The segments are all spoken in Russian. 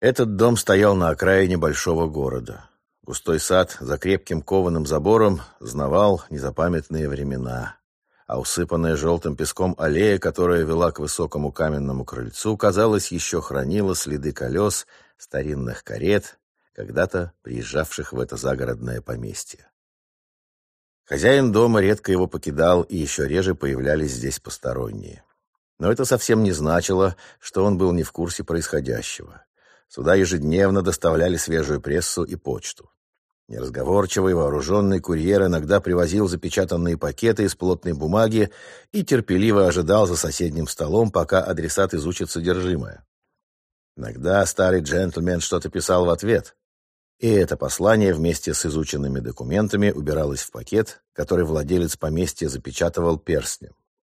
Этот дом стоял на окраине большого города. Густой сад за крепким кованым забором знавал незапамятные времена, а усыпанная желтым песком аллея, которая вела к высокому каменному крыльцу, казалось, еще хранила следы колес старинных карет, когда-то приезжавших в это загородное поместье. Хозяин дома редко его покидал, и еще реже появлялись здесь посторонние. Но это совсем не значило, что он был не в курсе происходящего. Сюда ежедневно доставляли свежую прессу и почту. Неразговорчивый вооруженный курьер иногда привозил запечатанные пакеты из плотной бумаги и терпеливо ожидал за соседним столом, пока адресат изучит содержимое. Иногда старый джентльмен что-то писал в ответ, и это послание вместе с изученными документами убиралось в пакет, который владелец поместья запечатывал перстнем.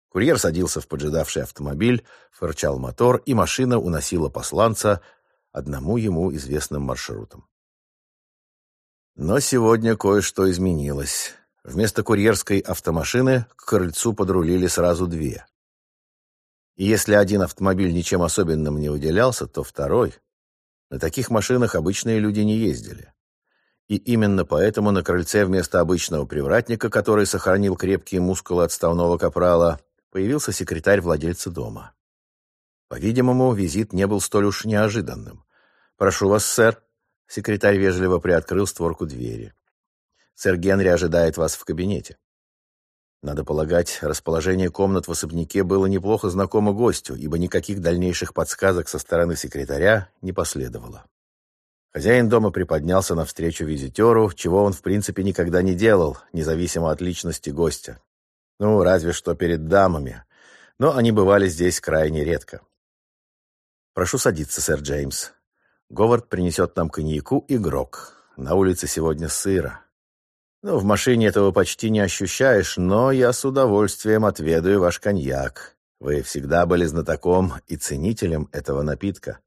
Курьер садился в поджидавший автомобиль, фырчал мотор, и машина уносила посланца одному ему известным маршрутом. Но сегодня кое-что изменилось. Вместо курьерской автомашины к крыльцу подрулили сразу две. И если один автомобиль ничем особенным не выделялся, то второй... На таких машинах обычные люди не ездили. И именно поэтому на крыльце вместо обычного привратника, который сохранил крепкие мускулы отставного капрала, появился секретарь владельца дома. По-видимому, визит не был столь уж неожиданным. «Прошу вас, сэр». Секретарь вежливо приоткрыл створку двери. «Сэр Генри ожидает вас в кабинете». Надо полагать, расположение комнат в особняке было неплохо знакомо гостю, ибо никаких дальнейших подсказок со стороны секретаря не последовало. Хозяин дома приподнялся навстречу визитеру, чего он в принципе никогда не делал, независимо от личности гостя. Ну, разве что перед дамами. Но они бывали здесь крайне редко. «Прошу садиться, сэр Джеймс», Говард принесет нам коньяку и грок. На улице сегодня сыро. Ну, в машине этого почти не ощущаешь, но я с удовольствием отведаю ваш коньяк. Вы всегда были знатоком и ценителем этого напитка.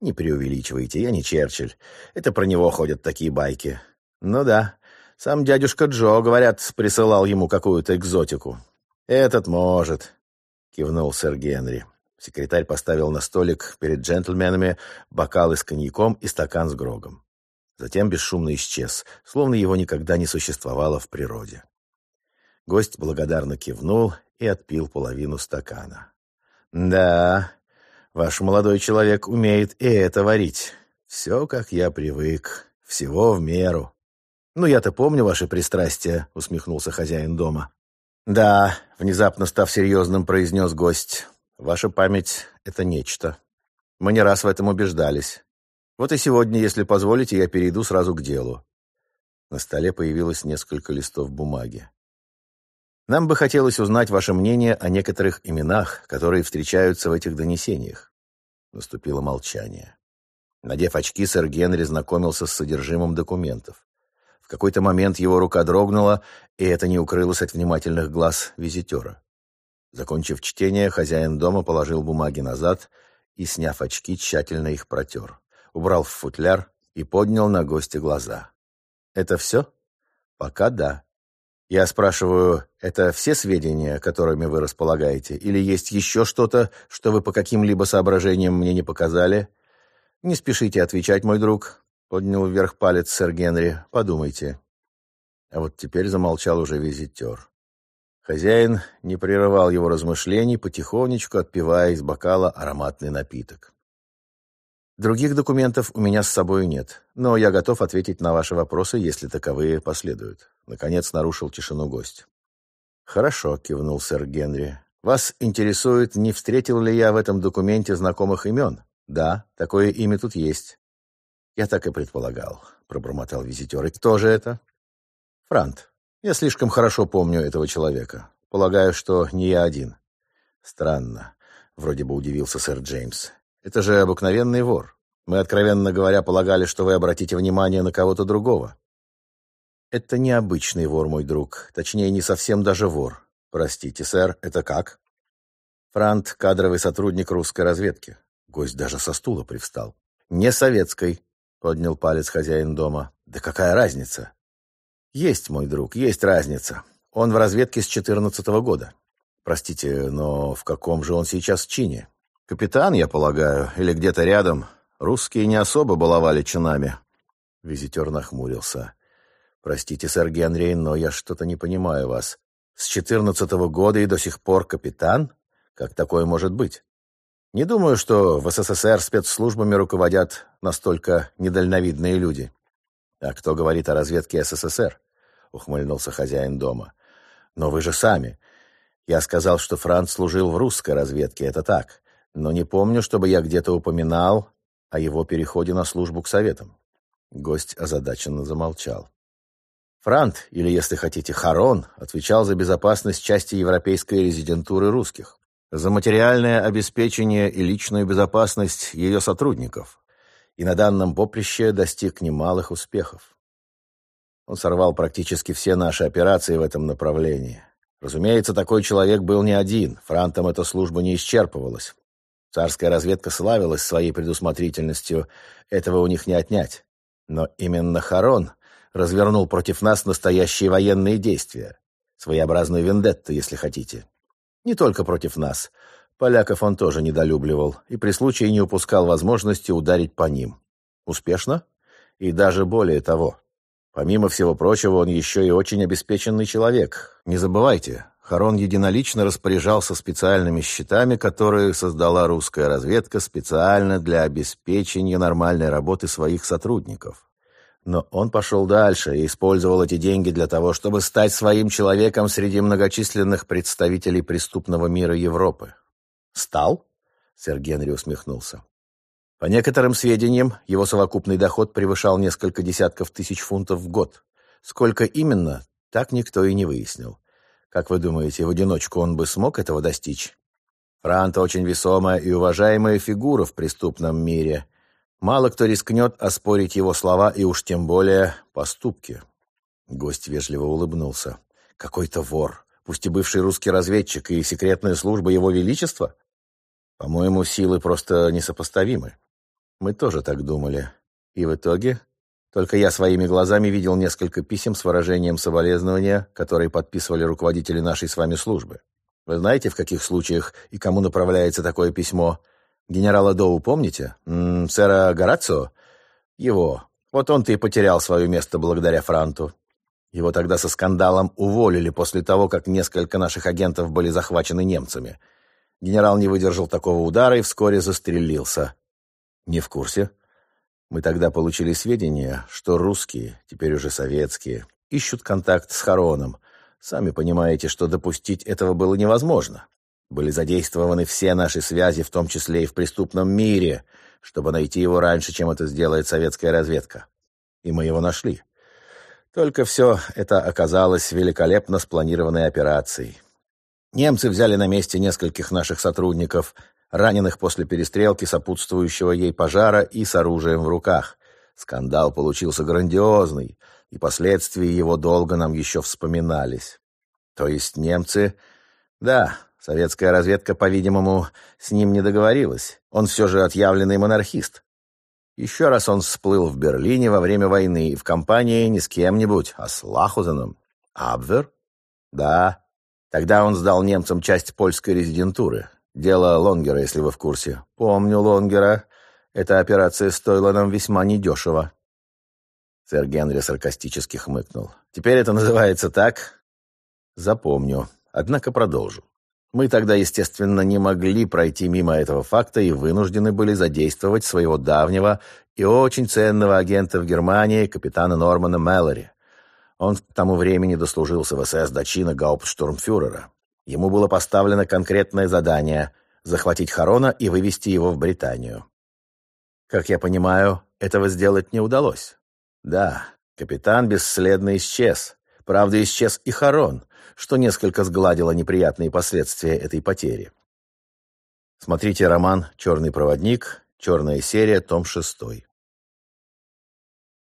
Не преувеличивайте, я не Черчилль. Это про него ходят такие байки. Ну да, сам дядюшка Джо, говорят, присылал ему какую-то экзотику. Этот может, кивнул сэр Генри. Секретарь поставил на столик перед джентльменами бокалы с коньяком и стакан с грогом. Затем бесшумно исчез, словно его никогда не существовало в природе. Гость благодарно кивнул и отпил половину стакана. «Да, ваш молодой человек умеет и это варить. Все, как я привык, всего в меру». «Ну, я-то помню ваши пристрастия», — усмехнулся хозяин дома. «Да», — внезапно став серьезным, произнес гость. Ваша память — это нечто. Мы не раз в этом убеждались. Вот и сегодня, если позволите, я перейду сразу к делу. На столе появилось несколько листов бумаги. Нам бы хотелось узнать ваше мнение о некоторых именах, которые встречаются в этих донесениях. Наступило молчание. Надев очки, сэр Генри знакомился с содержимым документов. В какой-то момент его рука дрогнула, и это не укрылось от внимательных глаз визитера. Закончив чтение, хозяин дома положил бумаги назад и, сняв очки, тщательно их протер. Убрал в футляр и поднял на гостя глаза. «Это все?» «Пока да». «Я спрашиваю, это все сведения, которыми вы располагаете, или есть еще что-то, что вы по каким-либо соображениям мне не показали?» «Не спешите отвечать, мой друг», — поднял вверх палец сэр Генри. «Подумайте». А вот теперь замолчал уже визитер. Хозяин не прерывал его размышлений, потихонечку отпивая из бокала ароматный напиток. Других документов у меня с собой нет, но я готов ответить на ваши вопросы, если таковые последуют. Наконец нарушил тишину гость. Хорошо, кивнул сэр Генри. Вас интересует, не встретил ли я в этом документе знакомых имен? Да, такое имя тут есть. Я так и предполагал, пробормотал визитер. И кто же это? Франт. Я слишком хорошо помню этого человека. Полагаю, что не я один. Странно. Вроде бы удивился сэр Джеймс. Это же обыкновенный вор. Мы, откровенно говоря, полагали, что вы обратите внимание на кого-то другого. Это необычный вор, мой друг. Точнее, не совсем даже вор. Простите, сэр, это как? Франт — кадровый сотрудник русской разведки. Гость даже со стула привстал. Не советской, поднял палец хозяин дома. Да какая разница? Есть, мой друг, есть разница. Он в разведке с четырнадцатого года. Простите, но в каком же он сейчас чине? Капитан, я полагаю, или где-то рядом. Русские не особо баловали чинами. Визитер нахмурился. «Простите, сэр Генри, но я что-то не понимаю вас. С четырнадцатого года и до сих пор капитан? Как такое может быть? Не думаю, что в СССР спецслужбами руководят настолько недальновидные люди». «А кто говорит о разведке СССР?» — ухмыльнулся хозяин дома. «Но вы же сами. Я сказал, что Франц служил в русской разведке, это так. Но не помню, чтобы я где-то упоминал о его переходе на службу к Советам». Гость озадаченно замолчал. Франт, или, если хотите, Харон, отвечал за безопасность части европейской резидентуры русских, за материальное обеспечение и личную безопасность ее сотрудников, и на данном поприще достиг немалых успехов. Он сорвал практически все наши операции в этом направлении. Разумеется, такой человек был не один, франтом эта служба не исчерпывалась. Царская разведка славилась своей предусмотрительностью, этого у них не отнять. Но именно Харон развернул против нас настоящие военные действия. Своеобразную вендетту, если хотите. Не только против нас. Поляков он тоже недолюбливал и при случае не упускал возможности ударить по ним. Успешно? И даже более того. Помимо всего прочего, он еще и очень обеспеченный человек. Не забывайте, Харон единолично распоряжался специальными счетами, которые создала русская разведка специально для обеспечения нормальной работы своих сотрудников. Но он пошел дальше и использовал эти деньги для того, чтобы стать своим человеком среди многочисленных представителей преступного мира Европы. «Стал?» — сэр Генри усмехнулся. По некоторым сведениям, его совокупный доход превышал несколько десятков тысяч фунтов в год. Сколько именно, так никто и не выяснил. Как вы думаете, в одиночку он бы смог этого достичь? Франт очень весомая и уважаемая фигура в преступном мире. Мало кто рискнет оспорить его слова и уж тем более поступки. Гость вежливо улыбнулся. Какой-то вор, пусть и бывший русский разведчик и секретная служба его величества? По-моему, силы просто несопоставимы. Мы тоже так думали. И в итоге только я своими глазами видел несколько писем с выражением соболезнования, которые подписывали руководители нашей с вами службы. Вы знаете, в каких случаях и кому направляется такое письмо? Генерала Доу помните? М -м, сэра Горацио? Его. Вот он-то и потерял свое место благодаря Франту. Его тогда со скандалом уволили после того, как несколько наших агентов были захвачены немцами. Генерал не выдержал такого удара и вскоре застрелился. Не в курсе. Мы тогда получили сведения, что русские, теперь уже советские, ищут контакт с Хароном. Сами понимаете, что допустить этого было невозможно. Были задействованы все наши связи, в том числе и в преступном мире, чтобы найти его раньше, чем это сделает советская разведка. И мы его нашли. Только все это оказалось великолепно спланированной операцией. Немцы взяли на месте нескольких наших сотрудников, раненых после перестрелки, сопутствующего ей пожара и с оружием в руках. Скандал получился грандиозный, и последствия его долго нам еще вспоминались. То есть немцы... Да, советская разведка, по-видимому, с ним не договорилась. Он все же отъявленный монархист. Еще раз он всплыл в Берлине во время войны в компании не с кем-нибудь, а с Лахузеном. Абвер? Да. Тогда он сдал немцам часть польской резидентуры. Дело Лонгера, если вы в курсе. Помню Лонгера. Эта операция стоила нам весьма недешево. Сэр Генри саркастически хмыкнул. Теперь это называется так? Запомню. Однако продолжу. Мы тогда, естественно, не могли пройти мимо этого факта и вынуждены были задействовать своего давнего и очень ценного агента в Германии, капитана Нормана Мэллори. Он к тому времени дослужился в СС до чина гауптштурмфюрера. Ему было поставлено конкретное задание – захватить Харона и вывести его в Британию. Как я понимаю, этого сделать не удалось. Да, капитан бесследно исчез. Правда, исчез и Харон, что несколько сгладило неприятные последствия этой потери. Смотрите роман «Черный проводник», «Черная серия», том 6.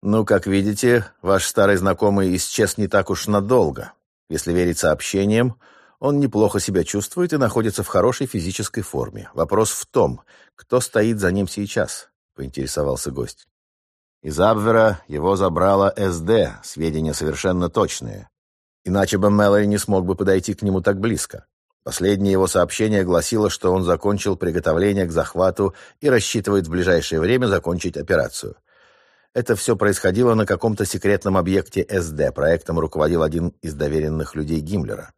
Ну, как видите, ваш старый знакомый исчез не так уж надолго. Если верить сообщениям, он неплохо себя чувствует и находится в хорошей физической форме. Вопрос в том, кто стоит за ним сейчас, поинтересовался гость. Из Абвера его забрала СД, сведения совершенно точные. Иначе бы Мэлори не смог бы подойти к нему так близко. Последнее его сообщение гласило, что он закончил приготовление к захвату и рассчитывает в ближайшее время закончить операцию. Это все происходило на каком-то секретном объекте СД. Проектом руководил один из доверенных людей Гиммлера.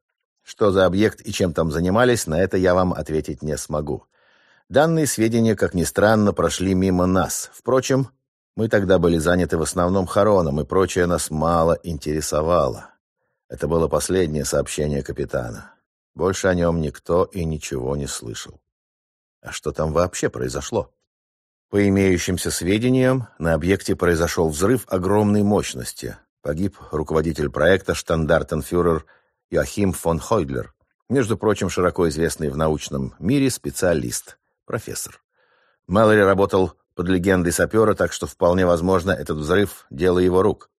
Что за объект и чем там занимались, на это я вам ответить не смогу. Данные сведения, как ни странно, прошли мимо нас. Впрочем, мы тогда были заняты в основном Хароном, и прочее нас мало интересовало. Это было последнее сообщение капитана. Больше о нем никто и ничего не слышал. А что там вообще произошло? По имеющимся сведениям, на объекте произошел взрыв огромной мощности. Погиб руководитель проекта штандартенфюрер Йоахим фон Хойдлер, между прочим, широко известный в научном мире специалист, профессор. Мэлори работал под легендой сапера, так что вполне возможно этот взрыв – дело его рук.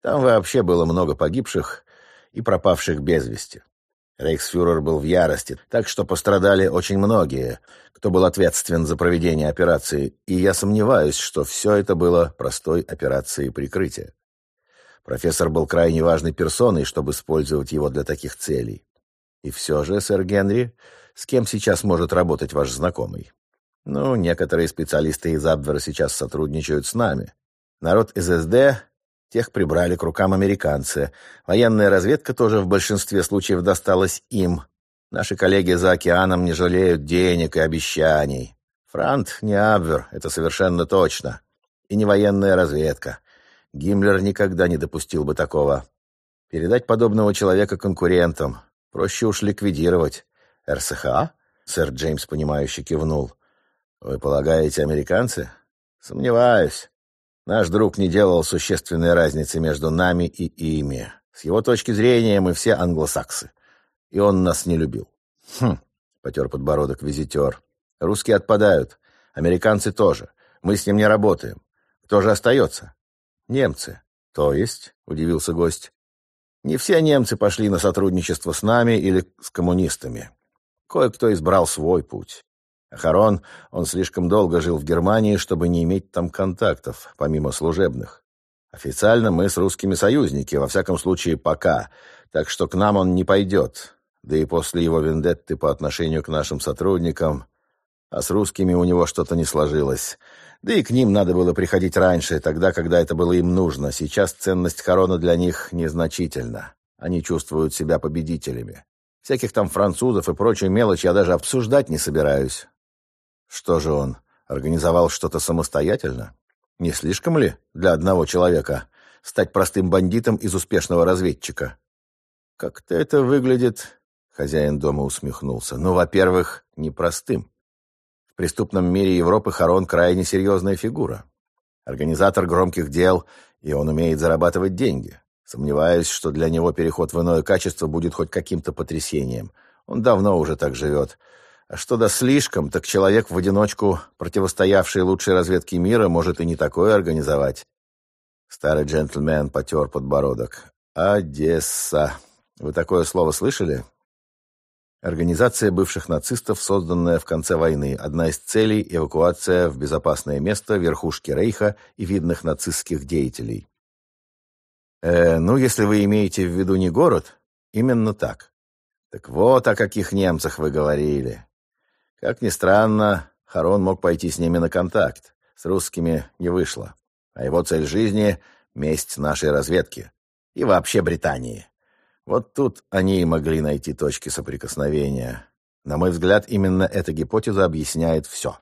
Там вообще было много погибших и пропавших без вести. Рейхсфюрер был в ярости, так что пострадали очень многие, кто был ответственен за проведение операции, и я сомневаюсь, что все это было простой операцией прикрытия. Профессор был крайне важной персоной, чтобы использовать его для таких целей. И все же, сэр Генри, с кем сейчас может работать ваш знакомый? Ну, некоторые специалисты из Абвера сейчас сотрудничают с нами. Народ из СД Тех прибрали к рукам американцы. Военная разведка тоже в большинстве случаев досталась им. Наши коллеги за океаном не жалеют денег и обещаний. Франт не Абвер, это совершенно точно. И не военная разведка. Гиммлер никогда не допустил бы такого. Передать подобного человека конкурентам. Проще уж ликвидировать. РСХ? Сэр Джеймс, понимающе кивнул. Вы полагаете, американцы? Сомневаюсь. Наш друг не делал существенной разницы между нами и ими. С его точки зрения мы все англосаксы. И он нас не любил. Хм, потер подбородок визитер. Русские отпадают. Американцы тоже. Мы с ним не работаем. Кто же остается? Немцы. То есть, удивился гость. Не все немцы пошли на сотрудничество с нами или с коммунистами. Кое-кто избрал свой путь. Харон, он слишком долго жил в Германии, чтобы не иметь там контактов, помимо служебных. Официально мы с русскими союзники, во всяком случае пока, так что к нам он не пойдет. Да и после его вендетты по отношению к нашим сотрудникам, а с русскими у него что-то не сложилось. Да и к ним надо было приходить раньше, тогда, когда это было им нужно. Сейчас ценность Харона для них незначительна. Они чувствуют себя победителями. Всяких там французов и прочую мелочь я даже обсуждать не собираюсь. Что же он, организовал что-то самостоятельно? Не слишком ли для одного человека стать простым бандитом из успешного разведчика? Как-то это выглядит... Хозяин дома усмехнулся. Ну, во-первых, непростым. В преступном мире Европы Харон крайне серьезная фигура. Организатор громких дел, и он умеет зарабатывать деньги. Сомневаюсь, что для него переход в иное качество будет хоть каким-то потрясением. Он давно уже так живет. А что до слишком, так человек в одиночку, противостоявший лучшей разведке мира, может и не такое организовать. Старый джентльмен потер подбородок. «Одесса. Вы такое слово слышали?» Организация бывших нацистов, созданная в конце войны. Одна из целей – эвакуация в безопасное место верхушки Рейха и видных нацистских деятелей. Э, ну, если вы имеете в виду не город, именно так. Так вот о каких немцах вы говорили. Как ни странно, Харон мог пойти с ними на контакт. С русскими не вышло. А его цель жизни — месть нашей разведки. И вообще Британии. Вот тут они и могли найти точки соприкосновения. На мой взгляд, именно эта гипотеза объясняет все.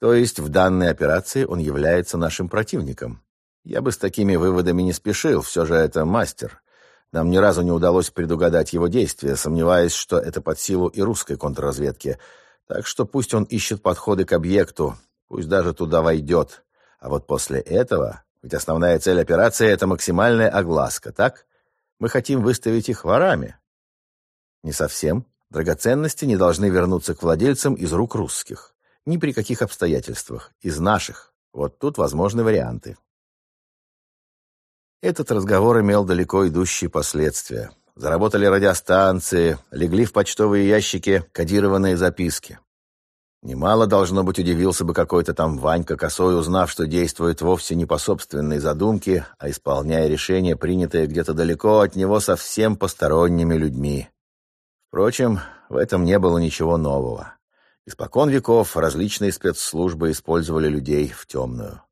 То есть в данной операции он является нашим противником. Я бы с такими выводами не спешил, все же это мастер. Нам ни разу не удалось предугадать его действия, сомневаясь, что это под силу и русской контрразведки. Так что пусть он ищет подходы к объекту, пусть даже туда войдет. А вот после этого, ведь основная цель операции — это максимальная огласка, так? Мы хотим выставить их ворами. Не совсем. Драгоценности не должны вернуться к владельцам из рук русских. Ни при каких обстоятельствах. Из наших. Вот тут возможны варианты. Этот разговор имел далеко идущие последствия. Заработали радиостанции, легли в почтовые ящики кодированные записки. Немало, должно быть, удивился бы какой-то там Ванька Косой, узнав, что действует вовсе не по собственной задумке, а исполняя решение, принятое где-то далеко от него совсем посторонними людьми. Впрочем, в этом не было ничего нового. Испокон веков различные спецслужбы использовали людей в темную.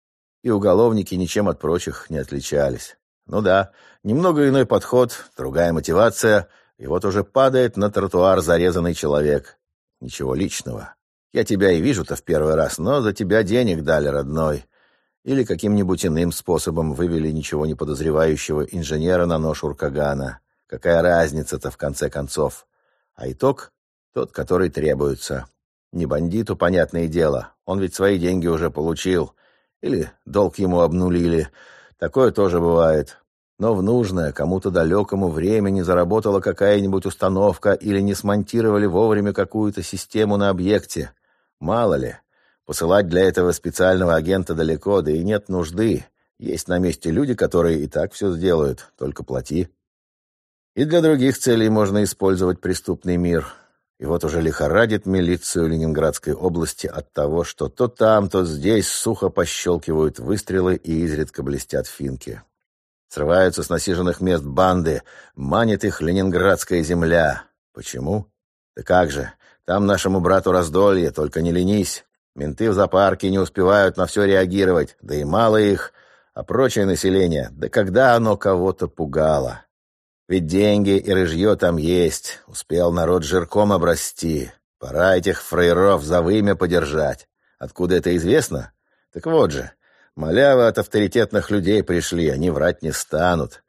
И уголовники ничем от прочих не отличались. Ну да, немного иной подход, другая мотивация, и вот уже падает на тротуар зарезанный человек. Ничего личного. Я тебя и вижу-то в первый раз, но за тебя денег дали, родной. Или каким-нибудь иным способом вывели ничего не подозревающего инженера на нож Уркагана. Какая разница-то в конце концов? А итог тот, который требуется. Не бандиту, понятное дело. Он ведь свои деньги уже получил. Или долг ему обнулили. Такое тоже бывает. Но в нужное, кому-то далекому времени заработала какая-нибудь установка или не смонтировали вовремя какую-то систему на объекте. Мало ли. Посылать для этого специального агента далеко, да и нет нужды. Есть на месте люди, которые и так все сделают, только плати. И для других целей можно использовать преступный мир. И вот уже лихорадит милицию Ленинградской области от того, что то там, то здесь сухо пощелкивают выстрелы и изредка блестят финки. Срываются с насиженных мест банды, манит их ленинградская земля. Почему? Да как же, там нашему брату раздолье, только не ленись. Менты в зоопарке не успевают на все реагировать, да и мало их, а прочее население, да когда оно кого-то пугало. Ведь деньги и рыжье там есть. Успел народ жирком обрасти. Пора этих фрейров за вымя подержать. Откуда это известно? Так вот же, малявы от авторитетных людей пришли, они врать не станут.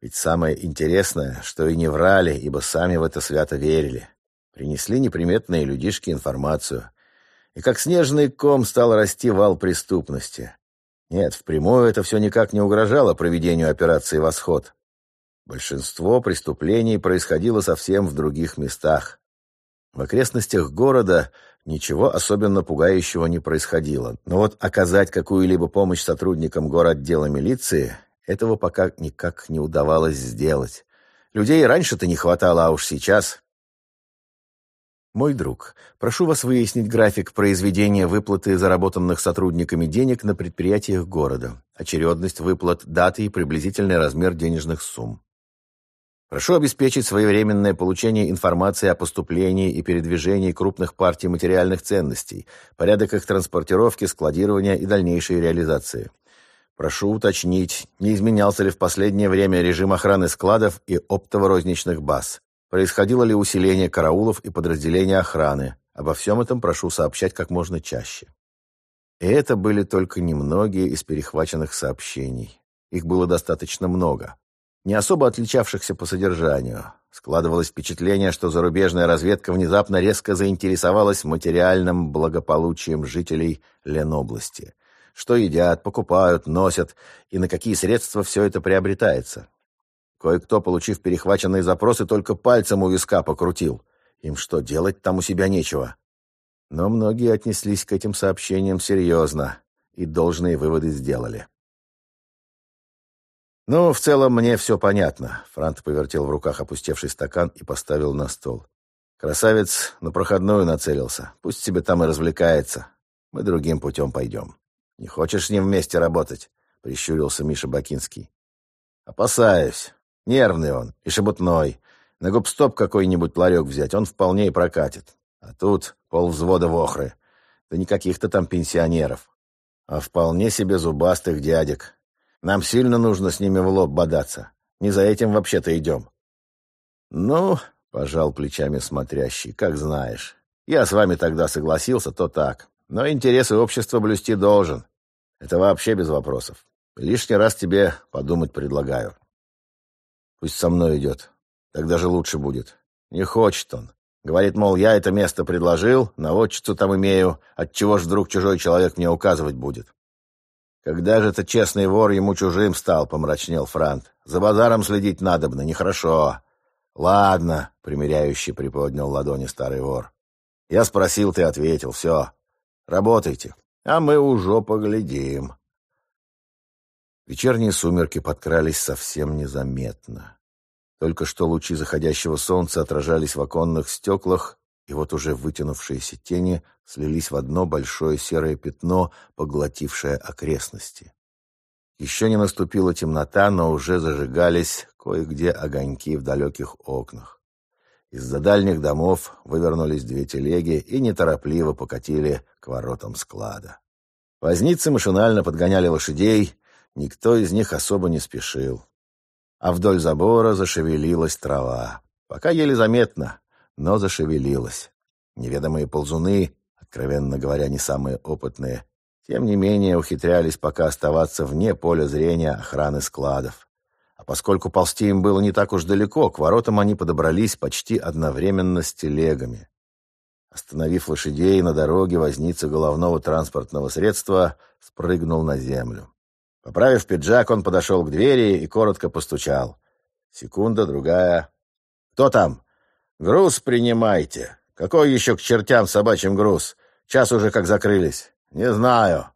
Ведь самое интересное, что и не врали, ибо сами в это свято верили. Принесли неприметные людишки информацию. И как снежный ком стал расти вал преступности. Нет, впрямую это все никак не угрожало проведению операции «Восход». Большинство преступлений происходило совсем в других местах. В окрестностях города ничего особенно пугающего не происходило. Но вот оказать какую-либо помощь сотрудникам городдела милиции этого пока никак не удавалось сделать. Людей раньше-то не хватало, а уж сейчас... Мой друг, прошу вас выяснить график произведения выплаты заработанных сотрудниками денег на предприятиях города, очередность выплат, даты и приблизительный размер денежных сумм. Прошу обеспечить своевременное получение информации о поступлении и передвижении крупных партий материальных ценностей, порядок их транспортировки, складирования и дальнейшей реализации. Прошу уточнить, не изменялся ли в последнее время режим охраны складов и оптово-розничных баз. Происходило ли усиление караулов и подразделения охраны. Обо всем этом прошу сообщать как можно чаще. И это были только немногие из перехваченных сообщений. Их было достаточно много не особо отличавшихся по содержанию. Складывалось впечатление, что зарубежная разведка внезапно резко заинтересовалась материальным благополучием жителей Ленобласти. Что едят, покупают, носят, и на какие средства все это приобретается. Кое-кто, получив перехваченные запросы, только пальцем у виска покрутил. Им что, делать там у себя нечего? Но многие отнеслись к этим сообщениям серьезно и должные выводы сделали. «Ну, в целом мне все понятно», — Франт повертел в руках опустевший стакан и поставил на стол. «Красавец на проходную нацелился. Пусть себе там и развлекается. Мы другим путем пойдем. Не хочешь с ним вместе работать?» — прищурился Миша Бакинский. «Опасаюсь. Нервный он и шебутной. На губстоп какой-нибудь ларек взять он вполне и прокатит. А тут полвзвода вохры. Да не каких-то там пенсионеров, а вполне себе зубастых дядек, нам сильно нужно с ними в лоб бодаться. Не за этим вообще-то идем». «Ну, — пожал плечами смотрящий, — как знаешь. Я с вами тогда согласился, то так. Но интересы общества блюсти должен. Это вообще без вопросов. Лишний раз тебе подумать предлагаю. Пусть со мной идет. Так даже лучше будет. Не хочет он. Говорит, мол, я это место предложил, наводчицу там имею, отчего ж вдруг чужой человек мне указывать будет. «Когда же этот честный вор ему чужим стал?» — помрачнел Франт. «За базаром следить надобно, нехорошо». «Ладно», — примиряющий приподнял ладони старый вор. «Я спросил, ты ответил. Все. Работайте, а мы уже поглядим». Вечерние сумерки подкрались совсем незаметно. Только что лучи заходящего солнца отражались в оконных стеклах и вот уже вытянувшиеся тени слились в одно большое серое пятно, поглотившее окрестности. Еще не наступила темнота, но уже зажигались кое-где огоньки в далеких окнах. Из-за дальних домов вывернулись две телеги и неторопливо покатили к воротам склада. Возницы машинально подгоняли лошадей, никто из них особо не спешил. А вдоль забора зашевелилась трава. Пока еле заметно, но зашевелилась. Неведомые ползуны, откровенно говоря, не самые опытные, тем не менее ухитрялись пока оставаться вне поля зрения охраны складов. А поскольку ползти им было не так уж далеко, к воротам они подобрались почти одновременно с телегами. Остановив лошадей на дороге, возница головного транспортного средства спрыгнул на землю. Поправив пиджак, он подошел к двери и коротко постучал. Секунда, другая. «Кто там?» «Груз принимайте. Какой еще к чертям собачьим груз? Час уже как закрылись». «Не знаю.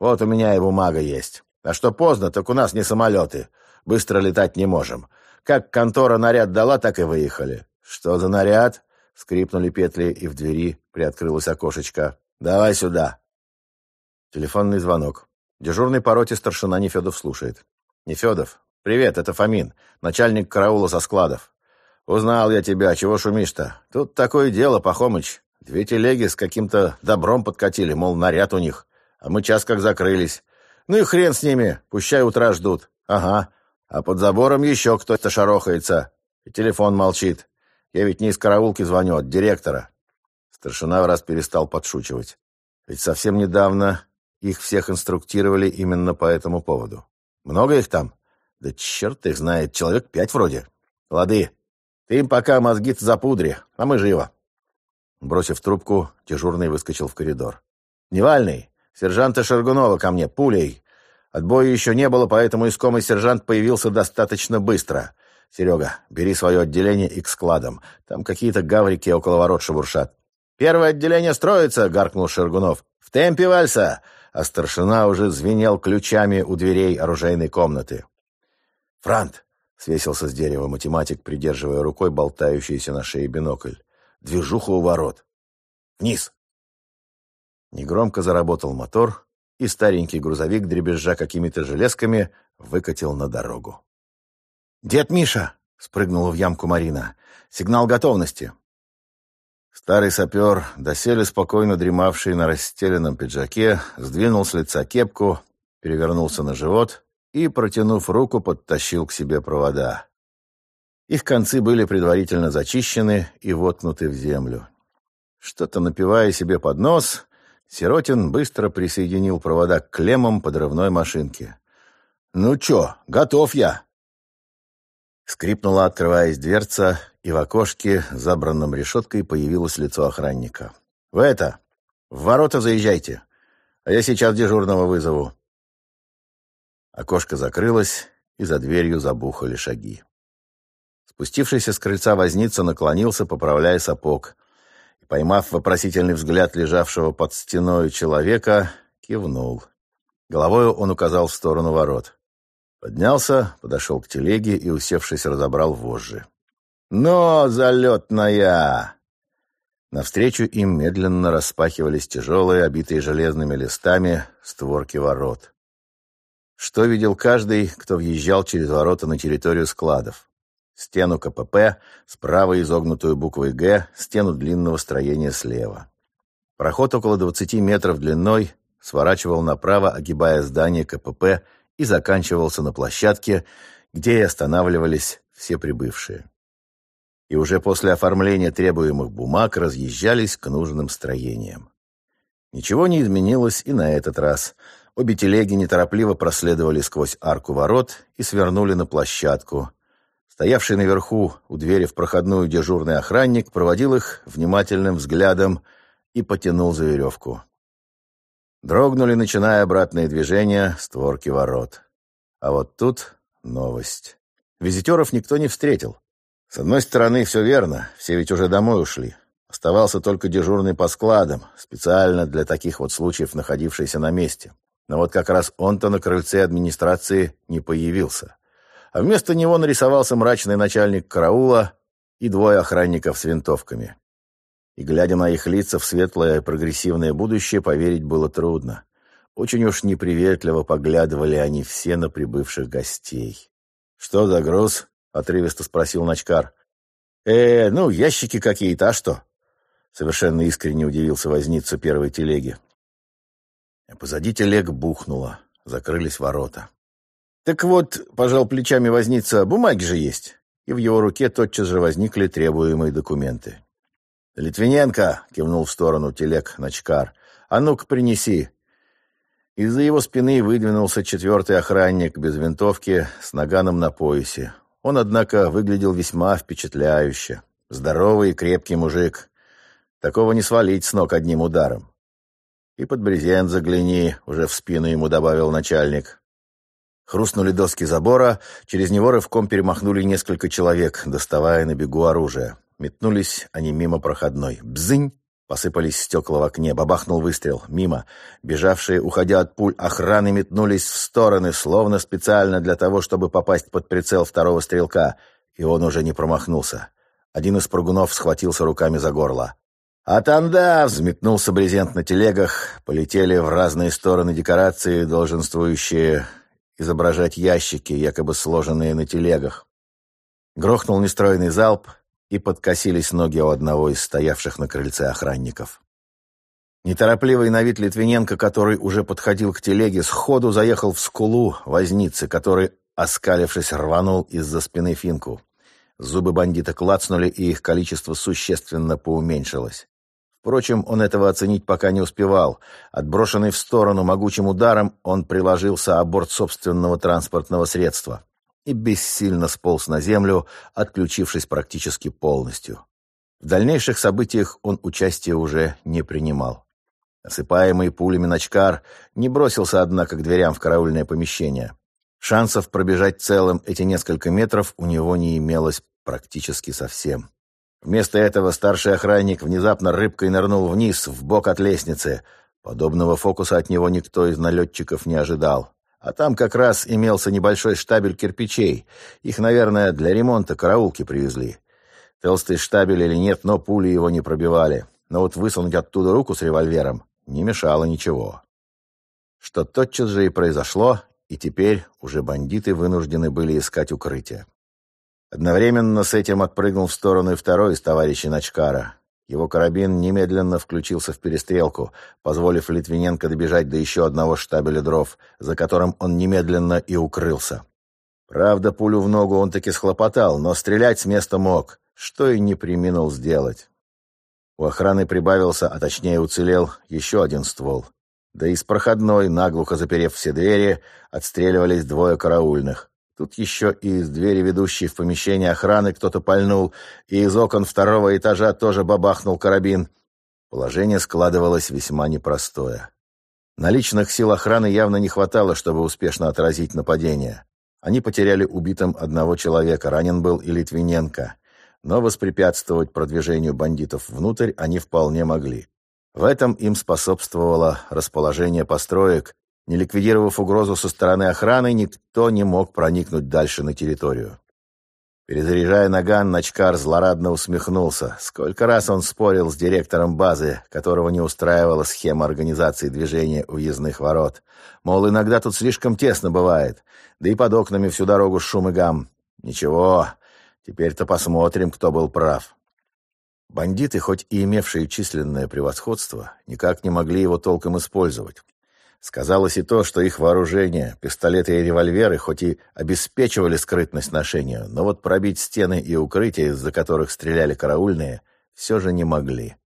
Вот у меня и бумага есть. А что поздно, так у нас не самолеты. Быстро летать не можем. Как контора наряд дала, так и выехали». «Что за наряд?» Скрипнули петли, и в двери приоткрылось окошечко. «Давай сюда». Телефонный звонок. Дежурный по роте старшина Нефедов слушает. «Нефедов, привет, это Фомин, начальник караула со складов. Узнал я тебя, чего шумишь-то? Тут такое дело, Пахомыч. Две телеги с каким-то добром подкатили, мол, наряд у них. А мы час как закрылись. Ну и хрен с ними, пущай утра ждут. Ага. А под забором еще кто-то шарохается. И телефон молчит. Я ведь не из караулки звоню, от директора. Старшина в раз перестал подшучивать. Ведь совсем недавно их всех инструктировали именно по этому поводу. Много их там? Да черт их знает, человек пять вроде. Лады, ты им пока мозги-то запудри, а мы живо. Бросив трубку, дежурный выскочил в коридор. «Невальный, сержанта Шаргунова ко мне, пулей. Отбоя еще не было, поэтому искомый сержант появился достаточно быстро. «Серега, бери свое отделение и к складам. Там какие-то гаврики около ворот шебуршат». «Первое отделение строится!» — гаркнул Шергунов. «В темпе вальса!» А старшина уже звенел ключами у дверей оружейной комнаты. «Франт!» — свесился с дерева математик, придерживая рукой болтающийся на шее бинокль. «Движуха у ворот! Вниз!» Негромко заработал мотор, и старенький грузовик, дребезжа какими-то железками, выкатил на дорогу. «Дед Миша!» — спрыгнула в ямку Марина. «Сигнал готовности!» Старый сапер, доселе спокойно дремавший на расстеленном пиджаке, сдвинул с лица кепку, перевернулся на живот и, протянув руку, подтащил к себе провода. Их концы были предварительно зачищены и воткнуты в землю. Что-то напивая себе под нос, Сиротин быстро присоединил провода к клеммам подрывной машинки. «Ну чё, готов я!» Скрипнула, открываясь дверца, и в окошке, забранном решеткой, появилось лицо охранника. «Вы это, в ворота заезжайте, а я сейчас дежурного вызову». Окошко закрылось, и за дверью забухали шаги. Спустившийся с крыльца возница наклонился, поправляя сапог, и, поймав вопросительный взгляд лежавшего под стеной человека, кивнул. Головою он указал в сторону ворот. Поднялся, подошел к телеге и, усевшись, разобрал вожжи. «Но, залетная!» Навстречу им медленно распахивались тяжелые, обитые железными листами, створки ворот. Что видел каждый, кто въезжал через ворота на территорию складов? Стену КПП, справа изогнутую буквой «Г», стену длинного строения слева. Проход около 20 метров длиной сворачивал направо, огибая здание КПП и заканчивался на площадке, где и останавливались все прибывшие. И уже после оформления требуемых бумаг разъезжались к нужным строениям. Ничего не изменилось и на этот раз. Обе телеги неторопливо проследовали сквозь арку ворот и свернули на площадку. Стоявший наверху у двери в проходную дежурный охранник проводил их внимательным взглядом и потянул за веревку. Дрогнули, начиная обратные движения, створки ворот. А вот тут новость. Визитеров никто не встретил. С одной стороны, все верно, все ведь уже домой ушли. Оставался только дежурный по складам, специально для таких вот случаев находившийся на месте. Но вот как раз он-то на крыльце администрации не появился. А вместо него нарисовался мрачный начальник караула и двое охранников с винтовками. И, глядя на их лица в светлое прогрессивное будущее, поверить было трудно. Очень уж неприветливо поглядывали они все на прибывших гостей. «Что за груз?» — отрывисто спросил Начкар. «Э, ну, ящики какие-то, а что?» Совершенно искренне удивился возница первой телеги. Позади телег бухнуло, закрылись ворота. «Так вот», — пожал плечами возница, — «бумаги же есть». И в его руке тотчас же возникли требуемые документы. «Литвиненко!» — кивнул в сторону телег Ночкар. «А ну-ка, принеси!» Из-за его спины выдвинулся четвертый охранник без винтовки с наганом на поясе. Он, однако, выглядел весьма впечатляюще. Здоровый и крепкий мужик. Такого не свалить с ног одним ударом. «И под брезент загляни», — уже в спину ему добавил начальник. Хрустнули доски забора, через него рывком перемахнули несколько человек, доставая на бегу оружие. Метнулись они мимо проходной. Бзынь! Посыпались стекла в окне, бабахнул выстрел. Мимо. Бежавшие, уходя от пуль, охраны метнулись в стороны, словно специально для того, чтобы попасть под прицел второго стрелка. И он уже не промахнулся. Один из прыгунов схватился руками за горло. «Атанда!» — взметнулся брезент на телегах. Полетели в разные стороны декорации, долженствующие изображать ящики, якобы сложенные на телегах. Грохнул нестройный залп, и подкосились ноги у одного из стоявших на крыльце охранников. Неторопливый на вид Литвиненко, который уже подходил к телеге, сходу заехал в скулу возницы, который, оскалившись, рванул из-за спины финку. Зубы бандита клацнули, и их количество существенно поуменьшилось. Впрочем, он этого оценить пока не успевал. Отброшенный в сторону могучим ударом, он приложился о борт собственного транспортного средства и бессильно сполз на землю, отключившись практически полностью. В дальнейших событиях он участия уже не принимал. Осыпаемый пулями ночкар не бросился, однако, к дверям в караульное помещение. Шансов пробежать целым эти несколько метров у него не имелось практически совсем. Вместо этого старший охранник внезапно рыбкой нырнул вниз, в бок от лестницы. Подобного фокуса от него никто из налетчиков не ожидал. А там как раз имелся небольшой штабель кирпичей. Их, наверное, для ремонта караулки привезли. Толстый штабель или нет, но пули его не пробивали. Но вот высунуть оттуда руку с револьвером не мешало ничего. Что тотчас же и произошло, и теперь уже бандиты вынуждены были искать укрытие. Одновременно с этим отпрыгнул в сторону и второй из товарищей Ночкара. Его карабин немедленно включился в перестрелку, позволив Литвиненко добежать до еще одного штабеля дров, за которым он немедленно и укрылся. Правда, пулю в ногу он таки схлопотал, но стрелять с места мог, что и не приминул сделать. У охраны прибавился, а точнее уцелел, еще один ствол. Да и с проходной, наглухо заперев все двери, отстреливались двое караульных. Тут еще и из двери, ведущей в помещение охраны, кто-то пальнул, и из окон второго этажа тоже бабахнул карабин. Положение складывалось весьма непростое. Наличных сил охраны явно не хватало, чтобы успешно отразить нападение. Они потеряли убитым одного человека, ранен был и Литвиненко. Но воспрепятствовать продвижению бандитов внутрь они вполне могли. В этом им способствовало расположение построек не ликвидировав угрозу со стороны охраны, никто не мог проникнуть дальше на территорию. Перезаряжая наган, Ночкар злорадно усмехнулся. Сколько раз он спорил с директором базы, которого не устраивала схема организации движения уездных ворот. Мол, иногда тут слишком тесно бывает, да и под окнами всю дорогу шум и гам. Ничего, теперь-то посмотрим, кто был прав. Бандиты, хоть и имевшие численное превосходство, никак не могли его толком использовать. Сказалось и то, что их вооружение, пистолеты и револьверы, хоть и обеспечивали скрытность ношения, но вот пробить стены и укрытия, из-за которых стреляли караульные, все же не могли.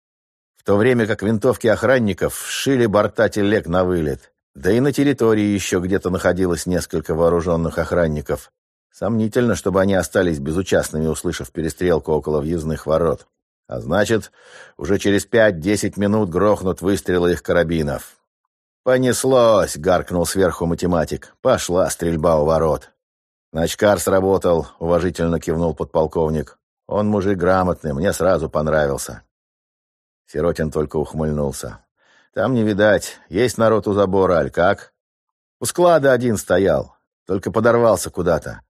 В то время как винтовки охранников шили борта телег на вылет, да и на территории еще где-то находилось несколько вооруженных охранников. Сомнительно, чтобы они остались безучастными, услышав перестрелку около въездных ворот. А значит, уже через пять-десять минут грохнут выстрелы их карабинов. «Понеслось!» — гаркнул сверху математик. «Пошла стрельба у ворот». «Начкар сработал», — уважительно кивнул подполковник. «Он мужик грамотный, мне сразу понравился». Сиротин только ухмыльнулся. «Там не видать. Есть народ у забора, аль как?» «У склада один стоял, только подорвался куда-то.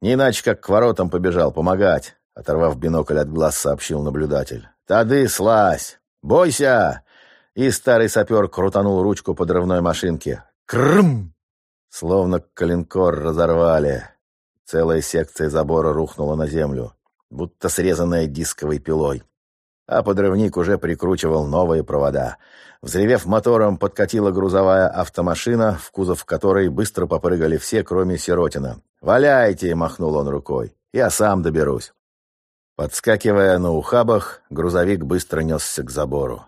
Не иначе, как к воротам побежал помогать», — оторвав бинокль от глаз, сообщил наблюдатель. «Тады слазь! Бойся! И старый сапер крутанул ручку подрывной машинки. Крым! Словно коленкор разорвали. Целая секция забора рухнула на землю. будто срезанная дисковой пилой. А подрывник уже прикручивал новые провода. Взревев мотором, подкатила грузовая автомашина, в кузов которой быстро попрыгали все, кроме Сиротина. «Валяйте!» — махнул он рукой. «Я сам доберусь». Подскакивая на ухабах, грузовик быстро несся к забору.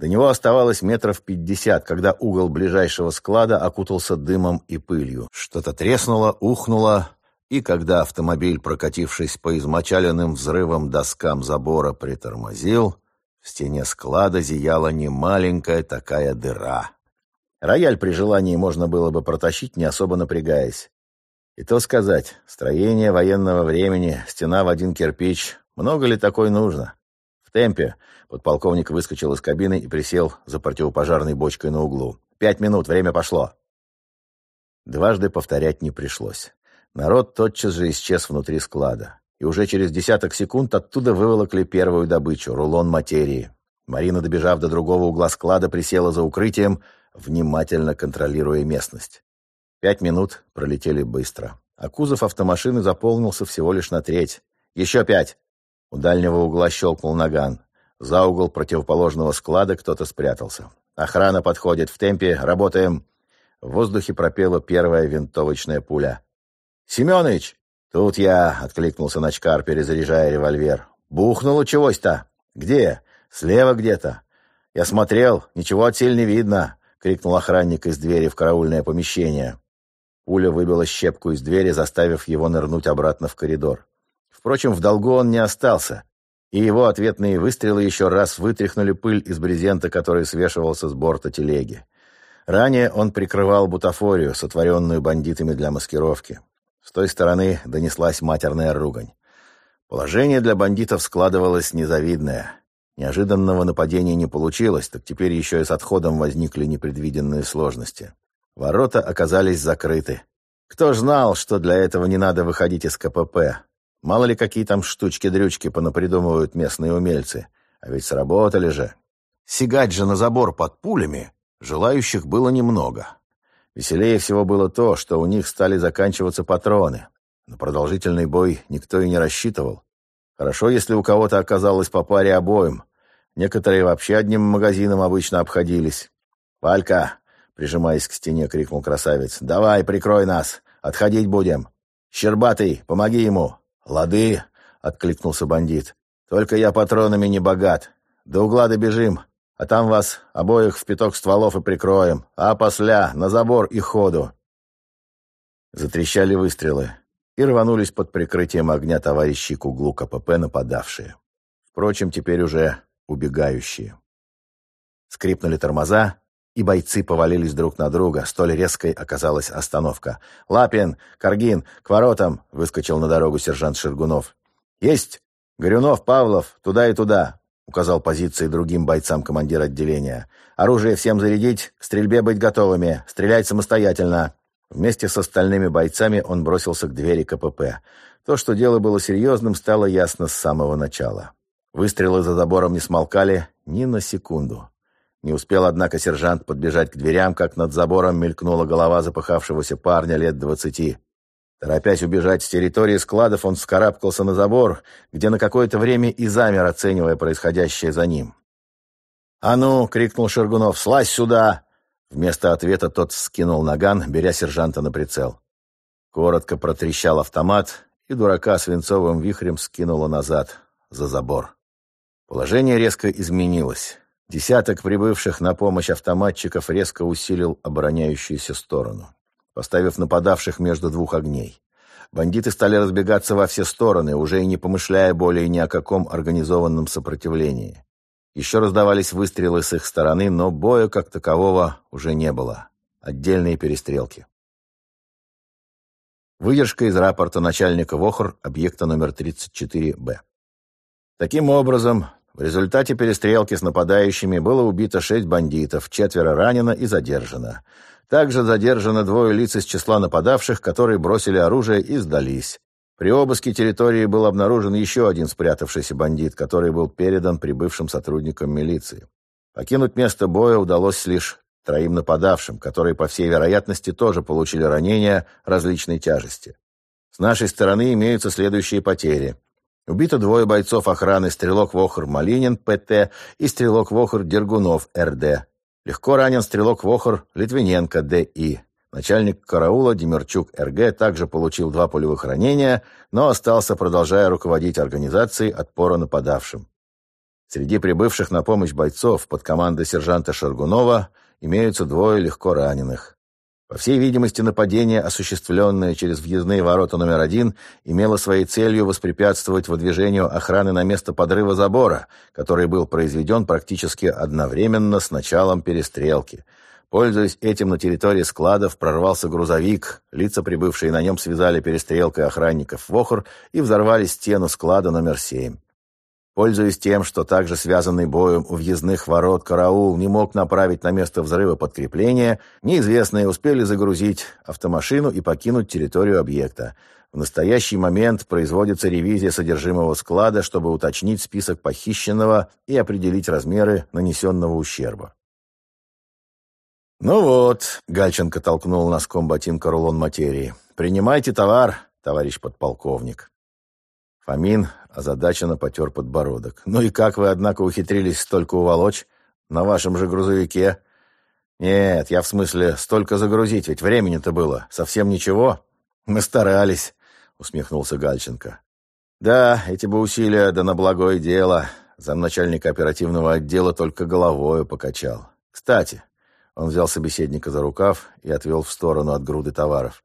До него оставалось метров пятьдесят, когда угол ближайшего склада окутался дымом и пылью. Что-то треснуло, ухнуло, и когда автомобиль, прокатившись по измочаленным взрывом доскам забора, притормозил, в стене склада зияла немаленькая такая дыра. Рояль при желании можно было бы протащить, не особо напрягаясь. И то сказать, строение военного времени, стена в один кирпич, много ли такой нужно? В темпе подполковник выскочил из кабины и присел за противопожарной бочкой на углу. «Пять минут, время пошло!» Дважды повторять не пришлось. Народ тотчас же исчез внутри склада. И уже через десяток секунд оттуда выволокли первую добычу — рулон материи. Марина, добежав до другого угла склада, присела за укрытием, внимательно контролируя местность. Пять минут пролетели быстро, а кузов автомашины заполнился всего лишь на треть. «Еще пять!» У дальнего угла щелкнул наган. За угол противоположного склада кто-то спрятался. «Охрана подходит. В темпе. Работаем!» В воздухе пропела первая винтовочная пуля. «Семёныч!» «Тут я!» — откликнулся Ночкар, перезаряжая револьвер. «Бухнуло чегось-то!» «Где?» «Слева где-то!» «Я смотрел, ничего отсель не видно!» — крикнул охранник из двери в караульное помещение. Пуля выбила щепку из двери, заставив его нырнуть обратно в коридор. Впрочем, в долгу он не остался, и его ответные выстрелы еще раз вытряхнули пыль из брезента, который свешивался с борта телеги. Ранее он прикрывал бутафорию, сотворенную бандитами для маскировки. С той стороны донеслась матерная ругань. Положение для бандитов складывалось незавидное. Неожиданного нападения не получилось, так теперь еще и с отходом возникли непредвиденные сложности. Ворота оказались закрыты. Кто ж знал, что для этого не надо выходить из КПП? Мало ли какие там штучки-дрючки понапридумывают местные умельцы. А ведь сработали же. Сигать же на забор под пулями желающих было немного. Веселее всего было то, что у них стали заканчиваться патроны. На продолжительный бой никто и не рассчитывал. Хорошо, если у кого-то оказалось по паре обоим. Некоторые вообще одним магазином обычно обходились. «Валька!» — прижимаясь к стене, крикнул красавец. «Давай, прикрой нас! Отходить будем! Щербатый, помоги ему!» «Лады!» — откликнулся бандит. «Только я патронами не богат. До угла добежим а там вас обоих в пяток стволов и прикроем, а после на забор и ходу». Затрещали выстрелы и рванулись под прикрытием огня товарищи к углу КПП нападавшие. Впрочем, теперь уже убегающие. Скрипнули тормоза, и бойцы повалились друг на друга. Столь резкой оказалась остановка. «Лапин! Каргин! К воротам!» — выскочил на дорогу сержант Шергунов. «Есть! Горюнов, Павлов! Туда и туда! указал позиции другим бойцам командир отделения. «Оружие всем зарядить, к стрельбе быть готовыми, стрелять самостоятельно». Вместе с остальными бойцами он бросился к двери КПП. То, что дело было серьезным, стало ясно с самого начала. Выстрелы за забором не смолкали ни на секунду. Не успел, однако, сержант подбежать к дверям, как над забором мелькнула голова запыхавшегося парня лет двадцати. Торопясь убежать с территории складов, он вскарабкался на забор, где на какое-то время и замер, оценивая происходящее за ним. «А ну!» — крикнул Шергунов. «Слазь сюда!» Вместо ответа тот скинул наган, беря сержанта на прицел. Коротко протрещал автомат, и дурака свинцовым вихрем скинуло назад, за забор. Положение резко изменилось. Десяток прибывших на помощь автоматчиков резко усилил обороняющуюся сторону поставив нападавших между двух огней. Бандиты стали разбегаться во все стороны, уже и не помышляя более ни о каком организованном сопротивлении. Еще раздавались выстрелы с их стороны, но боя как такового уже не было. Отдельные перестрелки. Выдержка из рапорта начальника ВОХР объекта номер 34-Б. Таким образом, в результате перестрелки с нападающими было убито шесть бандитов, четверо ранено и задержано. Также задержано двое лиц из числа нападавших, которые бросили оружие и сдались. При обыске территории был обнаружен еще один спрятавшийся бандит, который был передан прибывшим сотрудникам милиции. Покинуть место боя удалось лишь троим нападавшим, которые, по всей вероятности, тоже получили ранения различной тяжести. С нашей стороны имеются следующие потери. Убито двое бойцов охраны, стрелок Вохр Малинин, ПТ, и стрелок Вохр Дергунов, РД. Легко ранен стрелок Вохр Литвиненко, ДИ. Начальник караула Демирчук РГ также получил два пулевых ранения, но остался, продолжая руководить организацией отпора нападавшим. Среди прибывших на помощь бойцов под командой сержанта Шаргунова имеются двое легко раненых. По всей видимости, нападение, осуществленное через въездные ворота номер один, имело своей целью воспрепятствовать выдвижению охраны на место подрыва забора, который был произведен практически одновременно с началом перестрелки. Пользуясь этим, на территории складов прорвался грузовик, лица, прибывшие на нем, связали перестрелкой охранников в охр и взорвали стену склада номер семь. Пользуясь тем, что также связанный боем у въездных ворот караул не мог направить на место взрыва подкрепления, неизвестные успели загрузить автомашину и покинуть территорию объекта. В настоящий момент производится ревизия содержимого склада, чтобы уточнить список похищенного и определить размеры нанесенного ущерба. «Ну вот», — Гальченко толкнул носком ботинка рулон материи, — «принимайте товар, товарищ подполковник». Фомин озадаченно потер подбородок. «Ну и как вы, однако, ухитрились столько уволочь? На вашем же грузовике?» «Нет, я в смысле, столько загрузить, ведь времени-то было. Совсем ничего?» «Мы старались», — усмехнулся Гальченко. «Да, эти бы усилия, да на благое дело». Замначальник оперативного отдела только головою покачал. «Кстати», — он взял собеседника за рукав и отвел в сторону от груды товаров.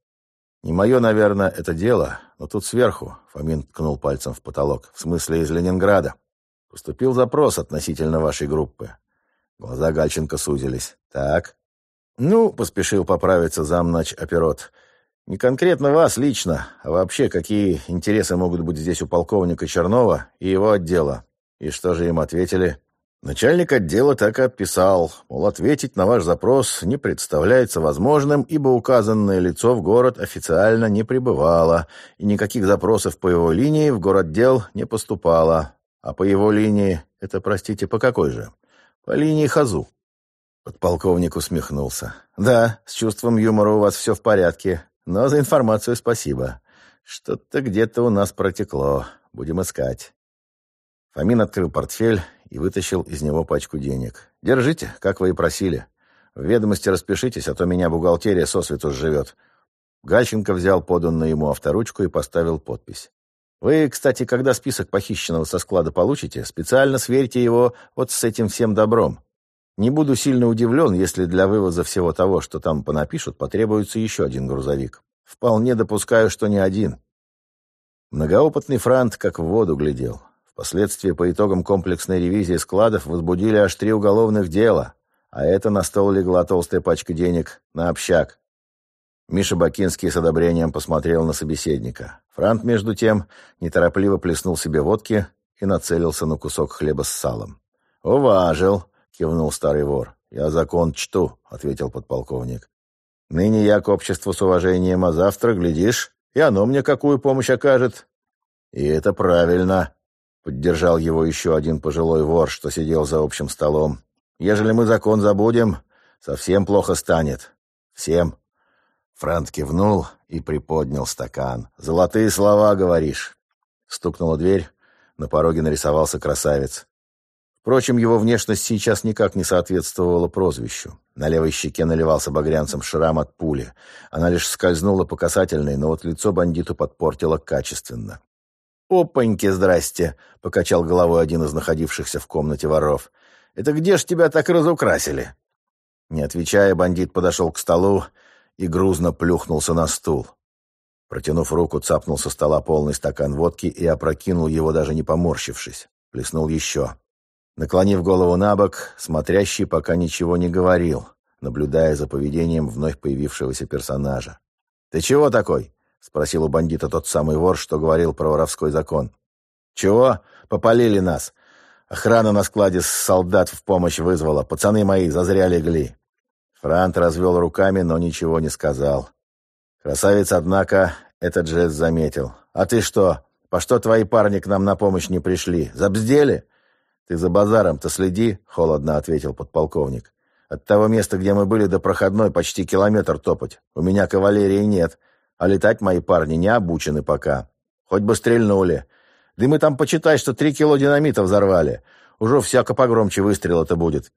Не мое, наверное, это дело, но тут сверху, Фомин ткнул пальцем в потолок, в смысле из Ленинграда. Поступил запрос относительно вашей группы. Глаза Гальченко сузились. Так. Ну, поспешил поправиться замнач оперот. Не конкретно вас лично, а вообще, какие интересы могут быть здесь у полковника Чернова и его отдела. И что же им ответили? Начальник отдела так и отписал, мол, ответить на ваш запрос не представляется возможным, ибо указанное лицо в город официально не прибывало, и никаких запросов по его линии в городдел не поступало. А по его линии, это, простите, по какой же? По линии Хазу. Подполковник усмехнулся. «Да, с чувством юмора у вас все в порядке, но за информацию спасибо. Что-то где-то у нас протекло. Будем искать». Фомин открыл портфель и вытащил из него пачку денег. «Держите, как вы и просили. В ведомости распишитесь, а то меня бухгалтерия сосвету сживет». Гальченко взял поданную ему авторучку и поставил подпись. «Вы, кстати, когда список похищенного со склада получите, специально сверьте его вот с этим всем добром. Не буду сильно удивлен, если для вывоза всего того, что там понапишут, потребуется еще один грузовик. Вполне допускаю, что не один». Многоопытный Франт как в воду глядел. Впоследствии по итогам комплексной ревизии складов возбудили аж три уголовных дела, а это на стол легла толстая пачка денег на общак. Миша Бакинский с одобрением посмотрел на собеседника. Франт, между тем, неторопливо плеснул себе водки и нацелился на кусок хлеба с салом. «Уважил», — кивнул старый вор. «Я закон чту», — ответил подполковник. «Ныне я к обществу с уважением, а завтра, глядишь, и оно мне какую помощь окажет». «И это правильно», Поддержал его еще один пожилой вор, что сидел за общим столом. «Ежели мы закон забудем, совсем плохо станет. Всем». Франт кивнул и приподнял стакан. «Золотые слова, говоришь?» Стукнула дверь. На пороге нарисовался красавец. Впрочем, его внешность сейчас никак не соответствовала прозвищу. На левой щеке наливался багрянцем шрам от пули. Она лишь скользнула по касательной, но вот лицо бандиту подпортило качественно. «Опаньки, здрасте!» — покачал головой один из находившихся в комнате воров. «Это где ж тебя так разукрасили?» Не отвечая, бандит подошел к столу и грузно плюхнулся на стул. Протянув руку, цапнул со стола полный стакан водки и опрокинул его, даже не поморщившись. Плеснул еще. Наклонив голову на бок, смотрящий пока ничего не говорил, наблюдая за поведением вновь появившегося персонажа. «Ты чего такой?» — спросил у бандита тот самый вор, что говорил про воровской закон. «Чего? Попалили нас. Охрана на складе солдат в помощь вызвала. Пацаны мои зазря легли». Франт развел руками, но ничего не сказал. Красавец, однако, этот жест заметил. «А ты что? По что твои парни к нам на помощь не пришли? Забздели?» «Ты за базаром-то следи», — холодно ответил подполковник. «От того места, где мы были, до проходной почти километр топать. У меня кавалерии нет. А летать мои парни не обучены пока. Хоть бы стрельнули. Да мы там, почитай, что три кило динамита взорвали. Уже всяко погромче выстрела-то будет.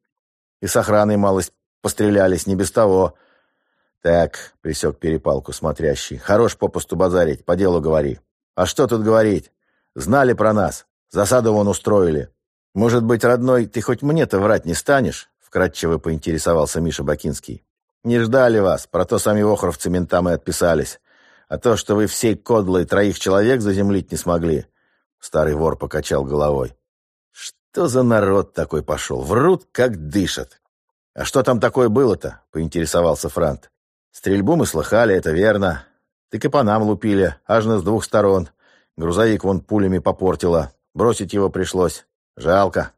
И с охраной малость пострелялись, не без того. Так, присек перепалку смотрящий. Хорош попусту базарить, по делу говори. А что тут говорить? Знали про нас. Засаду вон устроили. Может быть, родной, ты хоть мне-то врать не станешь? Вкратчиво поинтересовался Миша Бакинский. Не ждали вас, про то сами охровцы ментам и отписались. А то, что вы всей кодлой троих человек заземлить не смогли. Старый вор покачал головой. Что за народ такой пошел? Врут, как дышат. А что там такое было-то? Поинтересовался Франт. Стрельбу мы слыхали, это верно. Так и по нам лупили, аж на с двух сторон. Грузовик вон пулями попортило. Бросить его пришлось. Жалко.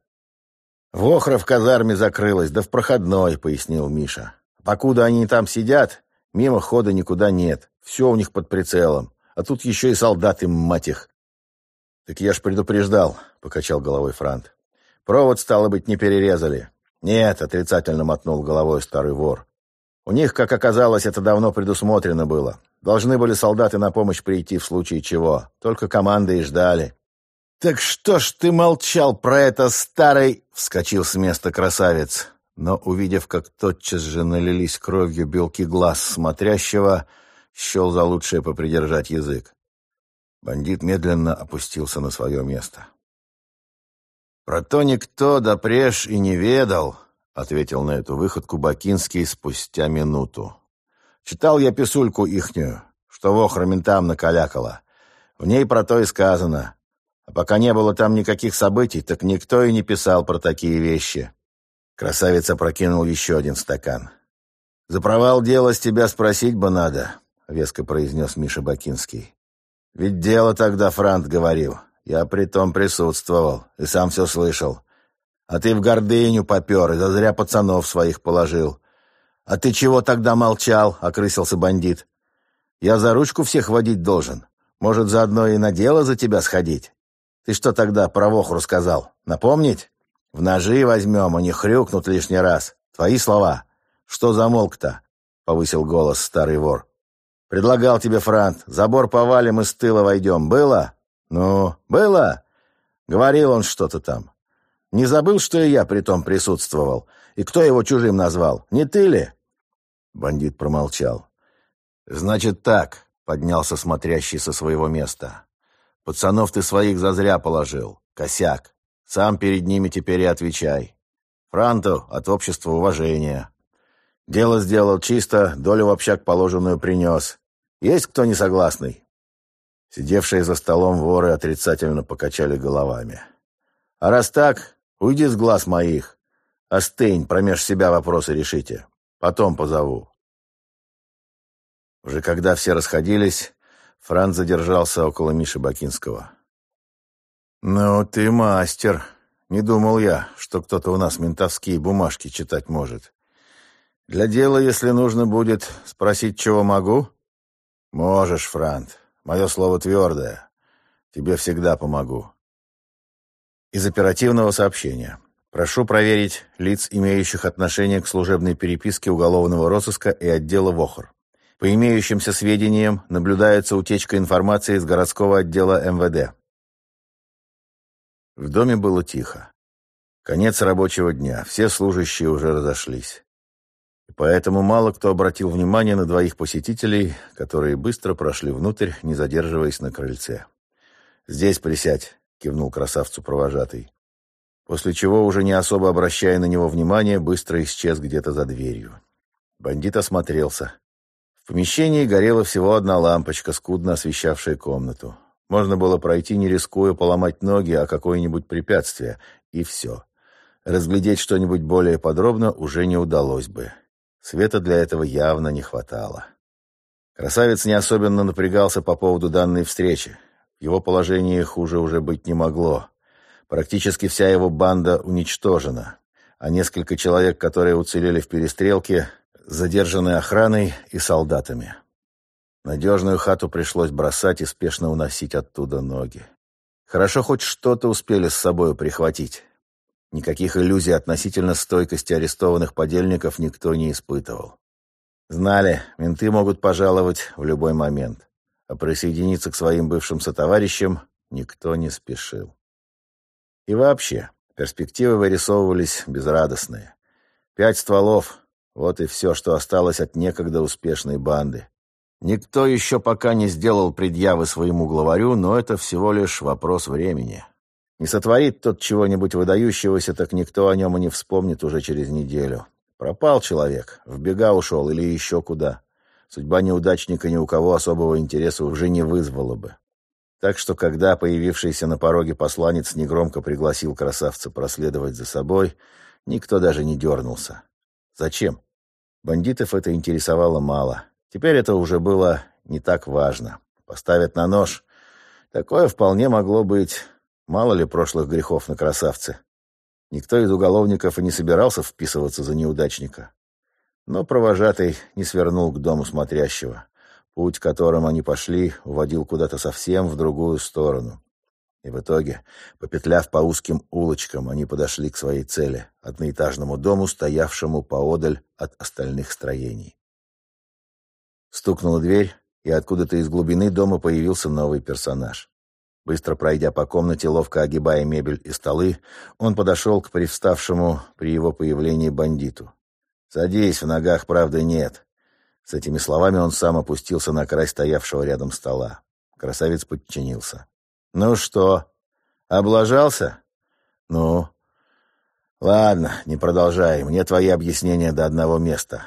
Вохра в казарме закрылась, да в проходной, пояснил Миша. Покуда они там сидят, мимо хода никуда нет. Все у них под прицелом. А тут еще и солдаты, мать их. Так я ж предупреждал, покачал головой Франт. Провод, стало быть, не перерезали. Нет, отрицательно мотнул головой старый вор. У них, как оказалось, это давно предусмотрено было. Должны были солдаты на помощь прийти в случае чего. Только команды и ждали. «Так что ж ты молчал про это, старый...» — вскочил с места красавец. Но, увидев, как тотчас же налились кровью белки глаз смотрящего, счел за лучшее попридержать язык. Бандит медленно опустился на свое место. «Про то никто допреж и не ведал», — ответил на эту выходку Бакинский спустя минуту. «Читал я писульку ихнюю, что вохра ментам накалякала. В ней про то и сказано. А пока не было там никаких событий, так никто и не писал про такие вещи». Красавец опрокинул еще один стакан. «За провал дела с тебя спросить бы надо», — веско произнес Миша Бакинский. «Ведь дело тогда Франт говорил. Я при том присутствовал и сам все слышал. А ты в гордыню попер и зазря пацанов своих положил. А ты чего тогда молчал?» — окрысился бандит. «Я за ручку всех водить должен. Может, заодно и на дело за тебя сходить? Ты что тогда про Вохру сказал? Напомнить?» В ножи возьмем, они хрюкнут лишний раз. Твои слова. Что замолк-то? Повысил голос старый вор. Предлагал тебе, Франт, забор повалим и с тыла войдем. Было? Ну, было? Говорил он что-то там. Не забыл, что и я при том присутствовал? И кто его чужим назвал? Не ты ли? Бандит промолчал. Значит так, поднялся смотрящий со своего места. Пацанов ты своих зазря положил. Косяк. Сам перед ними теперь и отвечай. Франту от общества уважения. Дело сделал чисто, долю в общак положенную принес. Есть кто не согласный?» Сидевшие за столом воры отрицательно покачали головами. «А раз так, уйди с глаз моих. Остынь, промеж себя вопросы решите. Потом позову». Уже когда все расходились, Франц задержался около Миши Бакинского. «Ну, ты мастер. Не думал я, что кто-то у нас ментовские бумажки читать может. Для дела, если нужно будет, спросить, чего могу?» «Можешь, Франт. Мое слово твердое. Тебе всегда помогу». Из оперативного сообщения. Прошу проверить лиц, имеющих отношение к служебной переписке уголовного розыска и отдела ВОХР. По имеющимся сведениям, наблюдается утечка информации из городского отдела МВД. В доме было тихо. Конец рабочего дня, все служащие уже разошлись. И поэтому мало кто обратил внимание на двоих посетителей, которые быстро прошли внутрь, не задерживаясь на крыльце. «Здесь присядь», — кивнул красавцу провожатый. После чего, уже не особо обращая на него внимания, быстро исчез где-то за дверью. Бандит осмотрелся. В помещении горела всего одна лампочка, скудно освещавшая комнату. Можно было пройти, не рискуя поломать ноги о какое-нибудь препятствие, и все. Разглядеть что-нибудь более подробно уже не удалось бы. Света для этого явно не хватало. Красавец не особенно напрягался по поводу данной встречи. В его положении хуже уже быть не могло. Практически вся его банда уничтожена, а несколько человек, которые уцелели в перестрелке, задержаны охраной и солдатами. Надежную хату пришлось бросать и спешно уносить оттуда ноги. Хорошо хоть что-то успели с собой прихватить. Никаких иллюзий относительно стойкости арестованных подельников никто не испытывал. Знали, менты могут пожаловать в любой момент, а присоединиться к своим бывшим сотоварищам никто не спешил. И вообще, перспективы вырисовывались безрадостные. Пять стволов — вот и все, что осталось от некогда успешной банды. Никто еще пока не сделал предъявы своему главарю, но это всего лишь вопрос времени. Не сотворит тот чего-нибудь выдающегося, так никто о нем и не вспомнит уже через неделю. Пропал человек, в бега ушел или еще куда. Судьба неудачника ни у кого особого интереса уже не вызвала бы. Так что, когда появившийся на пороге посланец негромко пригласил красавца проследовать за собой, никто даже не дернулся. Зачем? Бандитов это интересовало мало. Теперь это уже было не так важно. Поставят на нож. Такое вполне могло быть. Мало ли прошлых грехов на красавце. Никто из уголовников и не собирался вписываться за неудачника. Но провожатый не свернул к дому смотрящего. Путь, которым они пошли, уводил куда-то совсем в другую сторону. И в итоге, попетляв по узким улочкам, они подошли к своей цели — одноэтажному дому, стоявшему поодаль от остальных строений. Стукнула дверь, и откуда-то из глубины дома появился новый персонаж. Быстро пройдя по комнате, ловко огибая мебель и столы, он подошел к привставшему при его появлении бандиту. «Садись, в ногах правды нет». С этими словами он сам опустился на край стоявшего рядом стола. Красавец подчинился. «Ну что, облажался?» «Ну?» «Ладно, не продолжай. Мне твои объяснения до одного места.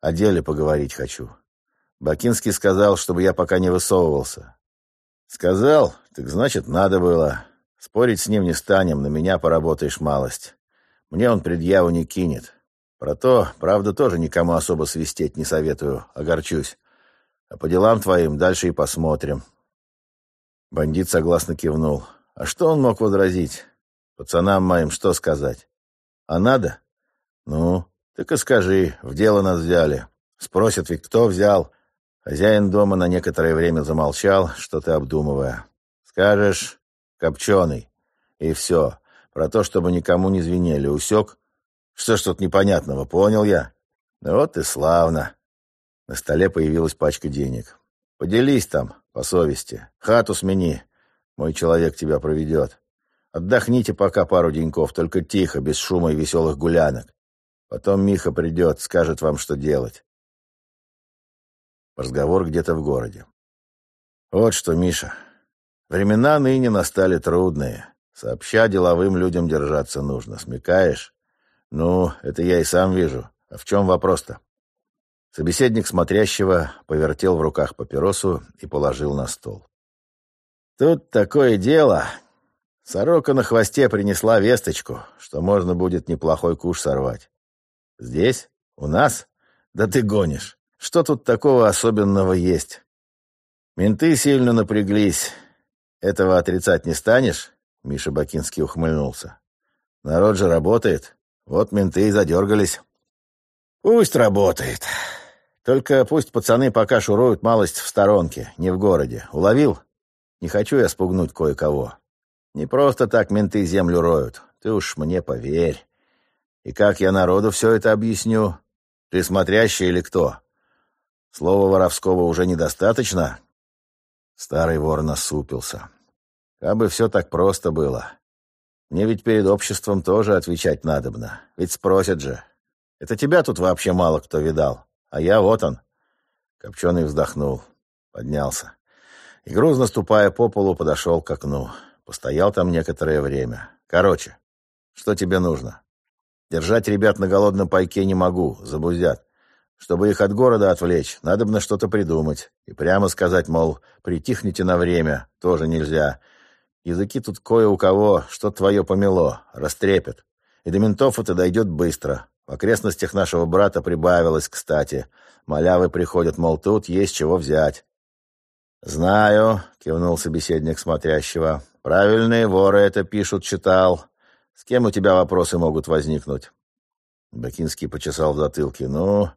О деле поговорить хочу». Бакинский сказал, чтобы я пока не высовывался. Сказал, так значит, надо было. Спорить с ним не станем, на меня поработаешь малость. Мне он предъяву не кинет. Про то, правда, тоже никому особо свистеть не советую, огорчусь. А по делам твоим дальше и посмотрим. Бандит согласно кивнул. А что он мог возразить? Пацанам моим что сказать? А надо? Ну, так и скажи, в дело нас взяли. Спросят ведь, кто взял. Хозяин дома на некоторое время замолчал, что-то обдумывая. Скажешь, копченый. И все. Про то, чтобы никому не звенели. Усек? Что ж тут непонятного, понял я? Вот и славно. На столе появилась пачка денег. Поделись там, по совести. Хату смени. Мой человек тебя проведет. Отдохните пока пару деньков, только тихо, без шума и веселых гулянок. Потом Миха придет, скажет вам, что делать. Разговор где-то в городе. Вот что, Миша, Времена ныне настали трудные. Сообща деловым людям держаться нужно. Смекаешь? Ну, это я и сам вижу. А в чем вопрос-то? Собеседник смотрящего повертел в руках папиросу и положил на стол. Тут такое дело. Сорока на хвосте принесла весточку, что можно будет неплохой куш сорвать. Здесь? У нас? Да ты гонишь. Что тут такого особенного есть? Менты сильно напряглись. Этого отрицать не станешь? Миша Бакинский ухмыльнулся. Народ же работает. Вот менты и задергались. Пусть работает. Только пусть пацаны пока шуруют малость в сторонке, не в городе. Уловил? Не хочу я спугнуть кое-кого. Не просто так менты землю роют. Ты уж мне поверь. И как я народу все это объясню? Ты смотрящий или кто? Слова воровского уже недостаточно? Старый вор насупился. Кабы все так просто было. Мне ведь перед обществом тоже отвечать надобно. Ведь спросят же. Это тебя тут вообще мало кто видал. А я вот он. Копченый вздохнул. Поднялся. И грузно ступая по полу, подошел к окну. Постоял там некоторое время. Короче, что тебе нужно? Держать ребят на голодном пайке не могу, забузят. Чтобы их от города отвлечь, надо бы на что-то придумать. И прямо сказать, мол, притихните на время, тоже нельзя. Языки тут кое у кого, что твое помело, растрепят. И до ментов это дойдет быстро. В окрестностях нашего брата прибавилось, кстати. Малявы приходят, мол, тут есть чего взять. «Знаю», — кивнул собеседник смотрящего. «Правильные воры это пишут, читал. С кем у тебя вопросы могут возникнуть?» Бакинский почесал в затылке. «Ну,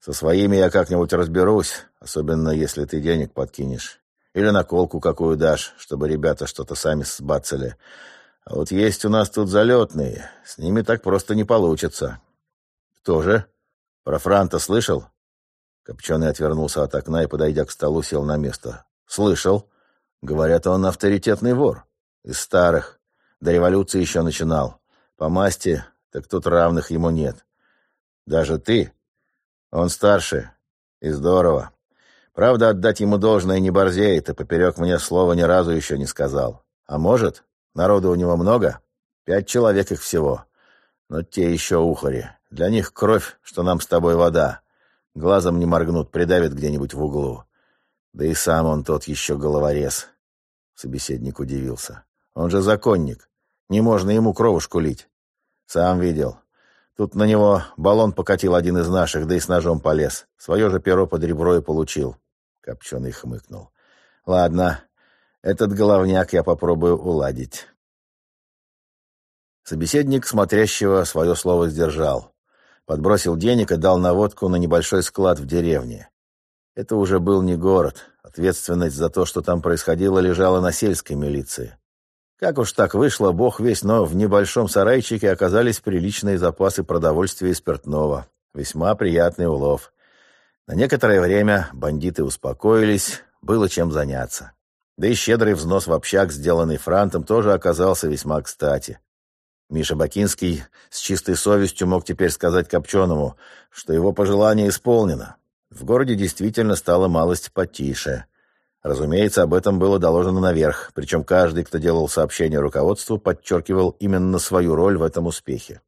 со своими я как-нибудь разберусь, особенно если ты денег подкинешь. Или наколку какую дашь, чтобы ребята что-то сами сбацали. А вот есть у нас тут залетные. С ними так просто не получится. Кто же? Про Франта слышал? Копченый отвернулся от окна и, подойдя к столу, сел на место. Слышал. Говорят, он авторитетный вор. Из старых. До революции еще начинал. По масти, так тут равных ему нет. Даже ты. Он старше. И здорово. Правда, отдать ему должное не борзеет, и поперек мне слова ни разу еще не сказал. А может, народу у него много? Пять человек их всего. Но те еще ухари. Для них кровь, что нам с тобой вода. Глазом не моргнут, придавят где-нибудь в углу. Да и сам он тот еще головорез. Собеседник удивился. Он же законник. Не можно ему кровушку лить. Сам видел. Тут на него баллон покатил один из наших, да и с ножом полез. Свое же перо под ребро и получил. Копченый хмыкнул. Ладно, этот головняк я попробую уладить. Собеседник смотрящего свое слово сдержал. Подбросил денег и дал наводку на небольшой склад в деревне. Это уже был не город. Ответственность за то, что там происходило, лежала на сельской милиции. Как уж так вышло, бог весь, но в небольшом сарайчике оказались приличные запасы продовольствия и спиртного. Весьма приятный улов. На некоторое время бандиты успокоились, было чем заняться. Да и щедрый взнос в общак, сделанный Франтом, тоже оказался весьма кстати. Миша Бакинский с чистой совестью мог теперь сказать Копченому, что его пожелание исполнено. В городе действительно стало малость потише. Разумеется, об этом было доложено наверх, причем каждый, кто делал сообщение руководству, подчеркивал именно свою роль в этом успехе.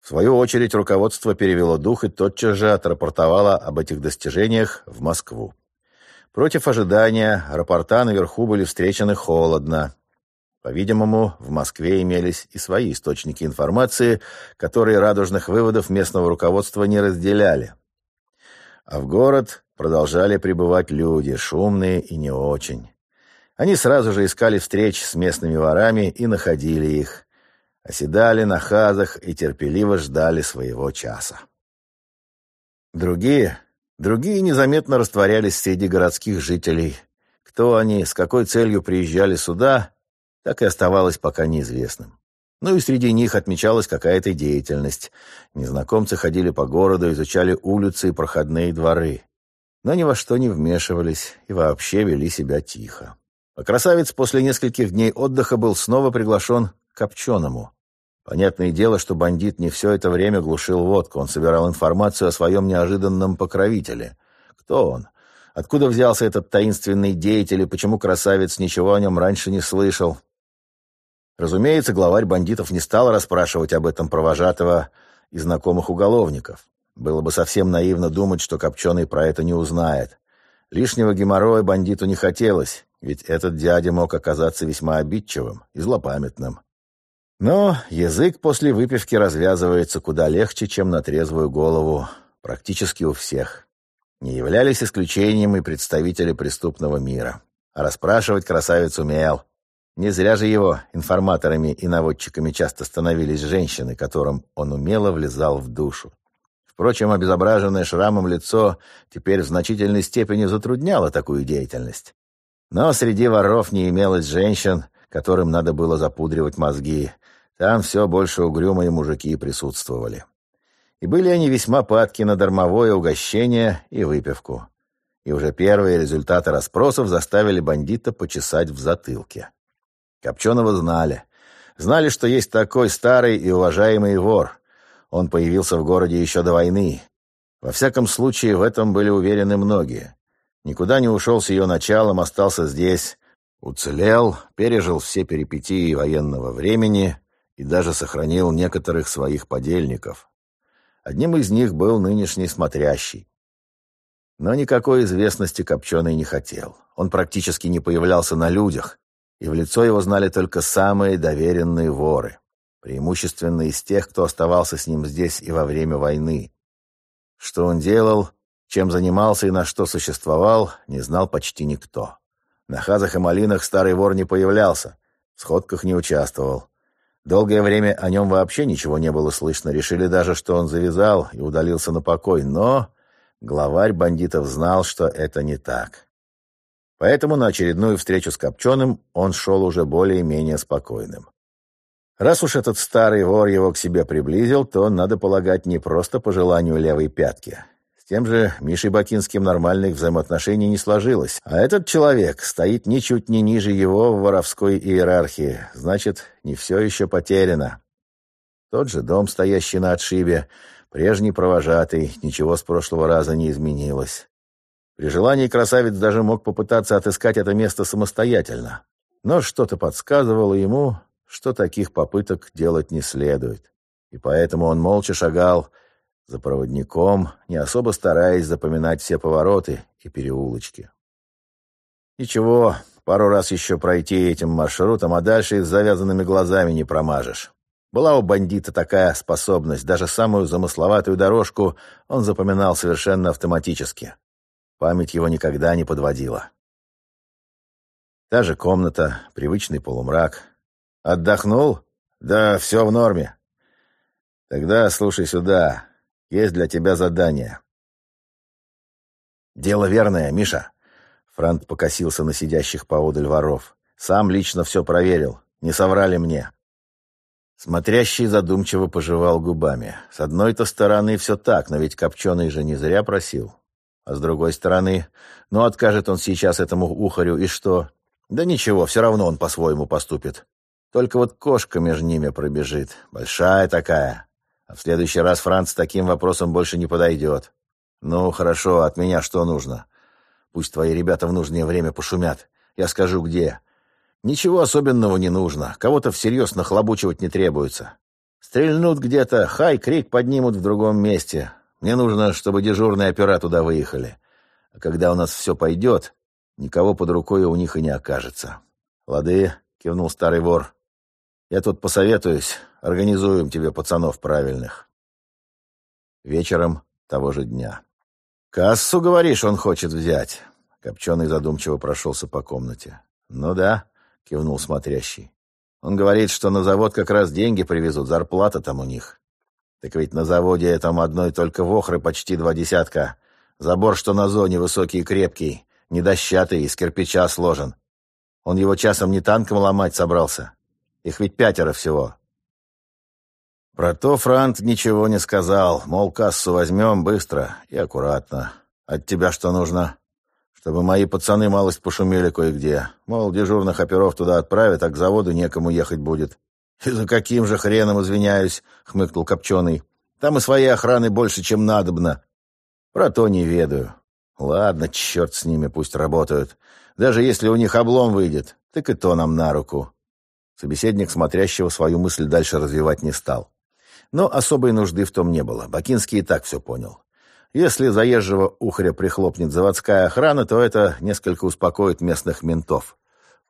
В свою очередь, руководство перевело дух и тотчас же отрапортовало об этих достижениях в Москву. Против ожидания, рапорта наверху были встречены холодно. По-видимому, в Москве имелись и свои источники информации, которые радужных выводов местного руководства не разделяли. А в город продолжали прибывать люди, шумные и не очень. Они сразу же искали встреч с местными ворами и находили их. Оседали на хазах и терпеливо ждали своего часа. Другие, другие незаметно растворялись среди городских жителей. Кто они, с какой целью приезжали сюда, так и оставалось пока неизвестным. Ну и среди них отмечалась какая-то деятельность. Незнакомцы ходили по городу, изучали улицы и проходные дворы. Но ни во что не вмешивались и вообще вели себя тихо. А красавец после нескольких дней отдыха был снова приглашен к Копченому. Понятное дело, что бандит не все это время глушил водку. Он собирал информацию о своем неожиданном покровителе. Кто он? Откуда взялся этот таинственный деятель и почему красавец ничего о нем раньше не слышал? Разумеется, главарь бандитов не стал расспрашивать об этом провожатого и знакомых уголовников. Было бы совсем наивно думать, что Копченый про это не узнает. Лишнего геморроя бандиту не хотелось, ведь этот дядя мог оказаться весьма обидчивым и злопамятным. Но язык после выпивки развязывается куда легче, чем на трезвую голову, практически у всех. Не являлись исключением и представители преступного мира. А расспрашивать красавец умел. Не зря же его информаторами и наводчиками часто становились женщины, которым он умело влезал в душу. Впрочем, обезображенное шрамом лицо теперь в значительной степени затрудняло такую деятельность. Но среди воров не имелось женщин, которым надо было запудривать мозги. Там все больше угрюмые мужики присутствовали. И были они весьма падки на дармовое угощение и выпивку. И уже первые результаты расспросов заставили бандита почесать в затылке. Копченого знали. Знали, что есть такой старый и уважаемый вор. Он появился в городе еще до войны. Во всяком случае, в этом были уверены многие. Никуда не ушел с ее началом, остался здесь. Уцелел, пережил все перипетии военного времени и даже сохранил некоторых своих подельников. Одним из них был нынешний смотрящий. Но никакой известности Копченый не хотел. Он практически не появлялся на людях, и в лицо его знали только самые доверенные воры, преимущественно из тех, кто оставался с ним здесь и во время войны. Что он делал, чем занимался и на что существовал, не знал почти никто. На хазах и малинах старый вор не появлялся, в сходках не участвовал. Долгое время о нем вообще ничего не было слышно, решили даже, что он завязал и удалился на покой, но главарь бандитов знал, что это не так. Поэтому на очередную встречу с Копченым он шел уже более-менее спокойным. Раз уж этот старый вор его к себе приблизил, то, надо полагать, не просто по желанию левой пятки. С тем же Мишей Бакинским нормальных взаимоотношений не сложилось. А этот человек стоит ничуть не ниже его в воровской иерархии. Значит, не все еще потеряно. Тот же дом, стоящий на отшибе, прежний провожатый, ничего с прошлого раза не изменилось. При желании красавец даже мог попытаться отыскать это место самостоятельно. Но что-то подсказывало ему, что таких попыток делать не следует. И поэтому он молча шагал, за проводником, не особо стараясь запоминать все повороты и переулочки. Ничего, пару раз еще пройти этим маршрутом, а дальше с завязанными глазами не промажешь. Была у бандита такая способность, даже самую замысловатую дорожку он запоминал совершенно автоматически. Память его никогда не подводила. Та же комната, привычный полумрак. Отдохнул? Да, все в норме. Тогда слушай сюда. Есть для тебя задание». «Дело верное, Миша». Франт покосился на сидящих поодаль воров. «Сам лично все проверил. Не соврали мне». Смотрящий задумчиво пожевал губами. С одной-то стороны все так, но ведь Копченый же не зря просил. А с другой стороны, ну откажет он сейчас этому ухарю, и что? Да ничего, все равно он по-своему поступит. Только вот кошка между ними пробежит. Большая такая. А в следующий раз Франц с таким вопросом больше не подойдет. Ну, хорошо, от меня что нужно? Пусть твои ребята в нужное время пошумят. Я скажу, где. Ничего особенного не нужно. Кого-то всерьез нахлобучивать не требуется. Стрельнут где-то, хай, крик поднимут в другом месте. Мне нужно, чтобы дежурные опера туда выехали. А когда у нас все пойдет, никого под рукой у них и не окажется. «Лады», — кивнул старый вор. «Я тут посоветуюсь. Организуем тебе пацанов правильных. Вечером того же дня. «Кассу, говоришь, он хочет взять?» Копченый задумчиво прошелся по комнате. «Ну да», — кивнул смотрящий. «Он говорит, что на завод как раз деньги привезут, зарплата там у них. Так ведь на заводе этом одной только вохры почти два десятка. Забор, что на зоне, высокий и крепкий, не дощатый, из кирпича сложен. Он его часом не танком ломать собрался. Их ведь пятеро всего. Про то Франт ничего не сказал, мол, кассу возьмем быстро и аккуратно. От тебя что нужно? Чтобы мои пацаны малость пошумели кое-где. Мол, дежурных оперов туда отправят, а к заводу некому ехать будет. «И за каким же хреном, извиняюсь?» — хмыкнул Копченый. «Там и своей охраны больше, чем надобно. Про то не ведаю. Ладно, черт с ними, пусть работают. Даже если у них облом выйдет, так и то нам на руку». Собеседник смотрящего свою мысль дальше развивать не стал. Но особой нужды в том не было. Бакинский и так все понял. Если заезжего ухаря прихлопнет заводская охрана, то это несколько успокоит местных ментов.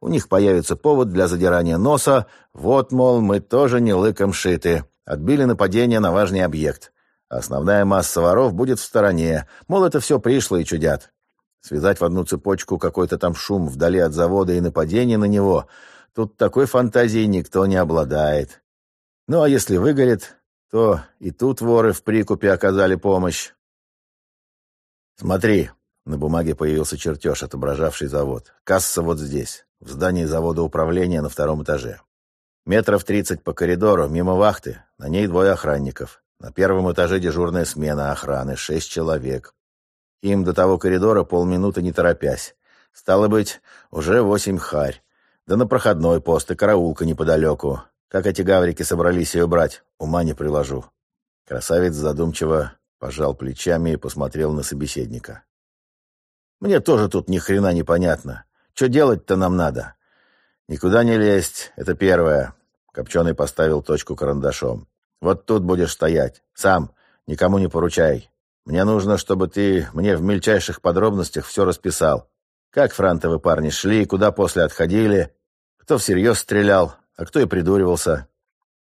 У них появится повод для задирания носа. Вот, мол, мы тоже не лыком шиты. Отбили нападение на важный объект. Основная масса воров будет в стороне. Мол, это все пришло и чудят. Связать в одну цепочку какой-то там шум вдали от завода и нападение на него. Тут такой фантазией никто не обладает. Ну, а если выгорит, то и тут воры в прикупе оказали помощь. «Смотри», — на бумаге появился чертеж, отображавший завод. «Касса вот здесь, в здании завода управления на втором этаже. Метров тридцать по коридору, мимо вахты, на ней двое охранников. На первом этаже дежурная смена охраны, шесть человек. Им до того коридора полминуты не торопясь. Стало быть, уже восемь харь. Да на проходной пост и караулка неподалеку. Как эти гаврики собрались ее брать, ума не приложу. Красавец задумчиво пожал плечами и посмотрел на собеседника. Мне тоже тут ни хрена не понятно. Что делать-то нам надо? Никуда не лезть, это первое. Копченый поставил точку карандашом. Вот тут будешь стоять. Сам, никому не поручай. Мне нужно, чтобы ты мне в мельчайших подробностях все расписал. Как франтовые парни шли, куда после отходили, кто всерьез стрелял, а кто и придуривался.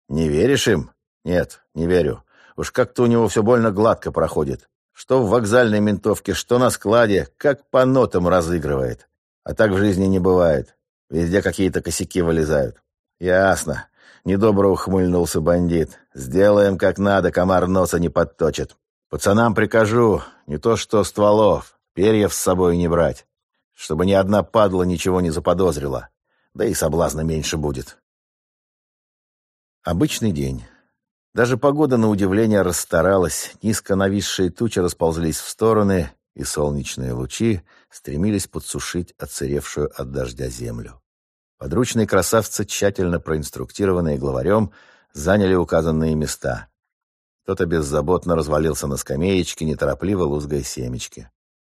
Не веришь им? Нет, не верю. Уж как-то у него все больно гладко проходит. Что в вокзальной ментовке, что на складе, как по нотам разыгрывает. А так в жизни не бывает. Везде какие-то косяки вылезают. Ясно. Недобро ухмыльнулся бандит. Сделаем как надо, комар носа не подточит. Пацанам прикажу, не то что стволов, перьев с собой не брать. Чтобы ни одна падла ничего не заподозрила. Да и соблазна меньше будет. Обычный день. Даже погода, на удивление, расстаралась, низко нависшие тучи расползлись в стороны, и солнечные лучи стремились подсушить отсыревшую от дождя землю. Подручные красавцы, тщательно проинструктированные главарем, заняли указанные места. Кто-то беззаботно развалился на скамеечке, неторопливо лузгая семечки.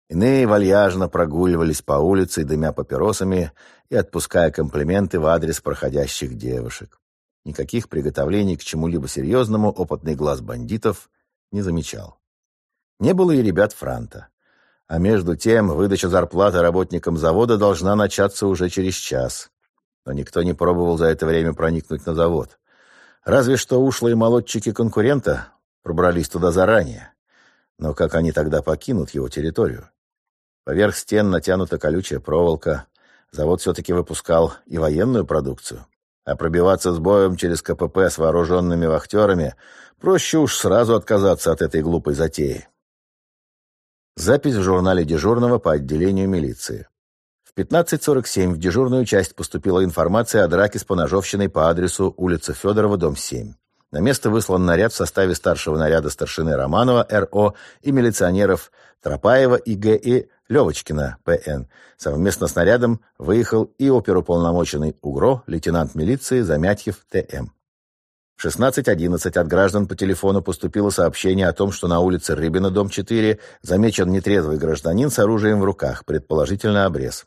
Иные вальяжно прогуливались по улице, дымя папиросами и отпуская комплименты в адрес проходящих девушек. Никаких приготовлений к чему-либо серьезному опытный глаз бандитов не замечал. Не было и ребят Франта. А между тем, выдача зарплаты работникам завода должна начаться уже через час. Но никто не пробовал за это время проникнуть на завод. Разве что ушлые молодчики конкурента пробрались туда заранее. Но как они тогда покинут его территорию? Поверх стен натянута колючая проволока. Завод все-таки выпускал и военную продукцию. А пробиваться с боем через КПП с вооруженными вахтерами проще уж сразу отказаться от этой глупой затеи. Запись в журнале дежурного по отделению милиции. В 15.47 в дежурную часть поступила информация о драке с поножовщиной по адресу улица Федорова, дом 7. На место выслан наряд в составе старшего наряда старшины Романова, РО, и милиционеров Тропаева, ИГ и Левочкина, ПН. Совместно с нарядом выехал и оперуполномоченный УГРО, лейтенант милиции Замятьев, ТМ. В 16.11 от граждан по телефону поступило сообщение о том, что на улице Рыбина, дом 4, замечен нетрезвый гражданин с оружием в руках, предположительно обрез.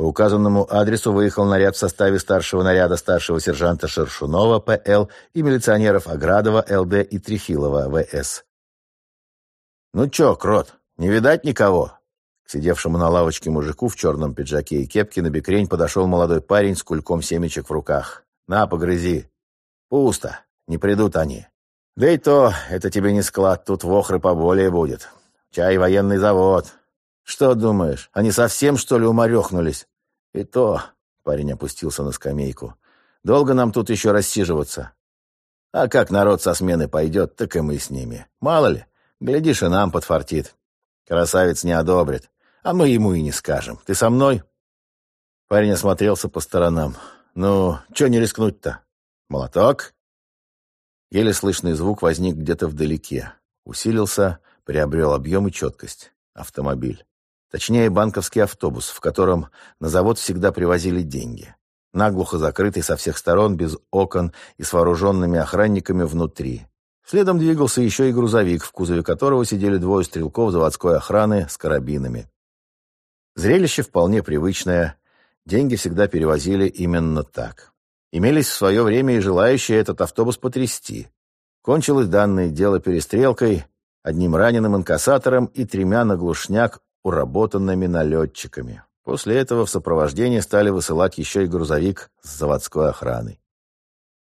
По указанному адресу выехал наряд в составе старшего наряда старшего сержанта Шершунова, ПЛ, и милиционеров Аградова, ЛД и Трехилова, ВС. «Ну чё, крот, не видать никого?» К сидевшему на лавочке мужику в черном пиджаке и кепке на бекрень подошел молодой парень с кульком семечек в руках. «На, погрызи!» Пусто. Не придут они. Да и то, это тебе не склад, тут вохры поболее будет. Чай военный завод. Что думаешь, они совсем, что ли, уморехнулись? И то, парень опустился на скамейку. Долго нам тут еще рассиживаться? А как народ со смены пойдет, так и мы с ними. Мало ли, глядишь, и нам подфартит. Красавец не одобрит. А мы ему и не скажем. Ты со мной? Парень осмотрелся по сторонам. Ну, что не рискнуть-то? «Молоток?» Еле слышный звук возник где-то вдалеке. Усилился, приобрел объем и четкость. Автомобиль. Точнее, банковский автобус, в котором на завод всегда привозили деньги. Наглухо закрытый со всех сторон, без окон и с вооруженными охранниками внутри. Следом двигался еще и грузовик, в кузове которого сидели двое стрелков заводской охраны с карабинами. Зрелище вполне привычное. Деньги всегда перевозили именно так. Имелись в свое время и желающие этот автобус потрясти. Кончилось данное дело перестрелкой, одним раненым инкассатором и тремя на глушняк уработанными налетчиками. После этого в сопровождении стали высылать еще и грузовик с заводской охраной.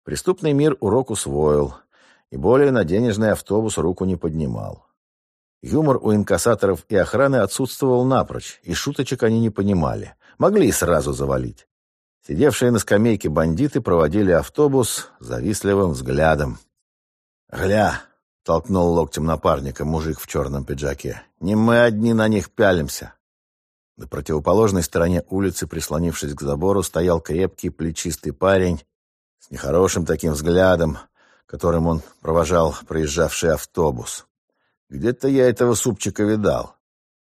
Преступный мир урок усвоил, и более на денежный автобус руку не поднимал. Юмор у инкассаторов и охраны отсутствовал напрочь, и шуточек они не понимали. Могли и сразу завалить. Сидевшие на скамейке бандиты проводили автобус завистливым взглядом. «Гля!» — толкнул локтем напарника мужик в черном пиджаке. «Не мы одни на них пялимся!» На противоположной стороне улицы, прислонившись к забору, стоял крепкий плечистый парень с нехорошим таким взглядом, которым он провожал проезжавший автобус. Где-то я этого супчика видал.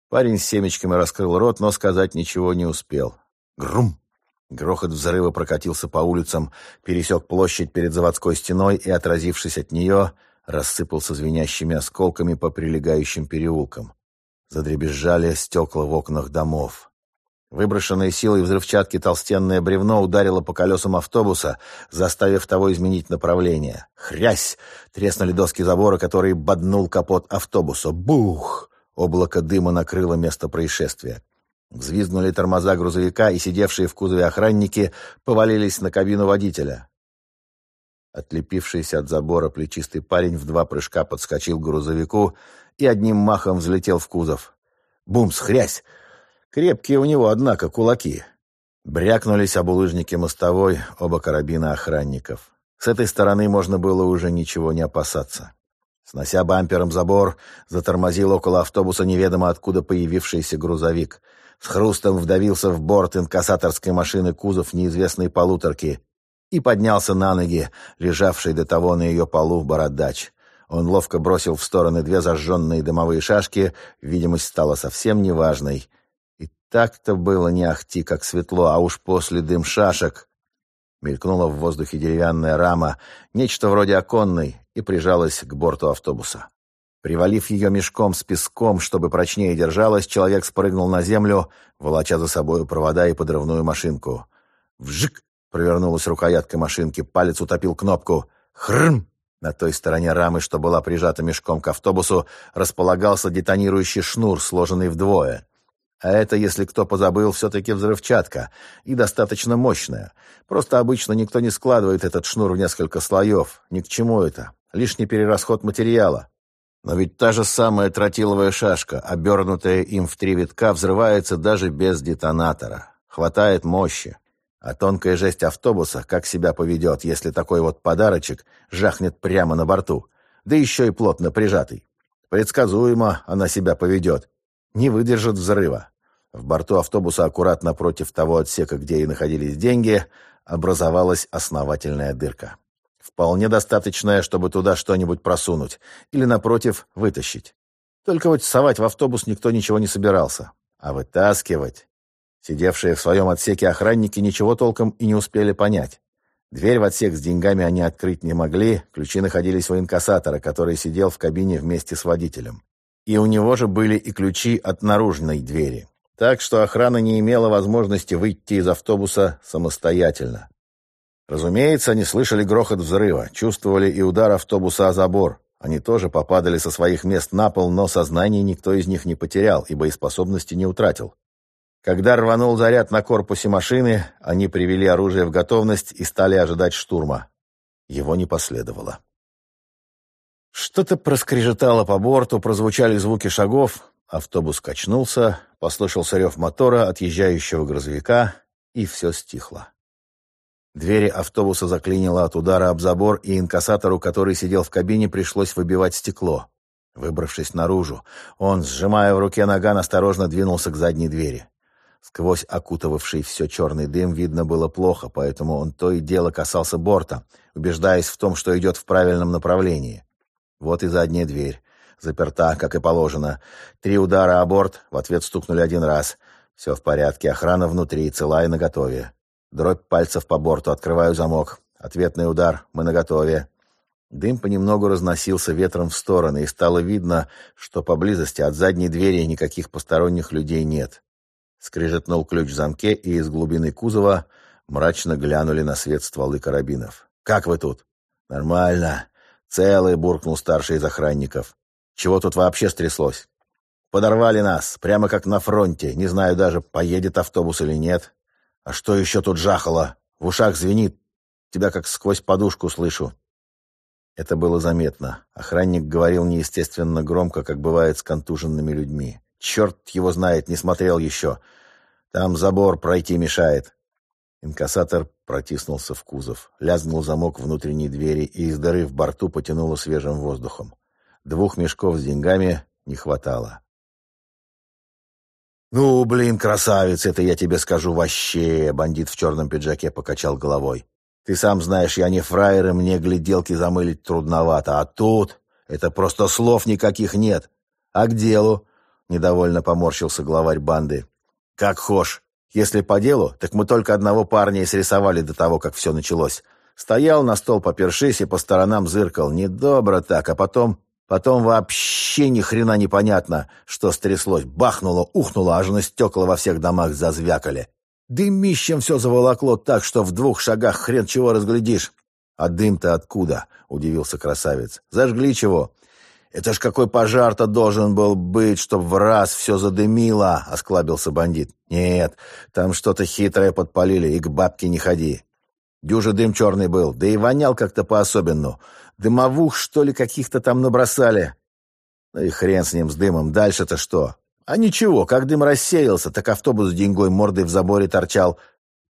Парень с семечками раскрыл рот, но сказать ничего не успел. Грум! Грохот взрыва прокатился по улицам, пересек площадь перед заводской стеной и, отразившись от нее, рассыпался звенящими осколками по прилегающим переулкам. Задребезжали стекла в окнах домов. Выброшенное силой взрывчатки толстенное бревно ударило по колесам автобуса, заставив того изменить направление. Хрясь! Треснули доски забора, который боднул капот автобуса. Бух! Облако дыма накрыло место происшествия. Взвизгнули тормоза грузовика, и сидевшие в кузове охранники повалились на кабину водителя. Отлепившийся от забора плечистый парень в два прыжка подскочил к грузовику и одним махом взлетел в кузов. Бумс, хрясь! Крепкие у него, однако, кулаки. Брякнулись об улыжнике мостовой оба карабина охранников. С этой стороны можно было уже ничего не опасаться. Снося бампером забор, затормозил около автобуса неведомо откуда появившийся грузовик — с хрустом вдавился в борт инкассаторской машины кузов неизвестной полуторки. И поднялся на ноги, лежавший до того на ее полу бородач. Он ловко бросил в стороны две зажженные дымовые шашки, видимость стала совсем неважной. И так-то было не ахти, как светло, а уж после дым шашек. Мелькнула в воздухе деревянная рама, нечто вроде оконной, и прижалась к борту автобуса. Привалив ее мешком с песком, чтобы прочнее держалась, человек спрыгнул на землю, волоча за собою провода и подрывную машинку. Вжик! Провернулась рукоятка машинки, палец утопил кнопку. Хрм! На той стороне рамы, что была прижата мешком к автобусу, располагался детонирующий шнур, сложенный вдвое. А это, если кто позабыл, все-таки взрывчатка. И достаточно мощная. Просто обычно никто не складывает этот шнур в несколько слоев. Ни к чему это. Лишний перерасход материала. Но ведь та же самая тротиловая шашка, обернутая им в три витка, взрывается даже без детонатора. Хватает мощи. А тонкая жесть автобуса как себя поведет, если такой вот подарочек жахнет прямо на борту, да еще и плотно прижатый. Предсказуемо она себя поведет. Не выдержит взрыва. В борту автобуса аккуратно против того отсека, где и находились деньги, образовалась основательная дырка. Вполне достаточная, чтобы туда что-нибудь просунуть. Или, напротив, вытащить. Только вот совать в автобус никто ничего не собирался. А вытаскивать... Сидевшие в своем отсеке охранники ничего толком и не успели понять. Дверь в отсек с деньгами они открыть не могли, ключи находились у инкассатора, который сидел в кабине вместе с водителем. И у него же были и ключи от наружной двери. Так что охрана не имела возможности выйти из автобуса самостоятельно. Разумеется, они слышали грохот взрыва, чувствовали и удар автобуса о забор. Они тоже попадали со своих мест на пол, но сознание никто из них не потерял и боеспособности не утратил. Когда рванул заряд на корпусе машины, они привели оружие в готовность и стали ожидать штурма. Его не последовало. Что-то проскрежетало по борту, прозвучали звуки шагов, автобус качнулся, послышался рев мотора отъезжающего грузовика, и все стихло. Двери автобуса заклинило от удара об забор, и инкассатору, который сидел в кабине, пришлось выбивать стекло. Выбравшись наружу, он, сжимая в руке наган, осторожно двинулся к задней двери. Сквозь окутывавший все черный дым видно было плохо, поэтому он то и дело касался борта, убеждаясь в том, что идет в правильном направлении. Вот и задняя дверь. Заперта, как и положено. Три удара о борт, в ответ стукнули один раз. Все в порядке, охрана внутри, цела и наготове. Дробь пальцев по борту, открываю замок. Ответный удар, мы наготове. Дым понемногу разносился ветром в стороны, и стало видно, что поблизости от задней двери никаких посторонних людей нет. Скрежетнул ключ в замке, и из глубины кузова мрачно глянули на свет стволы карабинов. «Как вы тут?» «Нормально. Целый», — буркнул старший из охранников. «Чего тут вообще стряслось?» «Подорвали нас, прямо как на фронте. Не знаю даже, поедет автобус или нет. А что еще тут жахало? В ушах звенит. Тебя как сквозь подушку слышу». Это было заметно. Охранник говорил неестественно громко, как бывает с контуженными людьми. Черт его знает, не смотрел еще. Там забор пройти мешает. Инкассатор протиснулся в кузов. Лязгнул замок внутренней двери, и из дыры в борту потянуло свежим воздухом. Двух мешков с деньгами не хватало. «Ну, блин, красавец, это я тебе скажу вообще!» Бандит в черном пиджаке покачал головой. «Ты сам знаешь, я не фраер, и мне гляделки замылить трудновато. А тут это просто слов никаких нет. А к делу? Недовольно поморщился главарь банды. «Как хошь. Если по делу, так мы только одного парня и срисовали до того, как все началось. Стоял на стол, попершись и по сторонам зыркал. Недобро так, а потом... Потом вообще ни хрена непонятно, что стряслось. Бахнуло, ухнуло, аж на стекла во всех домах зазвякали. Дымищем все заволокло так, что в двух шагах хрен чего разглядишь. «А дым-то откуда?» — удивился красавец. «Зажгли чего?» «Это ж какой пожар-то должен был быть, чтоб в раз все задымило!» — осклабился бандит. «Нет, там что-то хитрое подпалили, и к бабке не ходи. Дюжа дым черный был, да и вонял как-то по-особенному. Дымовух, что ли, каких-то там набросали. Ну и хрен с ним, с дымом, дальше-то что? А ничего, как дым рассеялся, так автобус с деньгой мордой в заборе торчал,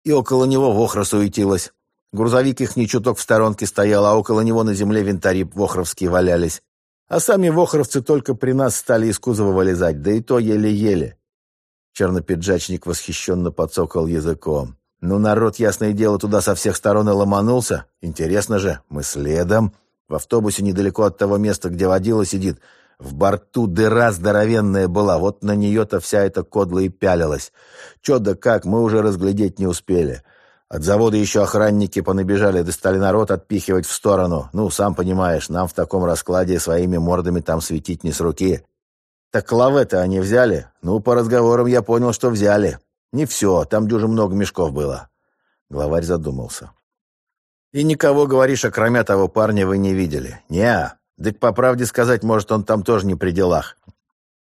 и около него вохра суетилась. Грузовик их не чуток в сторонке стоял, а около него на земле винтари вохровские валялись. А сами вохровцы только при нас стали из кузова вылезать, да и то еле-еле. Чернопиджачник восхищенно подсокал языком. Ну, народ, ясное дело, туда со всех сторон и ломанулся. Интересно же, мы следом. В автобусе недалеко от того места, где водила сидит, в борту дыра здоровенная была, вот на нее-то вся эта кодла и пялилась. Че да как, мы уже разглядеть не успели. От завода еще охранники понабежали, да стали народ отпихивать в сторону. Ну, сам понимаешь, нам в таком раскладе своими мордами там светить не с руки. Так лавы-то они взяли? Ну, по разговорам я понял, что взяли. Не все, там дюже много мешков было. Главарь задумался. И никого, говоришь, окромя того парня вы не видели? Не, так по правде сказать, может, он там тоже не при делах.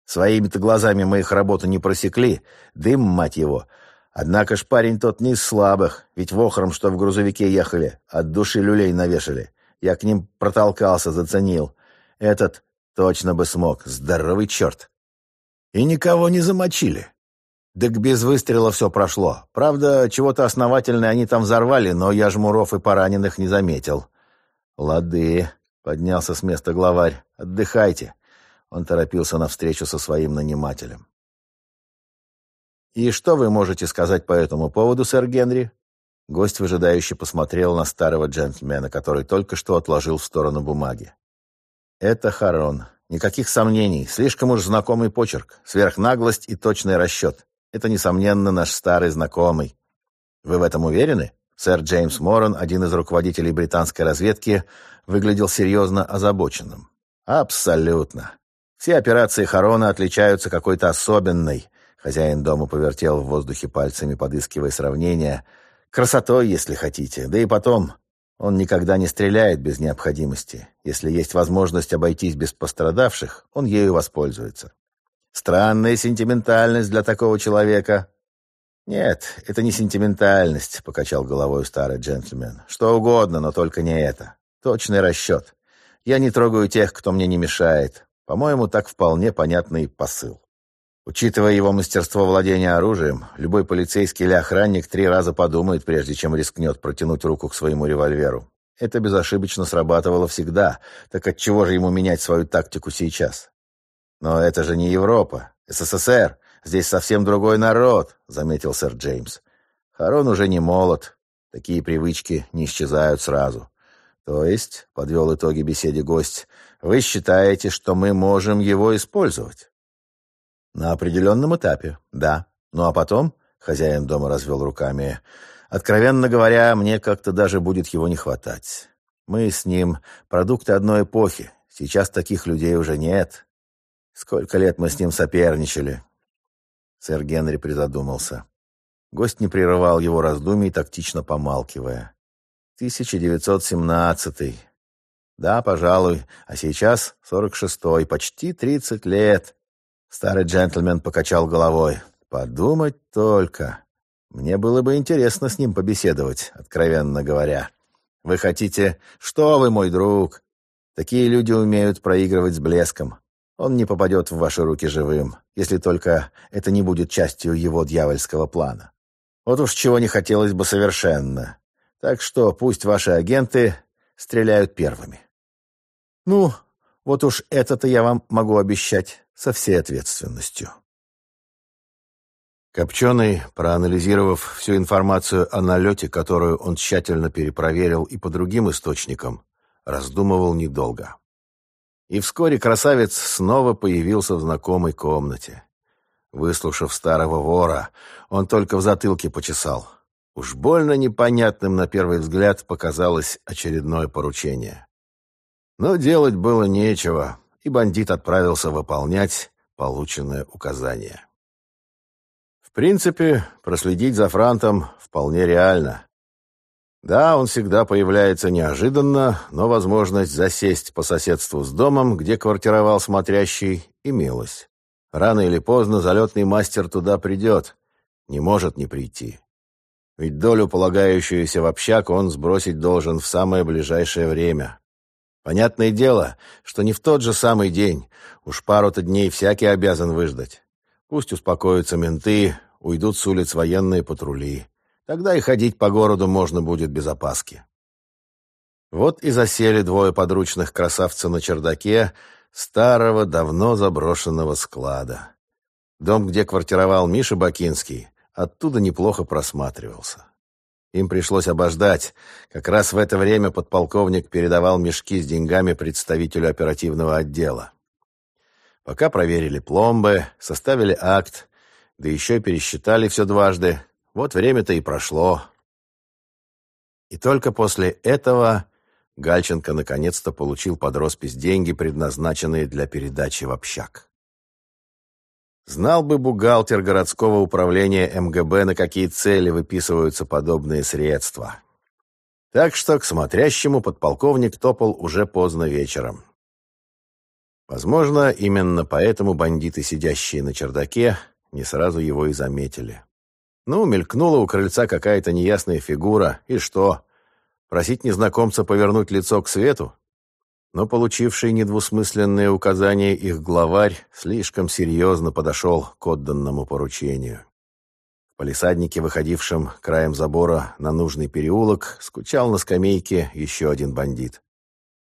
Своими-то глазами мы их работу не просекли. Дым, мать его. Однако ж парень тот не из слабых, ведь вохром, что в грузовике ехали, от души люлей навешали. Я к ним протолкался, заценил. Этот точно бы смог, здоровый черт. И никого не замочили. Так без выстрела все прошло. Правда, чего-то основательное они там взорвали, но я жмуров и пораненых не заметил. Лады, поднялся с места главарь. Отдыхайте. Он торопился навстречу со своим нанимателем. «И что вы можете сказать по этому поводу, сэр Генри?» Гость выжидающе посмотрел на старого джентльмена, который только что отложил в сторону бумаги. «Это Харон. Никаких сомнений. Слишком уж знакомый почерк. Сверхнаглость и точный расчет. Это, несомненно, наш старый знакомый. Вы в этом уверены?» Сэр Джеймс Моррон, один из руководителей британской разведки, выглядел серьезно озабоченным. «Абсолютно. Все операции Харона отличаются какой-то особенной, Хозяин дома повертел в воздухе пальцами, подыскивая сравнения. Красотой, если хотите. Да и потом, он никогда не стреляет без необходимости. Если есть возможность обойтись без пострадавших, он ею воспользуется. Странная сентиментальность для такого человека. Нет, это не сентиментальность, покачал головой старый джентльмен. Что угодно, но только не это. Точный расчет. Я не трогаю тех, кто мне не мешает. По-моему, так вполне понятный посыл. Учитывая его мастерство владения оружием, любой полицейский или охранник три раза подумает, прежде чем рискнет протянуть руку к своему револьверу. Это безошибочно срабатывало всегда, так отчего же ему менять свою тактику сейчас? Но это же не Европа, СССР, здесь совсем другой народ, заметил сэр Джеймс. Харон уже не молод, такие привычки не исчезают сразу. То есть, подвел итоги беседе гость, вы считаете, что мы можем его использовать? На определенном этапе, да. Ну а потом, хозяин дома развел руками, откровенно говоря, мне как-то даже будет его не хватать. Мы с ним продукты одной эпохи. Сейчас таких людей уже нет. Сколько лет мы с ним соперничали. Сэр Генри призадумался. Гость не прерывал его раздумий, тактично помалкивая. 1917 Да, пожалуй. А сейчас 46-й. Почти 30 лет. Старый джентльмен покачал головой. «Подумать только. Мне было бы интересно с ним побеседовать, откровенно говоря. Вы хотите... Что вы, мой друг? Такие люди умеют проигрывать с блеском. Он не попадет в ваши руки живым, если только это не будет частью его дьявольского плана. Вот уж чего не хотелось бы совершенно. Так что пусть ваши агенты стреляют первыми. Ну, вот уж это-то я вам могу обещать со всей ответственностью. Копченый, проанализировав всю информацию о налете, которую он тщательно перепроверил и по другим источникам, раздумывал недолго. И вскоре красавец снова появился в знакомой комнате. Выслушав старого вора, он только в затылке почесал. Уж больно непонятным на первый взгляд показалось очередное поручение. Но делать было нечего и бандит отправился выполнять полученное указание. В принципе, проследить за Франтом вполне реально. Да, он всегда появляется неожиданно, но возможность засесть по соседству с домом, где квартировал смотрящий, имелась. Рано или поздно залетный мастер туда придет. Не может не прийти. Ведь долю, полагающуюся в общак, он сбросить должен в самое ближайшее время. Понятное дело, что не в тот же самый день. Уж пару-то дней всякий обязан выждать. Пусть успокоятся менты, уйдут с улиц военные патрули. Тогда и ходить по городу можно будет без опаски. Вот и засели двое подручных красавца на чердаке старого, давно заброшенного склада. Дом, где квартировал Миша Бакинский, оттуда неплохо просматривался. Им пришлось обождать. Как раз в это время подполковник передавал мешки с деньгами представителю оперативного отдела. Пока проверили пломбы, составили акт, да еще пересчитали все дважды. Вот время-то и прошло. И только после этого Гальченко наконец-то получил под роспись деньги, предназначенные для передачи в общак. Знал бы бухгалтер городского управления МГБ, на какие цели выписываются подобные средства. Так что к смотрящему подполковник топал уже поздно вечером. Возможно, именно поэтому бандиты, сидящие на чердаке, не сразу его и заметили. Ну, мелькнула у крыльца какая-то неясная фигура, и что? Просить незнакомца повернуть лицо к свету? Но получивший недвусмысленные указания их главарь слишком серьезно подошел к отданному поручению. В палисаднике, выходившем краем забора на нужный переулок, скучал на скамейке еще один бандит.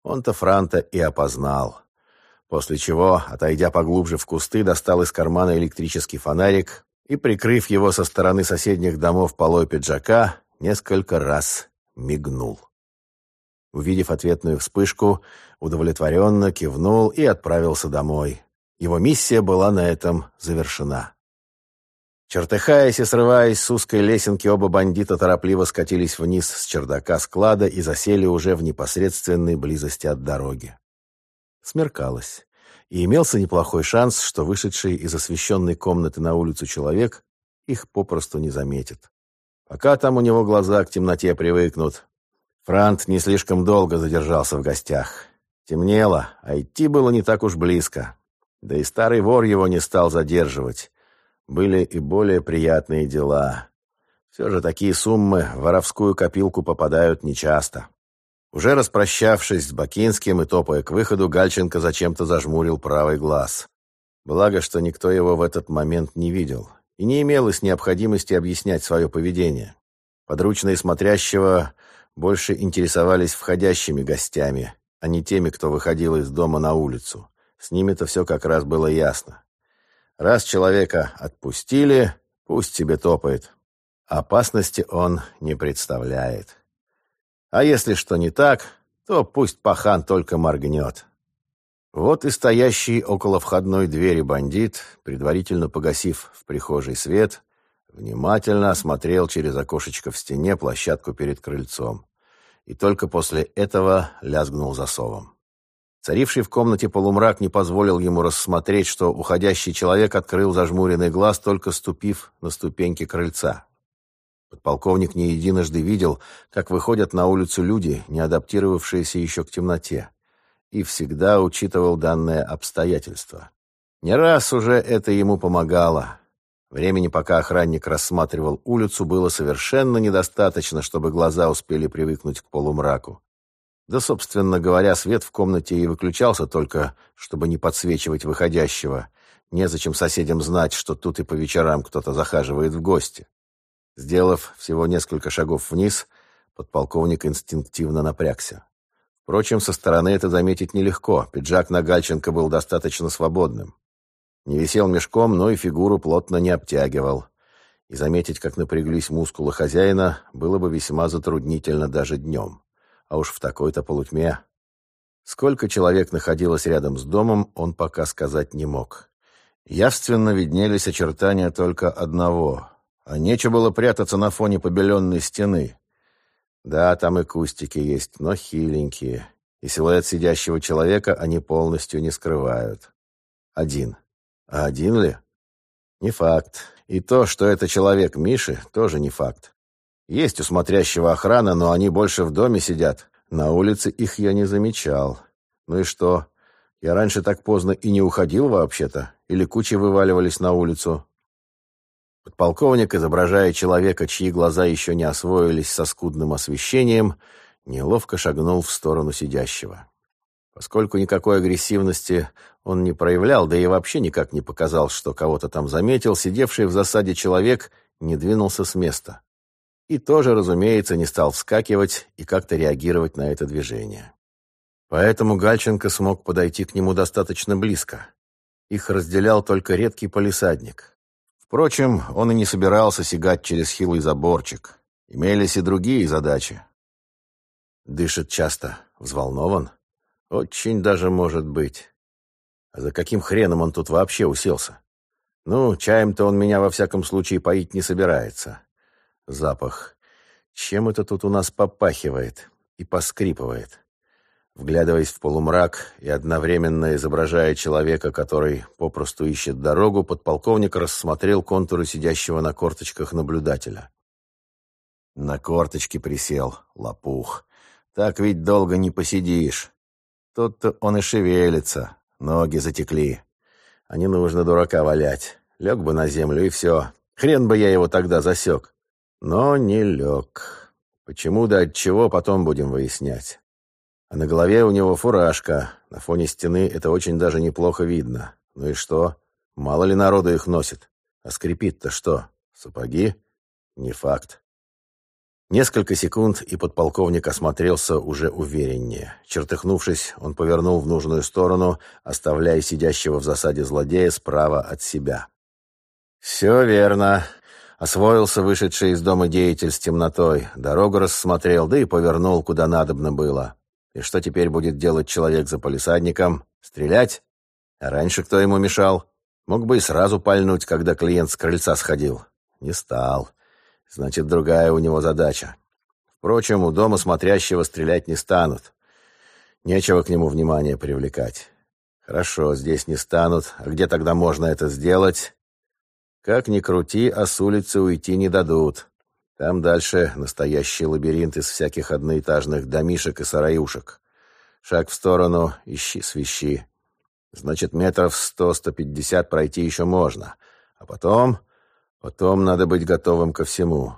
Он-то Франта и опознал. После чего, отойдя поглубже в кусты, достал из кармана электрический фонарик и, прикрыв его со стороны соседних домов полой пиджака, несколько раз мигнул. Увидев ответную вспышку, удовлетворенно кивнул и отправился домой. Его миссия была на этом завершена. Чертыхаясь и срываясь с узкой лесенки, оба бандита торопливо скатились вниз с чердака склада и засели уже в непосредственной близости от дороги. Смеркалось, и имелся неплохой шанс, что вышедший из освещенной комнаты на улицу человек их попросту не заметит. Пока там у него глаза к темноте привыкнут, Франт не слишком долго задержался в гостях. Темнело, а идти было не так уж близко. Да и старый вор его не стал задерживать. Были и более приятные дела. Все же такие суммы в воровскую копилку попадают нечасто. Уже распрощавшись с Бакинским и топая к выходу, Гальченко зачем-то зажмурил правый глаз. Благо, что никто его в этот момент не видел, и не имелось необходимости объяснять свое поведение. Подручные смотрящего больше интересовались входящими гостями, а не теми, кто выходил из дома на улицу. С ними-то все как раз было ясно. Раз человека отпустили, пусть себе топает. Опасности он не представляет. А если что не так, то пусть пахан только моргнет. Вот и стоящий около входной двери бандит, предварительно погасив в прихожей свет, внимательно осмотрел через окошечко в стене площадку перед крыльцом и только после этого лязгнул засовом. Царивший в комнате полумрак не позволил ему рассмотреть, что уходящий человек открыл зажмуренный глаз, только ступив на ступеньки крыльца. Подполковник не единожды видел, как выходят на улицу люди, не адаптировавшиеся еще к темноте, и всегда учитывал данное обстоятельство. Не раз уже это ему помогало. Времени, пока охранник рассматривал улицу, было совершенно недостаточно, чтобы глаза успели привыкнуть к полумраку. Да, собственно говоря, свет в комнате и выключался только, чтобы не подсвечивать выходящего. Незачем соседям знать, что тут и по вечерам кто-то захаживает в гости. Сделав всего несколько шагов вниз, подполковник инстинктивно напрягся. Впрочем, со стороны это заметить нелегко. Пиджак на Гальченко был достаточно свободным. Не висел мешком, но и фигуру плотно не обтягивал. И заметить, как напряглись мускулы хозяина, было бы весьма затруднительно даже днем. А уж в такой-то полутьме. Сколько человек находилось рядом с домом, он пока сказать не мог. Явственно виднелись очертания только одного. А нечего было прятаться на фоне побеленной стены. Да, там и кустики есть, но хиленькие. И силуэт сидящего человека они полностью не скрывают. Один. А один ли? Не факт. И то, что это человек Миши, тоже не факт. Есть у смотрящего охрана, но они больше в доме сидят. На улице их я не замечал. Ну и что? Я раньше так поздно и не уходил вообще-то? Или кучи вываливались на улицу? Подполковник, изображая человека, чьи глаза еще не освоились со скудным освещением, неловко шагнул в сторону сидящего. Поскольку никакой агрессивности он не проявлял, да и вообще никак не показал, что кого-то там заметил, сидевший в засаде человек не двинулся с места. И тоже, разумеется, не стал вскакивать и как-то реагировать на это движение. Поэтому Гальченко смог подойти к нему достаточно близко. Их разделял только редкий полисадник. Впрочем, он и не собирался сигать через хилый заборчик. Имелись и другие задачи. Дышит часто, взволнован. Очень даже может быть. А за каким хреном он тут вообще уселся? Ну, чаем-то он меня во всяком случае поить не собирается. Запах. Чем это тут у нас попахивает и поскрипывает? Вглядываясь в полумрак и одновременно изображая человека, который попросту ищет дорогу, подполковник рассмотрел контуры сидящего на корточках наблюдателя. На корточки присел, лопух. Так ведь долго не посидишь. Тут-то он и шевелится, ноги затекли. А не нужно дурака валять. Лег бы на землю, и все. Хрен бы я его тогда засек. Но не лег. Почему да от чего, потом будем выяснять. А на голове у него фуражка. На фоне стены это очень даже неплохо видно. Ну и что? Мало ли народу их носит. А скрипит-то что? Сапоги? Не факт. Несколько секунд, и подполковник осмотрелся уже увереннее. Чертыхнувшись, он повернул в нужную сторону, оставляя сидящего в засаде злодея справа от себя. «Все верно. Освоился вышедший из дома деятель с темнотой. Дорогу рассмотрел, да и повернул, куда надобно было. И что теперь будет делать человек за полисадником? Стрелять? А раньше кто ему мешал? Мог бы и сразу пальнуть, когда клиент с крыльца сходил. Не стал. Значит, другая у него задача. Впрочем, у дома смотрящего стрелять не станут. Нечего к нему внимание привлекать. Хорошо, здесь не станут. А где тогда можно это сделать? Как ни крути, а с улицы уйти не дадут. Там дальше настоящий лабиринт из всяких одноэтажных домишек и сараюшек. Шаг в сторону, ищи свищи. Значит, метров сто-сто пятьдесят пройти еще можно. А потом... Потом надо быть готовым ко всему.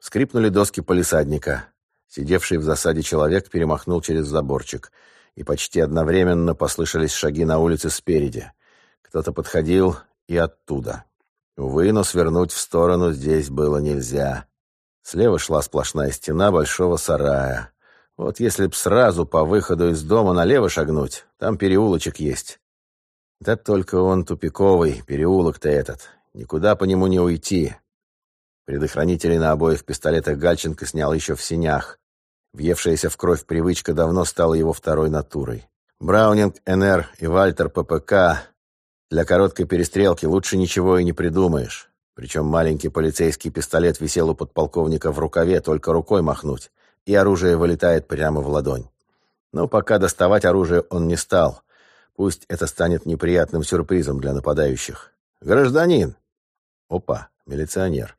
Скрипнули доски полисадника. Сидевший в засаде человек перемахнул через заборчик. И почти одновременно послышались шаги на улице спереди. Кто-то подходил и оттуда. Увы, но свернуть в сторону здесь было нельзя. Слева шла сплошная стена большого сарая. Вот если б сразу по выходу из дома налево шагнуть, там переулочек есть. Да только он тупиковый, переулок-то этот. Никуда по нему не уйти. Предохранители на обоих пистолетах Гальченко снял еще в синях. Въевшаяся в кровь привычка давно стала его второй натурой. Браунинг НР и Вальтер ППК для короткой перестрелки лучше ничего и не придумаешь. Причем маленький полицейский пистолет висел у подполковника в рукаве, только рукой махнуть, и оружие вылетает прямо в ладонь. Но пока доставать оружие он не стал. Пусть это станет неприятным сюрпризом для нападающих. «Гражданин!» Опа, милиционер.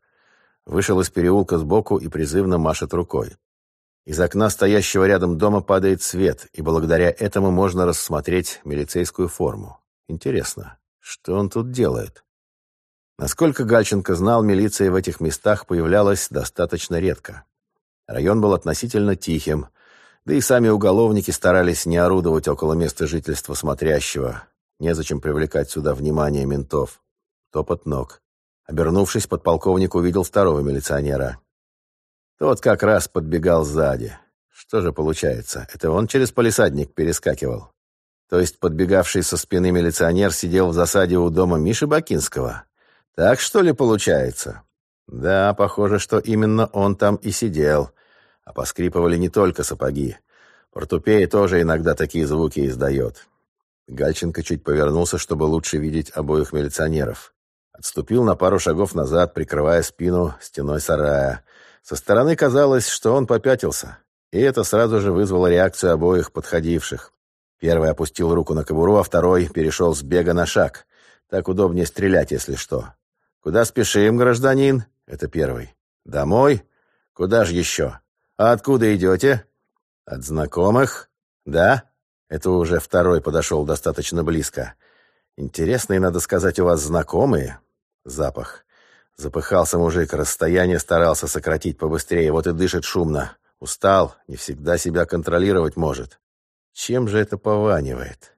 Вышел из переулка сбоку и призывно машет рукой. Из окна стоящего рядом дома падает свет, и благодаря этому можно рассмотреть милицейскую форму. Интересно, что он тут делает? Насколько Гальченко знал, милиция в этих местах появлялась достаточно редко. Район был относительно тихим, да и сами уголовники старались не орудовать около места жительства смотрящего. Незачем привлекать сюда внимание ментов. Топот ног. Обернувшись, подполковник увидел второго милиционера. Тот как раз подбегал сзади. Что же получается? Это он через полисадник перескакивал. То есть подбегавший со спины милиционер сидел в засаде у дома Миши Бакинского. Так что ли получается? Да, похоже, что именно он там и сидел. А поскрипывали не только сапоги. Портупея тоже иногда такие звуки издает. Гальченко чуть повернулся, чтобы лучше видеть обоих милиционеров. Отступил на пару шагов назад, прикрывая спину стеной сарая. Со стороны казалось, что он попятился. И это сразу же вызвало реакцию обоих подходивших. Первый опустил руку на кобуру, а второй перешел с бега на шаг. Так удобнее стрелять, если что. «Куда спешим, гражданин?» — это первый. «Домой? Куда же еще? А откуда идете?» «От знакомых?» «Да?» Это уже второй подошел достаточно близко. «Интересные, надо сказать, у вас знакомые?» Запах. Запыхался мужик, расстояние старался сократить побыстрее, вот и дышит шумно. Устал, не всегда себя контролировать может. Чем же это пованивает?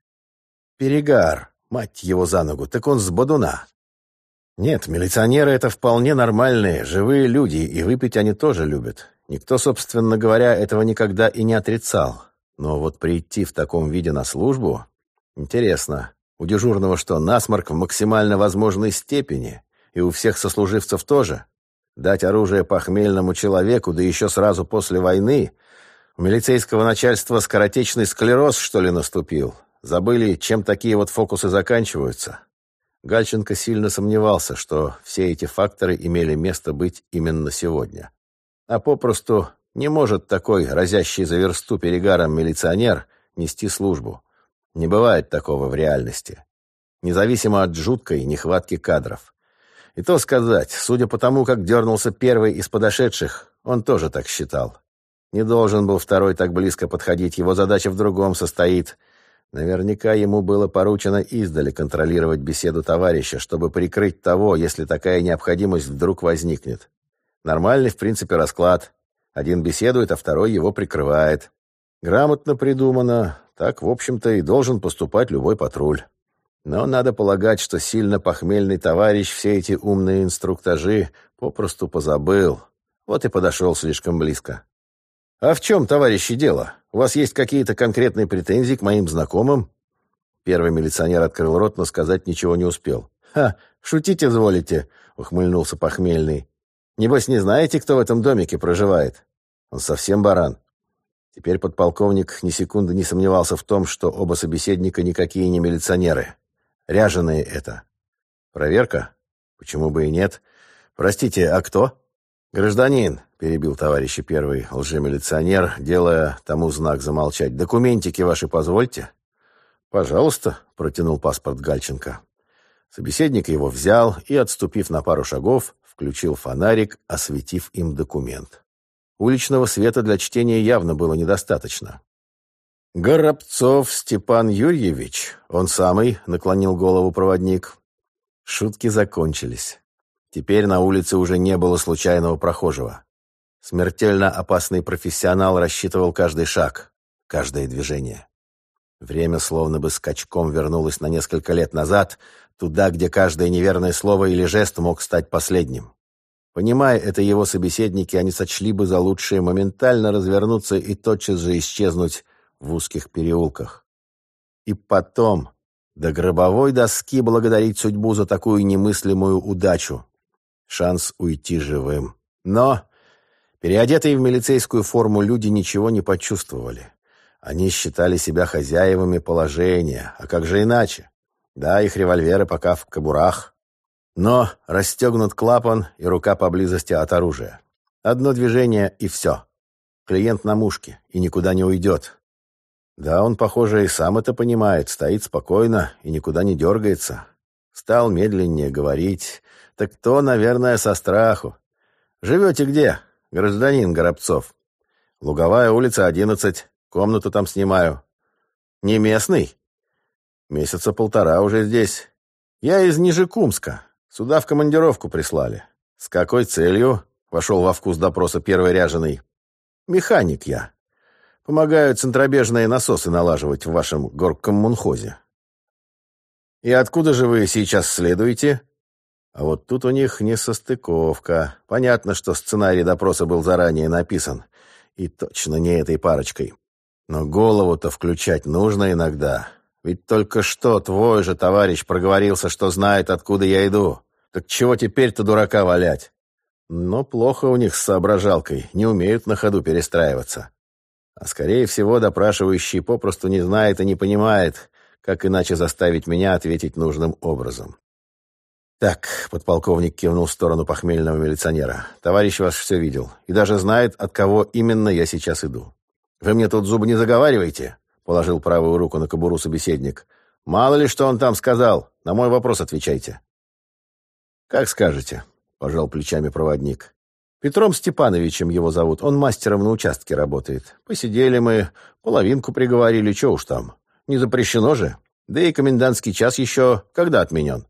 Перегар, мать его за ногу, так он с бодуна. Нет, милиционеры — это вполне нормальные, живые люди, и выпить они тоже любят. Никто, собственно говоря, этого никогда и не отрицал. Но вот прийти в таком виде на службу... Интересно, у дежурного что, насморк в максимально возможной степени? И у всех сослуживцев тоже? Дать оружие похмельному человеку, да еще сразу после войны. У милицейского начальства скоротечный склероз, что ли, наступил? Забыли, чем такие вот фокусы заканчиваются? Гальченко сильно сомневался, что все эти факторы имели место быть именно сегодня. А попросту не может такой, разящий за версту перегаром милиционер, нести службу. Не бывает такого в реальности. Независимо от жуткой нехватки кадров. И то сказать, судя по тому, как дернулся первый из подошедших, он тоже так считал. Не должен был второй так близко подходить, его задача в другом состоит. Наверняка ему было поручено издали контролировать беседу товарища, чтобы прикрыть того, если такая необходимость вдруг возникнет. Нормальный, в принципе, расклад. Один беседует, а второй его прикрывает. Грамотно придумано. Так, в общем-то, и должен поступать любой патруль. Но надо полагать, что сильно похмельный товарищ все эти умные инструктажи попросту позабыл. Вот и подошел слишком близко. «А в чем, товарищи, дело? У вас есть какие-то конкретные претензии к моим знакомым?» Первый милиционер открыл рот, но сказать ничего не успел. «Ха, шутите, изволите?» — ухмыльнулся похмельный. «Небось, не знаете, кто в этом домике проживает? Он совсем баран». Теперь подполковник ни секунды не сомневался в том, что оба собеседника никакие не милиционеры. Ряженые это. Проверка? Почему бы и нет? Простите, а кто? Гражданин, перебил товарищ первый лжемилиционер, делая тому знак замолчать. Документики ваши позвольте. Пожалуйста, протянул паспорт Гальченко. Собеседник его взял и, отступив на пару шагов, включил фонарик, осветив им документ. Уличного света для чтения явно было недостаточно. «Горобцов Степан Юрьевич, он самый», — наклонил голову проводник. Шутки закончились. Теперь на улице уже не было случайного прохожего. Смертельно опасный профессионал рассчитывал каждый шаг, каждое движение. Время словно бы скачком вернулось на несколько лет назад, туда, где каждое неверное слово или жест мог стать последним. Понимая это его собеседники, они сочли бы за лучшее моментально развернуться и тотчас же исчезнуть в узких переулках. И потом до гробовой доски благодарить судьбу за такую немыслимую удачу. Шанс уйти живым. Но переодетые в милицейскую форму люди ничего не почувствовали. Они считали себя хозяевами положения. А как же иначе? Да, их револьверы пока в кобурах. Но расстегнут клапан и рука поблизости от оружия. Одно движение и все. Клиент на мушке и никуда не уйдет. Да, он, похоже, и сам это понимает, стоит спокойно и никуда не дергается. Стал медленнее говорить. Так то, наверное, со страху. «Живете где, гражданин Горобцов?» «Луговая улица, одиннадцать. Комнату там снимаю». «Не местный?» «Месяца полтора уже здесь. Я из Нижекумска. Сюда в командировку прислали». «С какой целью?» — вошел во вкус допроса первый ряженый. «Механик я. Помогаю центробежные насосы налаживать в вашем горкоммунхозе. И откуда же вы сейчас следуете? А вот тут у них несостыковка. Понятно, что сценарий допроса был заранее написан. И точно не этой парочкой. Но голову-то включать нужно иногда. Ведь только что твой же товарищ проговорился, что знает, откуда я иду. Так чего теперь-то дурака валять? Но плохо у них с соображалкой, не умеют на ходу перестраиваться. А скорее всего, допрашивающий попросту не знает и не понимает, как иначе заставить меня ответить нужным образом. «Так», — подполковник кивнул в сторону похмельного милиционера, «товарищ ваш все видел и даже знает, от кого именно я сейчас иду. Вы мне тут зубы не заговариваете?» — положил правую руку на кобуру собеседник. «Мало ли, что он там сказал. На мой вопрос отвечайте». «Как скажете», — пожал плечами проводник. Петром Степановичем его зовут. Он мастером на участке работает. Посидели мы, половинку приговорили, что уж там. Не запрещено же. Да и комендантский час еще когда отменен?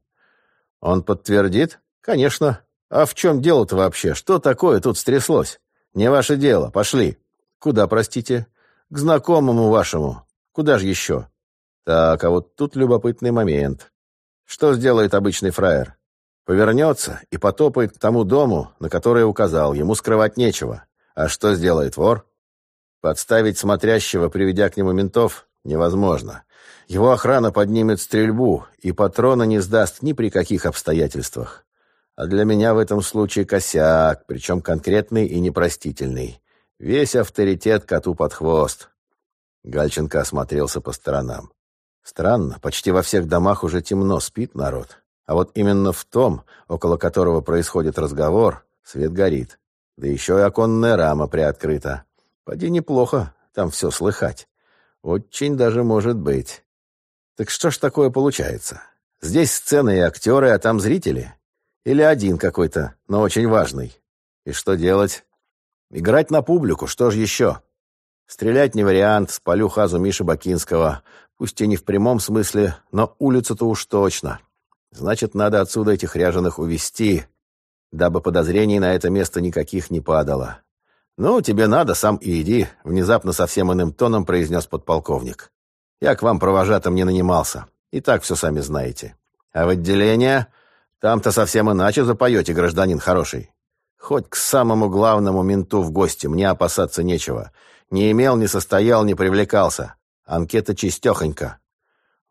Он подтвердит? Конечно. А в чем дело-то вообще? Что такое тут стряслось? Не ваше дело. Пошли. Куда, простите? К знакомому вашему. Куда же еще? Так, а вот тут любопытный момент. Что сделает обычный фраер? Повернется и потопает к тому дому, на который указал. Ему скрывать нечего. А что сделает вор? Подставить смотрящего, приведя к нему ментов, невозможно. Его охрана поднимет стрельбу, и патрона не сдаст ни при каких обстоятельствах. А для меня в этом случае косяк, причем конкретный и непростительный. Весь авторитет коту под хвост. Гальченко осмотрелся по сторонам. Странно, почти во всех домах уже темно, спит народ. А вот именно в том, около которого происходит разговор, свет горит. Да еще и оконная рама приоткрыта. Поди неплохо, там все слыхать. Очень даже может быть. Так что ж такое получается? Здесь сцены и актеры, а там зрители? Или один какой-то, но очень важный? И что делать? Играть на публику, что же еще? Стрелять не вариант, спалю хазу Миши Бакинского. Пусть и не в прямом смысле, но улицу-то уж точно. Значит, надо отсюда этих ряженых увести, дабы подозрений на это место никаких не падало. «Ну, тебе надо, сам и иди», — внезапно совсем иным тоном произнес подполковник. «Я к вам провожатым не нанимался. И так все сами знаете. А в отделение? Там-то совсем иначе запоете, гражданин хороший. Хоть к самому главному менту в гости, мне опасаться нечего. Не имел, не состоял, не привлекался. Анкета чистехонька.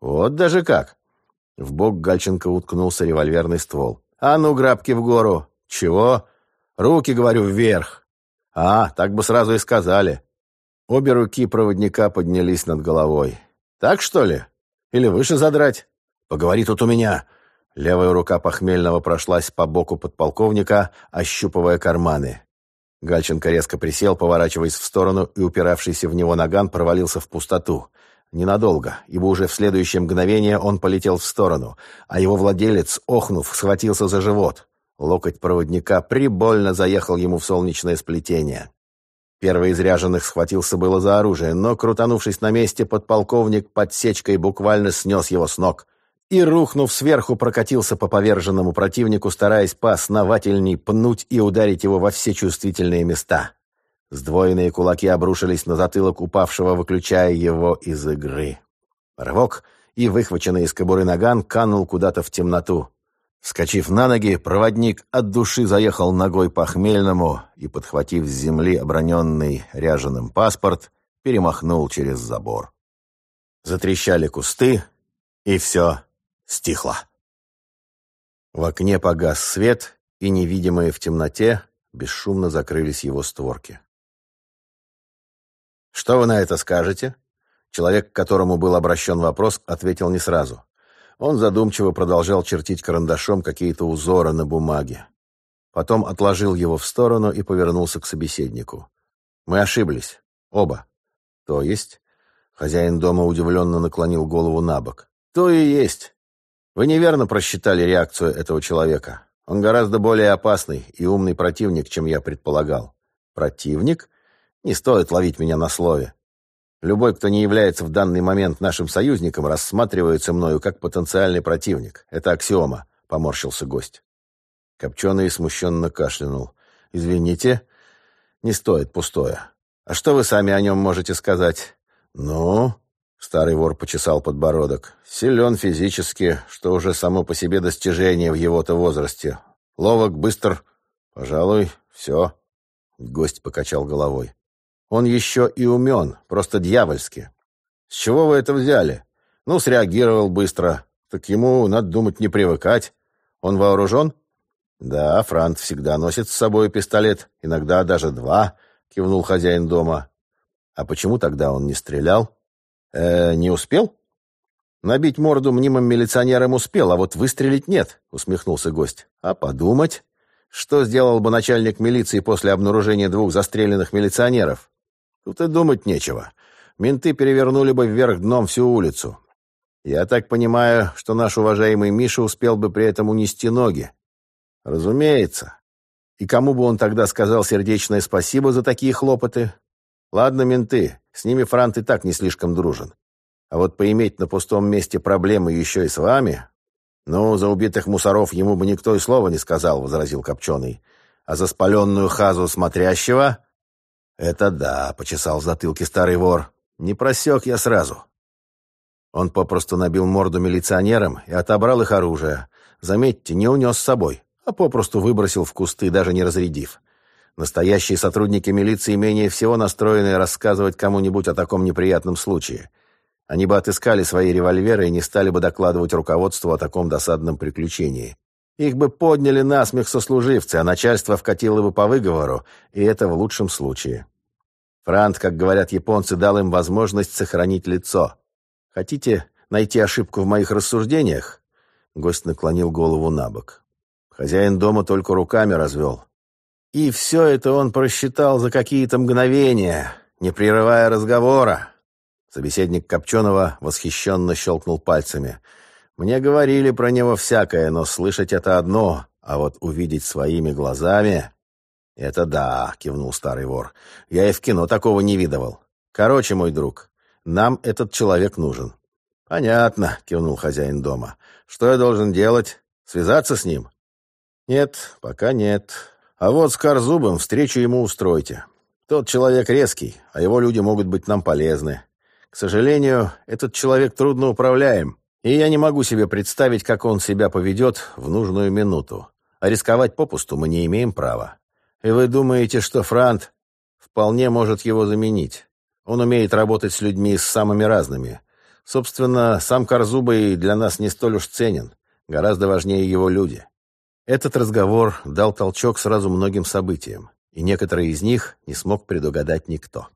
Вот даже как. В бок Гальченко уткнулся револьверный ствол. А ну, грабки в гору. Чего? Руки, говорю, вверх. А, так бы сразу и сказали. Обе руки проводника поднялись над головой. Так, что ли? Или выше задрать? Поговори тут у меня. Левая рука похмельного прошлась по боку подполковника, ощупывая карманы. Гальченко резко присел, поворачиваясь в сторону, и упиравшийся в него наган провалился в пустоту. Ненадолго, ибо уже в следующее мгновение он полетел в сторону, а его владелец, охнув, схватился за живот. Локоть проводника прибольно заехал ему в солнечное сплетение. Первый из ряженых схватился было за оружие, но, крутанувшись на месте, подполковник подсечкой буквально снес его с ног и, рухнув сверху, прокатился по поверженному противнику, стараясь поосновательней пнуть и ударить его во все чувствительные места. Сдвоенные кулаки обрушились на затылок упавшего, выключая его из игры. Рывок, и выхваченный из кобуры наган канул куда-то в темноту. Скочив на ноги, проводник от души заехал ногой по хмельному и, подхватив с земли оброненный ряженым паспорт, перемахнул через забор. Затрещали кусты, и все стихло. В окне погас свет, и, невидимые в темноте, бесшумно закрылись его створки. «Что вы на это скажете?» Человек, к которому был обращен вопрос, ответил не сразу. Он задумчиво продолжал чертить карандашом какие-то узоры на бумаге. Потом отложил его в сторону и повернулся к собеседнику. «Мы ошиблись. Оба». «То есть?» Хозяин дома удивленно наклонил голову на бок. «То и есть. Вы неверно просчитали реакцию этого человека. Он гораздо более опасный и умный противник, чем я предполагал. Противник? Не стоит ловить меня на слове. Любой, кто не является в данный момент нашим союзником, рассматривается мною как потенциальный противник. Это аксиома, — поморщился гость. Копченый смущенно кашлянул. «Извините, не стоит пустое. А что вы сами о нем можете сказать?» «Ну, Старый вор почесал подбородок. Силен физически, что уже само по себе достижение в его-то возрасте. Ловок, быстр. Пожалуй, все. Гость покачал головой. Он еще и умен, просто дьявольски. С чего вы это взяли? Ну, среагировал быстро. Так ему, надо думать, не привыкать. Он вооружен? Да, Франт всегда носит с собой пистолет, иногда даже два, кивнул хозяин дома. А почему тогда он не стрелял? «Э, не успел?» «Набить морду мнимым милиционерам успел, а вот выстрелить нет», — усмехнулся гость. «А подумать? Что сделал бы начальник милиции после обнаружения двух застреленных милиционеров? Тут и думать нечего. Менты перевернули бы вверх дном всю улицу. Я так понимаю, что наш уважаемый Миша успел бы при этом унести ноги. Разумеется. И кому бы он тогда сказал сердечное спасибо за такие хлопоты? Ладно, менты, с ними Франт и так не слишком дружен. А вот поиметь на пустом месте проблемы еще и с вами... Ну, за убитых мусоров ему бы никто и слова не сказал, — возразил Копченый. А за спаленную хазу смотрящего... Это да, — почесал в затылке старый вор. Не просек я сразу. Он попросту набил морду милиционерам и отобрал их оружие. Заметьте, не унес с собой, а попросту выбросил в кусты, даже не разрядив. Настоящие сотрудники милиции менее всего настроены рассказывать кому-нибудь о таком неприятном случае. Они бы отыскали свои револьверы и не стали бы докладывать руководству о таком досадном приключении. Их бы подняли насмех сослуживцы, а начальство вкатило бы по выговору, и это в лучшем случае. Франт, как говорят японцы, дал им возможность сохранить лицо. Хотите найти ошибку в моих рассуждениях?» Гость наклонил голову на бок. Хозяин дома только руками развел. И все это он просчитал за какие-то мгновения, не прерывая разговора. Собеседник Копченого восхищенно щелкнул пальцами. «Мне говорили про него всякое, но слышать это одно, а вот увидеть своими глазами...» «Это да», — кивнул старый вор. «Я и в кино такого не видывал. Короче, мой друг, нам этот человек нужен». «Понятно», — кивнул хозяин дома. «Что я должен делать? Связаться с ним?» «Нет, пока нет. А вот с Корзубом встречу ему устройте. Тот человек резкий, а его люди могут быть нам полезны. К сожалению, этот человек трудно управляем, и я не могу себе представить, как он себя поведет в нужную минуту. А рисковать попусту мы не имеем права. И вы думаете, что Франт вполне может его заменить? Он умеет работать с людьми с самыми разными. Собственно, сам Корзубый для нас не столь уж ценен. Гораздо важнее его люди. Этот разговор дал толчок сразу многим событиям, и некоторые из них не смог предугадать никто.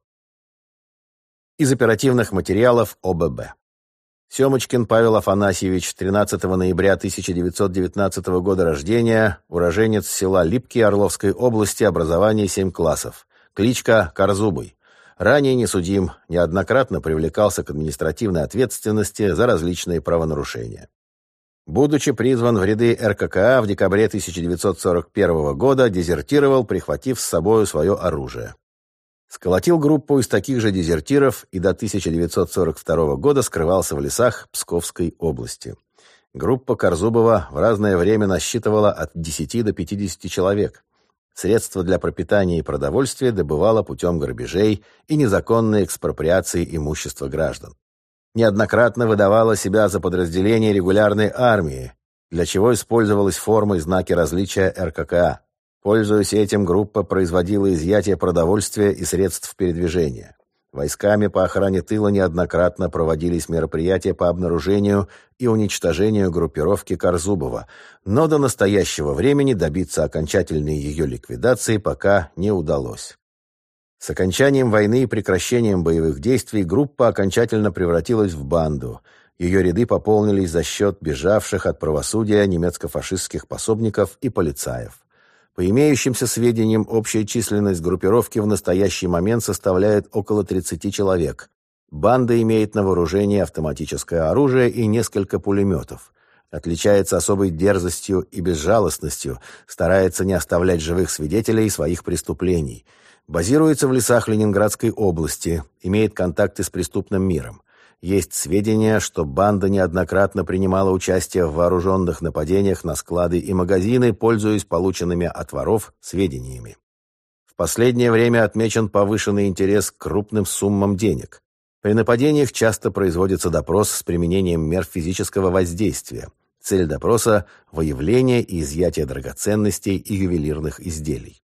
Из оперативных материалов ОББ. Семочкин Павел Афанасьевич, 13 ноября 1919 года рождения, уроженец села Липки Орловской области, образование 7 классов. Кличка Корзубый. Ранее не судим, неоднократно привлекался к административной ответственности за различные правонарушения. Будучи призван в ряды РККА в декабре 1941 года, дезертировал, прихватив с собой свое оружие. Сколотил группу из таких же дезертиров и до 1942 года скрывался в лесах Псковской области. Группа Корзубова в разное время насчитывала от 10 до 50 человек. Средства для пропитания и продовольствия добывала путем грабежей и незаконной экспроприации имущества граждан. Неоднократно выдавала себя за подразделение регулярной армии, для чего использовалась форма и знаки различия РККА. Пользуясь этим, группа производила изъятие продовольствия и средств передвижения. Войсками по охране тыла неоднократно проводились мероприятия по обнаружению и уничтожению группировки Корзубова, но до настоящего времени добиться окончательной ее ликвидации пока не удалось. С окончанием войны и прекращением боевых действий группа окончательно превратилась в банду. Ее ряды пополнились за счет бежавших от правосудия немецко-фашистских пособников и полицаев. По имеющимся сведениям, общая численность группировки в настоящий момент составляет около 30 человек. Банда имеет на вооружении автоматическое оружие и несколько пулеметов. Отличается особой дерзостью и безжалостностью, старается не оставлять живых свидетелей своих преступлений. Базируется в лесах Ленинградской области, имеет контакты с преступным миром. Есть сведения, что банда неоднократно принимала участие в вооруженных нападениях на склады и магазины, пользуясь полученными от воров сведениями. В последнее время отмечен повышенный интерес к крупным суммам денег. При нападениях часто производится допрос с применением мер физического воздействия. Цель допроса – выявление и изъятие драгоценностей и ювелирных изделий.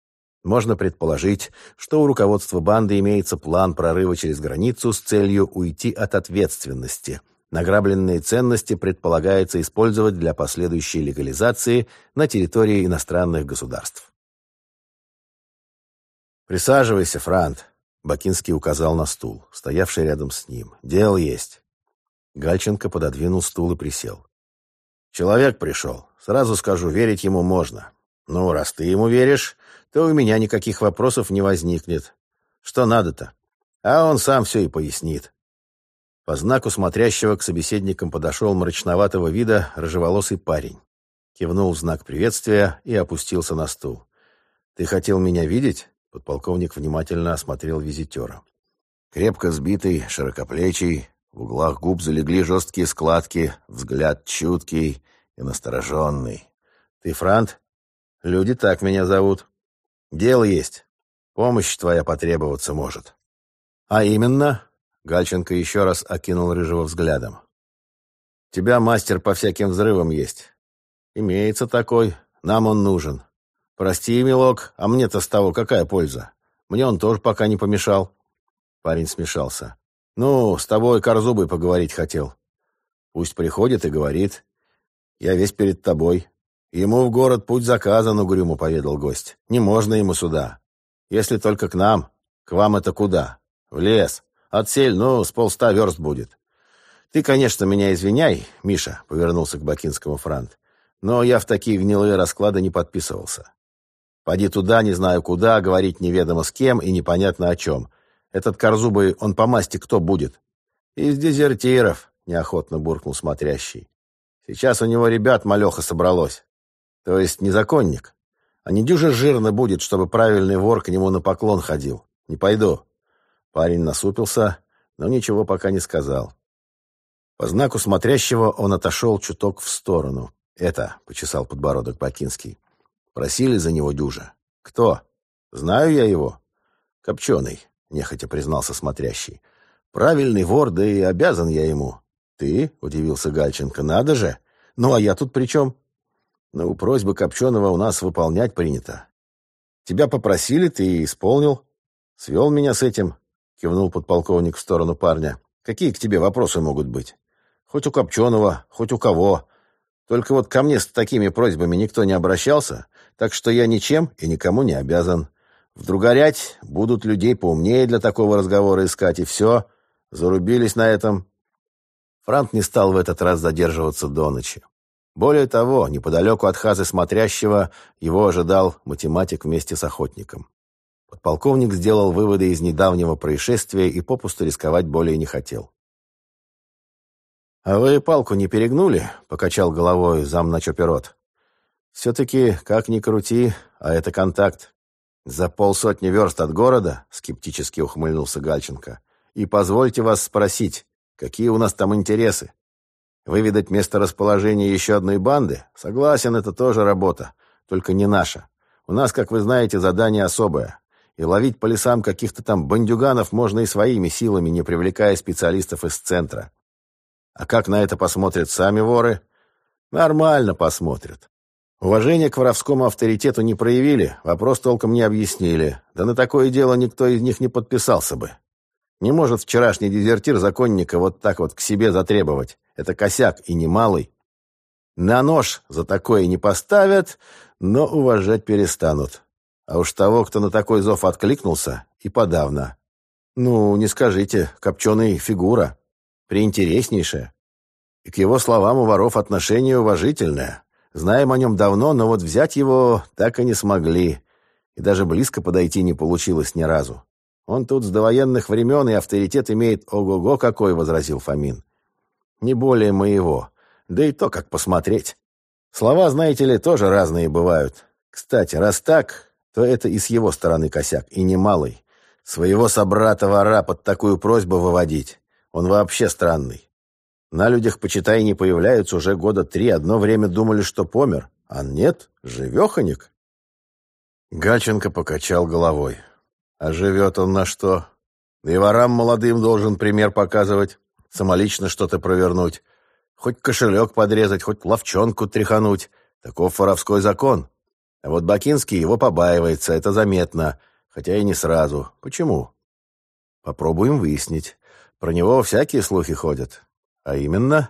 Можно предположить, что у руководства банды имеется план прорыва через границу с целью уйти от ответственности. Награбленные ценности предполагается использовать для последующей легализации на территории иностранных государств. «Присаживайся, Франт», — Бакинский указал на стул, стоявший рядом с ним. «Дело есть». Гальченко пододвинул стул и присел. «Человек пришел. Сразу скажу, верить ему можно. Ну, раз ты ему веришь, то у меня никаких вопросов не возникнет. Что надо-то? А он сам все и пояснит. По знаку смотрящего к собеседникам подошел мрачноватого вида рыжеволосый парень. Кивнул в знак приветствия и опустился на стул. «Ты хотел меня видеть?» Подполковник внимательно осмотрел визитера. Крепко сбитый, широкоплечий, в углах губ залегли жесткие складки, взгляд чуткий и настороженный. «Ты Франт?» «Люди так меня зовут». Дело есть. Помощь твоя потребоваться может. А именно, Гальченко еще раз окинул Рыжего взглядом. тебя мастер по всяким взрывам есть. Имеется такой, нам он нужен. Прости, милок, а мне-то с того какая польза? Мне он тоже пока не помешал. Парень смешался. Ну, с тобой Корзубой поговорить хотел. Пусть приходит и говорит. Я весь перед тобой. Ему в город путь заказан, угрюмо поведал гость. Не можно ему сюда. Если только к нам. К вам это куда? В лес. Отсель, ну, с полста верст будет. Ты, конечно, меня извиняй, Миша, повернулся к Бакинскому Франт. Но я в такие гнилые расклады не подписывался. Поди туда, не знаю куда, говорить неведомо с кем и непонятно о чем. Этот Корзубый, он по масти кто будет? Из дезертиров, неохотно буркнул смотрящий. Сейчас у него ребят малеха собралось. То есть незаконник. А не дюже жирно будет, чтобы правильный вор к нему на поклон ходил. Не пойду. Парень насупился, но ничего пока не сказал. По знаку смотрящего он отошел чуток в сторону. «Это», — почесал подбородок Бакинский, — «просили за него дюжа». «Кто?» «Знаю я его». «Копченый», — нехотя признался смотрящий. «Правильный вор, да и обязан я ему». «Ты?» — удивился Гальченко. «Надо же! Ну, а я тут при чем?» Ну, просьбы Копченого у нас выполнять принято. Тебя попросили, ты исполнил. Свел меня с этим, кивнул подполковник в сторону парня. Какие к тебе вопросы могут быть? Хоть у Копченого, хоть у кого. Только вот ко мне с такими просьбами никто не обращался, так что я ничем и никому не обязан. Вдруг горять будут людей поумнее для такого разговора искать, и все. Зарубились на этом. Франт не стал в этот раз задерживаться до ночи. Более того, неподалеку от хазы смотрящего его ожидал математик вместе с охотником. Подполковник сделал выводы из недавнего происшествия и попусту рисковать более не хотел. «А вы палку не перегнули?» — покачал головой замначоперот. «Все-таки, как ни крути, а это контакт. За полсотни верст от города?» — скептически ухмыльнулся Гальченко. «И позвольте вас спросить, какие у нас там интересы?» Выведать место расположения еще одной банды? Согласен, это тоже работа, только не наша. У нас, как вы знаете, задание особое. И ловить по лесам каких-то там бандюганов можно и своими силами, не привлекая специалистов из центра. А как на это посмотрят сами воры? Нормально посмотрят. Уважение к воровскому авторитету не проявили, вопрос толком не объяснили. Да на такое дело никто из них не подписался бы. Не может вчерашний дезертир законника вот так вот к себе затребовать. Это косяк и немалый. На нож за такое не поставят, но уважать перестанут. А уж того, кто на такой зов откликнулся, и подавно. Ну, не скажите, копченый фигура. Приинтереснейшая. И к его словам у воров отношение уважительное. Знаем о нем давно, но вот взять его так и не смогли. И даже близко подойти не получилось ни разу. Он тут с довоенных времен и авторитет имеет ого-го какой, — возразил Фомин. Не более моего. Да и то, как посмотреть. Слова, знаете ли, тоже разные бывают. Кстати, раз так, то это и с его стороны косяк, и немалый. Своего собрата-вора под такую просьбу выводить. Он вообще странный. На людях, почитай, не появляются уже года три. Одно время думали, что помер. А нет, живеханик. Гальченко покачал головой. А живет он на что? Да и ворам молодым должен пример показывать, самолично что-то провернуть. Хоть кошелек подрезать, хоть ловчонку тряхануть. Таков воровской закон. А вот Бакинский его побаивается, это заметно, хотя и не сразу. Почему? Попробуем выяснить. Про него всякие слухи ходят. А именно,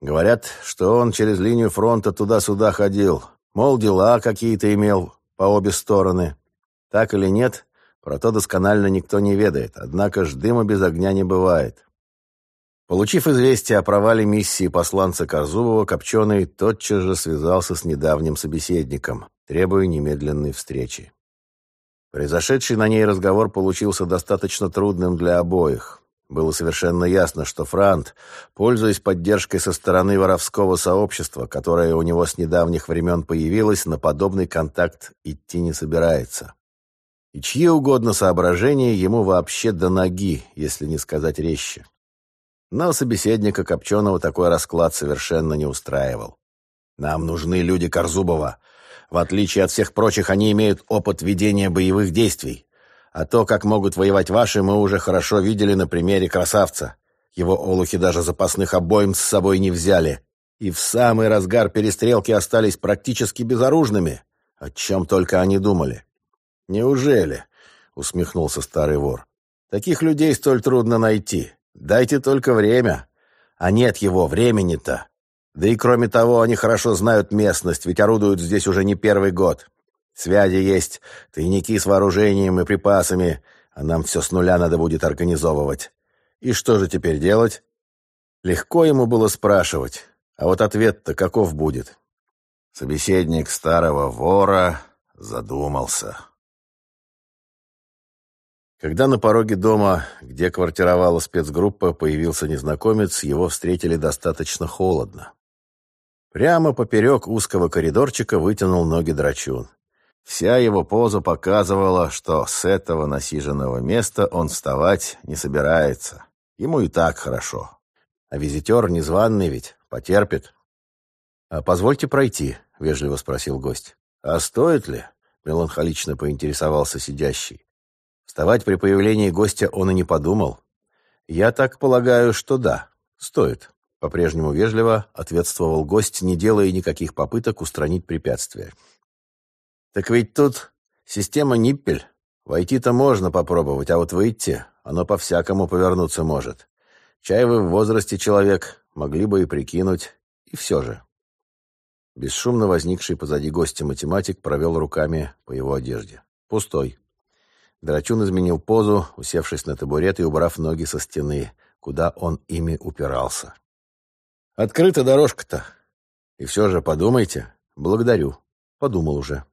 говорят, что он через линию фронта туда-сюда ходил. Мол, дела какие-то имел по обе стороны. Так или нет, про то досконально никто не ведает, однако ж дыма без огня не бывает. Получив известие о провале миссии посланца Корзубова, Копченый тотчас же связался с недавним собеседником, требуя немедленной встречи. Произошедший на ней разговор получился достаточно трудным для обоих. Было совершенно ясно, что Франт, пользуясь поддержкой со стороны воровского сообщества, которое у него с недавних времен появилось, на подобный контакт идти не собирается. И чьи угодно соображения ему вообще до ноги, если не сказать резче. Но собеседника Копченого такой расклад совершенно не устраивал. «Нам нужны люди Корзубова. В отличие от всех прочих, они имеют опыт ведения боевых действий. А то, как могут воевать ваши, мы уже хорошо видели на примере красавца. Его олухи даже запасных обоим с собой не взяли. И в самый разгар перестрелки остались практически безоружными. О чем только они думали. «Неужели?» — усмехнулся старый вор. «Таких людей столь трудно найти. Дайте только время. А нет его времени-то. Да и кроме того, они хорошо знают местность, ведь орудуют здесь уже не первый год. Связи есть, тайники с вооружением и припасами, а нам все с нуля надо будет организовывать. И что же теперь делать? Легко ему было спрашивать, а вот ответ-то каков будет? Собеседник старого вора задумался. Когда на пороге дома, где квартировала спецгруппа, появился незнакомец, его встретили достаточно холодно. Прямо поперек узкого коридорчика вытянул ноги драчун. Вся его поза показывала, что с этого насиженного места он вставать не собирается. Ему и так хорошо. А визитер незваный ведь, потерпит. «А позвольте пройти», — вежливо спросил гость. «А стоит ли?» — меланхолично поинтересовался сидящий. Вставать при появлении гостя он и не подумал. «Я так полагаю, что да, стоит», — по-прежнему вежливо ответствовал гость, не делая никаких попыток устранить препятствие. Так ведь тут система Ниппель. Войти-то можно попробовать, а вот выйти, оно по-всякому повернуться может. Чай вы в возрасте человек, могли бы и прикинуть. И все же. Бесшумно возникший позади гостя математик провел руками по его одежде. Пустой. Драчун изменил позу, усевшись на табурет и убрав ноги со стены, куда он ими упирался. «Открыта дорожка-то. И все же подумайте. Благодарю. Подумал уже».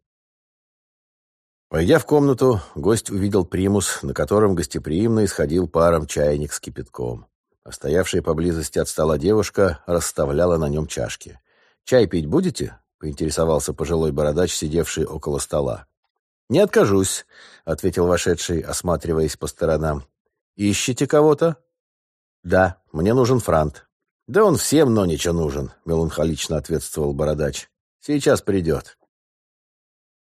Войдя в комнату, гость увидел примус, на котором гостеприимно исходил паром чайник с кипятком. А поблизости от стола девушка расставляла на нем чашки. «Чай пить будете?» — поинтересовался пожилой бородач, сидевший около стола. «Не откажусь», — ответил вошедший, осматриваясь по сторонам. «Ищете кого-то?» «Да, мне нужен франт». «Да он всем, но ничего нужен», — меланхолично ответствовал бородач. «Сейчас придет».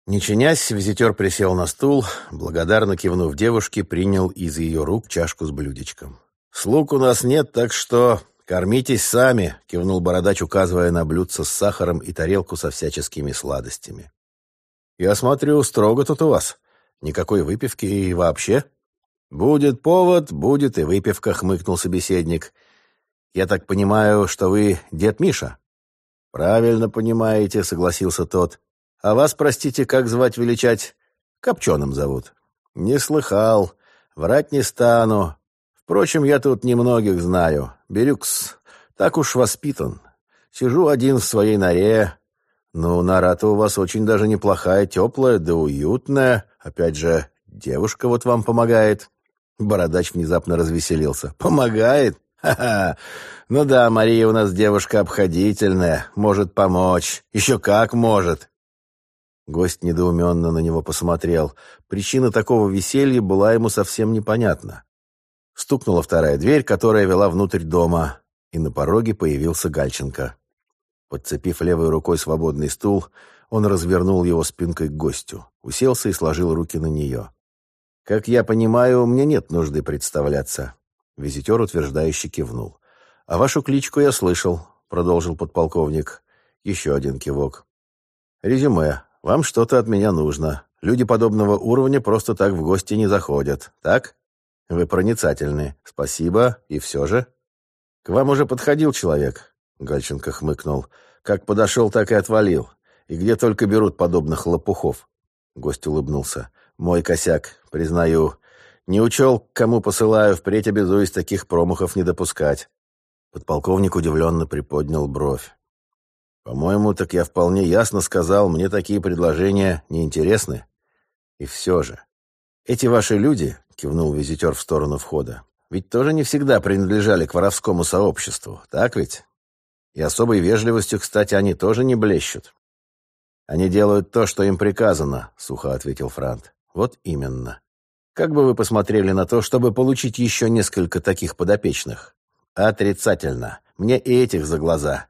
Не чинясь, визитер присел на стул, благодарно кивнув девушке, принял из ее рук чашку с блюдечком. «Слуг у нас нет, так что кормитесь сами», — кивнул бородач, указывая на блюдце с сахаром и тарелку со всяческими сладостями. «Я смотрю, строго тут у вас. Никакой выпивки и вообще?» «Будет повод, будет и выпивка», — хмыкнул собеседник. «Я так понимаю, что вы дед Миша?» «Правильно понимаете», — согласился тот. А вас, простите, как звать величать? Копченым зовут. Не слыхал. Врать не стану. Впрочем, я тут немногих знаю. Бирюкс. Так уж воспитан. Сижу один в своей норе. Ну, нора-то у вас очень даже неплохая, теплая, да уютная. Опять же, девушка вот вам помогает. Бородач внезапно развеселился. Помогает? Ха-ха. Ну да, Мария у нас девушка обходительная, может помочь. Еще как может. Гость недоуменно на него посмотрел. Причина такого веселья была ему совсем непонятна. Стукнула вторая дверь, которая вела внутрь дома, и на пороге появился Гальченко. Подцепив левой рукой свободный стул, он развернул его спинкой к гостю, уселся и сложил руки на нее. «Как я понимаю, мне нет нужды представляться». Визитер утверждающе кивнул. «А вашу кличку я слышал», — продолжил подполковник. Еще один кивок. «Резюме. Вам что-то от меня нужно. Люди подобного уровня просто так в гости не заходят, так? Вы проницательны. Спасибо. И все же? К вам уже подходил человек, Гальченко хмыкнул. Как подошел, так и отвалил. И где только берут подобных лопухов. Гость улыбнулся. Мой косяк, признаю. Не учел, кому посылаю, впредь обязуюсь таких промахов не допускать. Подполковник удивленно приподнял бровь. По-моему, так я вполне ясно сказал, мне такие предложения не интересны. И все же. Эти ваши люди, кивнул визитер в сторону входа, ведь тоже не всегда принадлежали к воровскому сообществу, так ведь? И особой вежливостью, кстати, они тоже не блещут. Они делают то, что им приказано, сухо ответил Франт. Вот именно. Как бы вы посмотрели на то, чтобы получить еще несколько таких подопечных? Отрицательно. Мне и этих за глаза.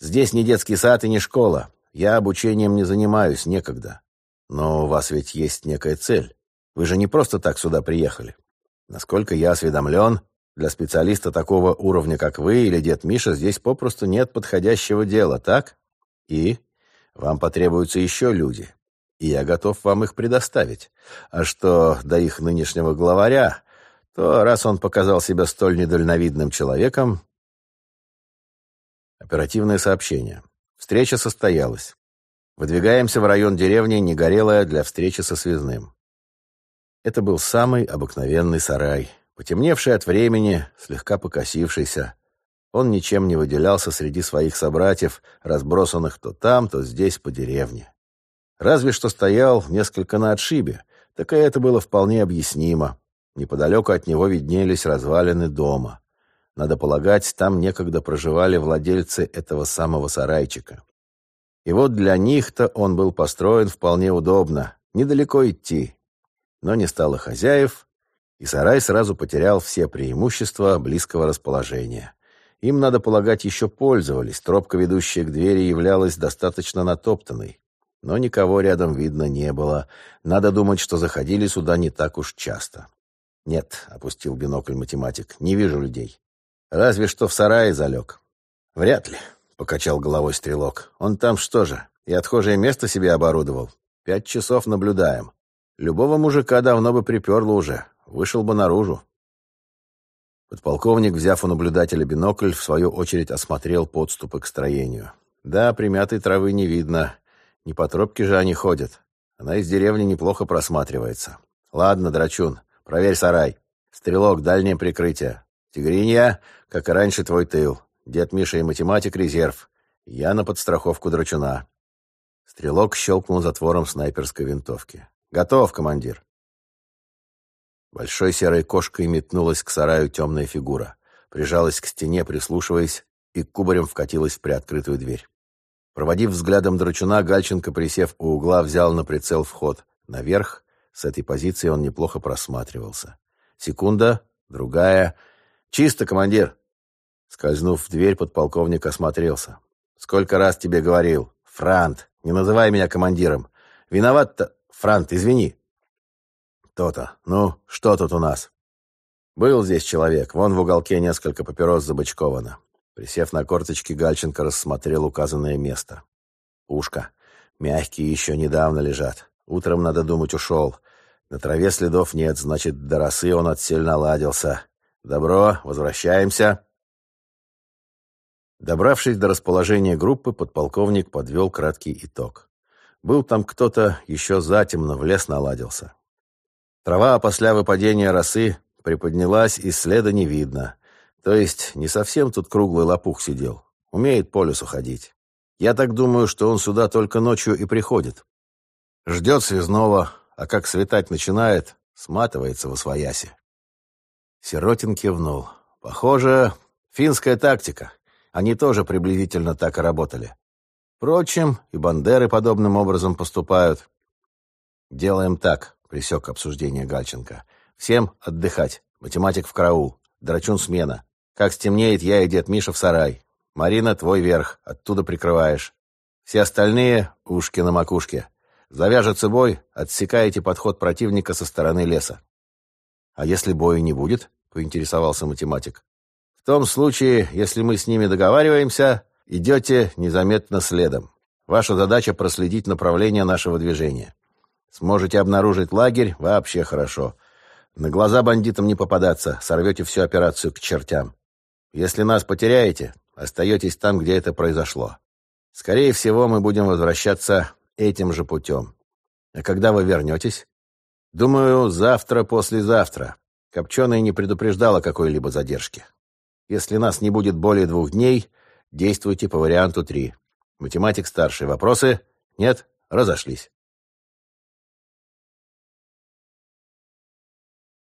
Здесь не детский сад и не школа. Я обучением не занимаюсь, некогда. Но у вас ведь есть некая цель. Вы же не просто так сюда приехали. Насколько я осведомлен, для специалиста такого уровня, как вы или дед Миша, здесь попросту нет подходящего дела, так? И вам потребуются еще люди. И я готов вам их предоставить. А что до их нынешнего главаря, то раз он показал себя столь недальновидным человеком, Оперативное сообщение. Встреча состоялась. Выдвигаемся в район деревни Негорелая для встречи со связным. Это был самый обыкновенный сарай, потемневший от времени, слегка покосившийся. Он ничем не выделялся среди своих собратьев, разбросанных то там, то здесь по деревне. Разве что стоял несколько на отшибе, так и это было вполне объяснимо. Неподалеку от него виднелись развалины дома. Надо полагать, там некогда проживали владельцы этого самого сарайчика. И вот для них-то он был построен вполне удобно, недалеко идти. Но не стало хозяев, и сарай сразу потерял все преимущества близкого расположения. Им, надо полагать, еще пользовались, тропка, ведущая к двери, являлась достаточно натоптанной. Но никого рядом видно не было. Надо думать, что заходили сюда не так уж часто. «Нет», — опустил бинокль математик, — «не вижу людей. Разве что в сарае залег». «Вряд ли», — покачал головой стрелок. «Он там что же, и отхожее место себе оборудовал? Пять часов наблюдаем. Любого мужика давно бы приперло уже, вышел бы наружу». Подполковник, взяв у наблюдателя бинокль, в свою очередь осмотрел подступы к строению. «Да, примятой травы не видно. Не по тропке же они ходят. Она из деревни неплохо просматривается. Ладно, драчун, Проверь сарай. Стрелок, дальнее прикрытие. Тигринья, как и раньше, твой тыл. Дед Миша и математик резерв. Я на подстраховку драчуна. Стрелок щелкнул затвором снайперской винтовки. «Готов, командир!» Большой серой кошкой метнулась к сараю темная фигура. Прижалась к стене, прислушиваясь, и кубарем вкатилась в приоткрытую дверь. Проводив взглядом драчуна, Гальченко, присев у угла, взял на прицел вход. Наверх с этой позиции он неплохо просматривался. Секунда, другая. «Чисто, командир!» Скользнув в дверь, подполковник осмотрелся. «Сколько раз тебе говорил? Франт, не называй меня командиром. Виноват-то... Франт, извини». «То-то. Ну, что тут у нас?» «Был здесь человек. Вон в уголке несколько папирос забычковано». Присев на корточки, Гальченко рассмотрел указанное место. «Ушка. Мягкие еще недавно лежат. Утром, надо думать, ушел. На траве следов нет, значит, до росы он отсель наладился. Добро, возвращаемся. Добравшись до расположения группы, подполковник подвел краткий итог. Был там кто-то еще затемно, в лес наладился. Трава после выпадения росы приподнялась, и следа не видно. То есть не совсем тут круглый лопух сидел. Умеет по лесу ходить. Я так думаю, что он сюда только ночью и приходит. Ждет связного, а как светать начинает, сматывается в освояси. Сиротин кивнул. Похоже, финская тактика. Они тоже приблизительно так и работали. Впрочем, и бандеры подобным образом поступают. «Делаем так», — присек обсуждение Гальченко. «Всем отдыхать. Математик в караул. Драчун смена. Как стемнеет, я и дед Миша в сарай. Марина, твой верх. Оттуда прикрываешь. Все остальные — ушки на макушке. Завяжется бой, отсекаете подход противника со стороны леса. А если боя не будет? поинтересовался математик. В том случае, если мы с ними договариваемся, идете незаметно следом. Ваша задача проследить направление нашего движения. Сможете обнаружить лагерь вообще хорошо. На глаза бандитам не попадаться, сорвете всю операцию к чертям. Если нас потеряете, остаетесь там, где это произошло. Скорее всего, мы будем возвращаться этим же путем. А когда вы вернетесь? Думаю, завтра-послезавтра. Копченая не предупреждала какой-либо задержки. Если нас не будет более двух дней, действуйте по варианту 3. Математик старший. Вопросы? Нет? Разошлись.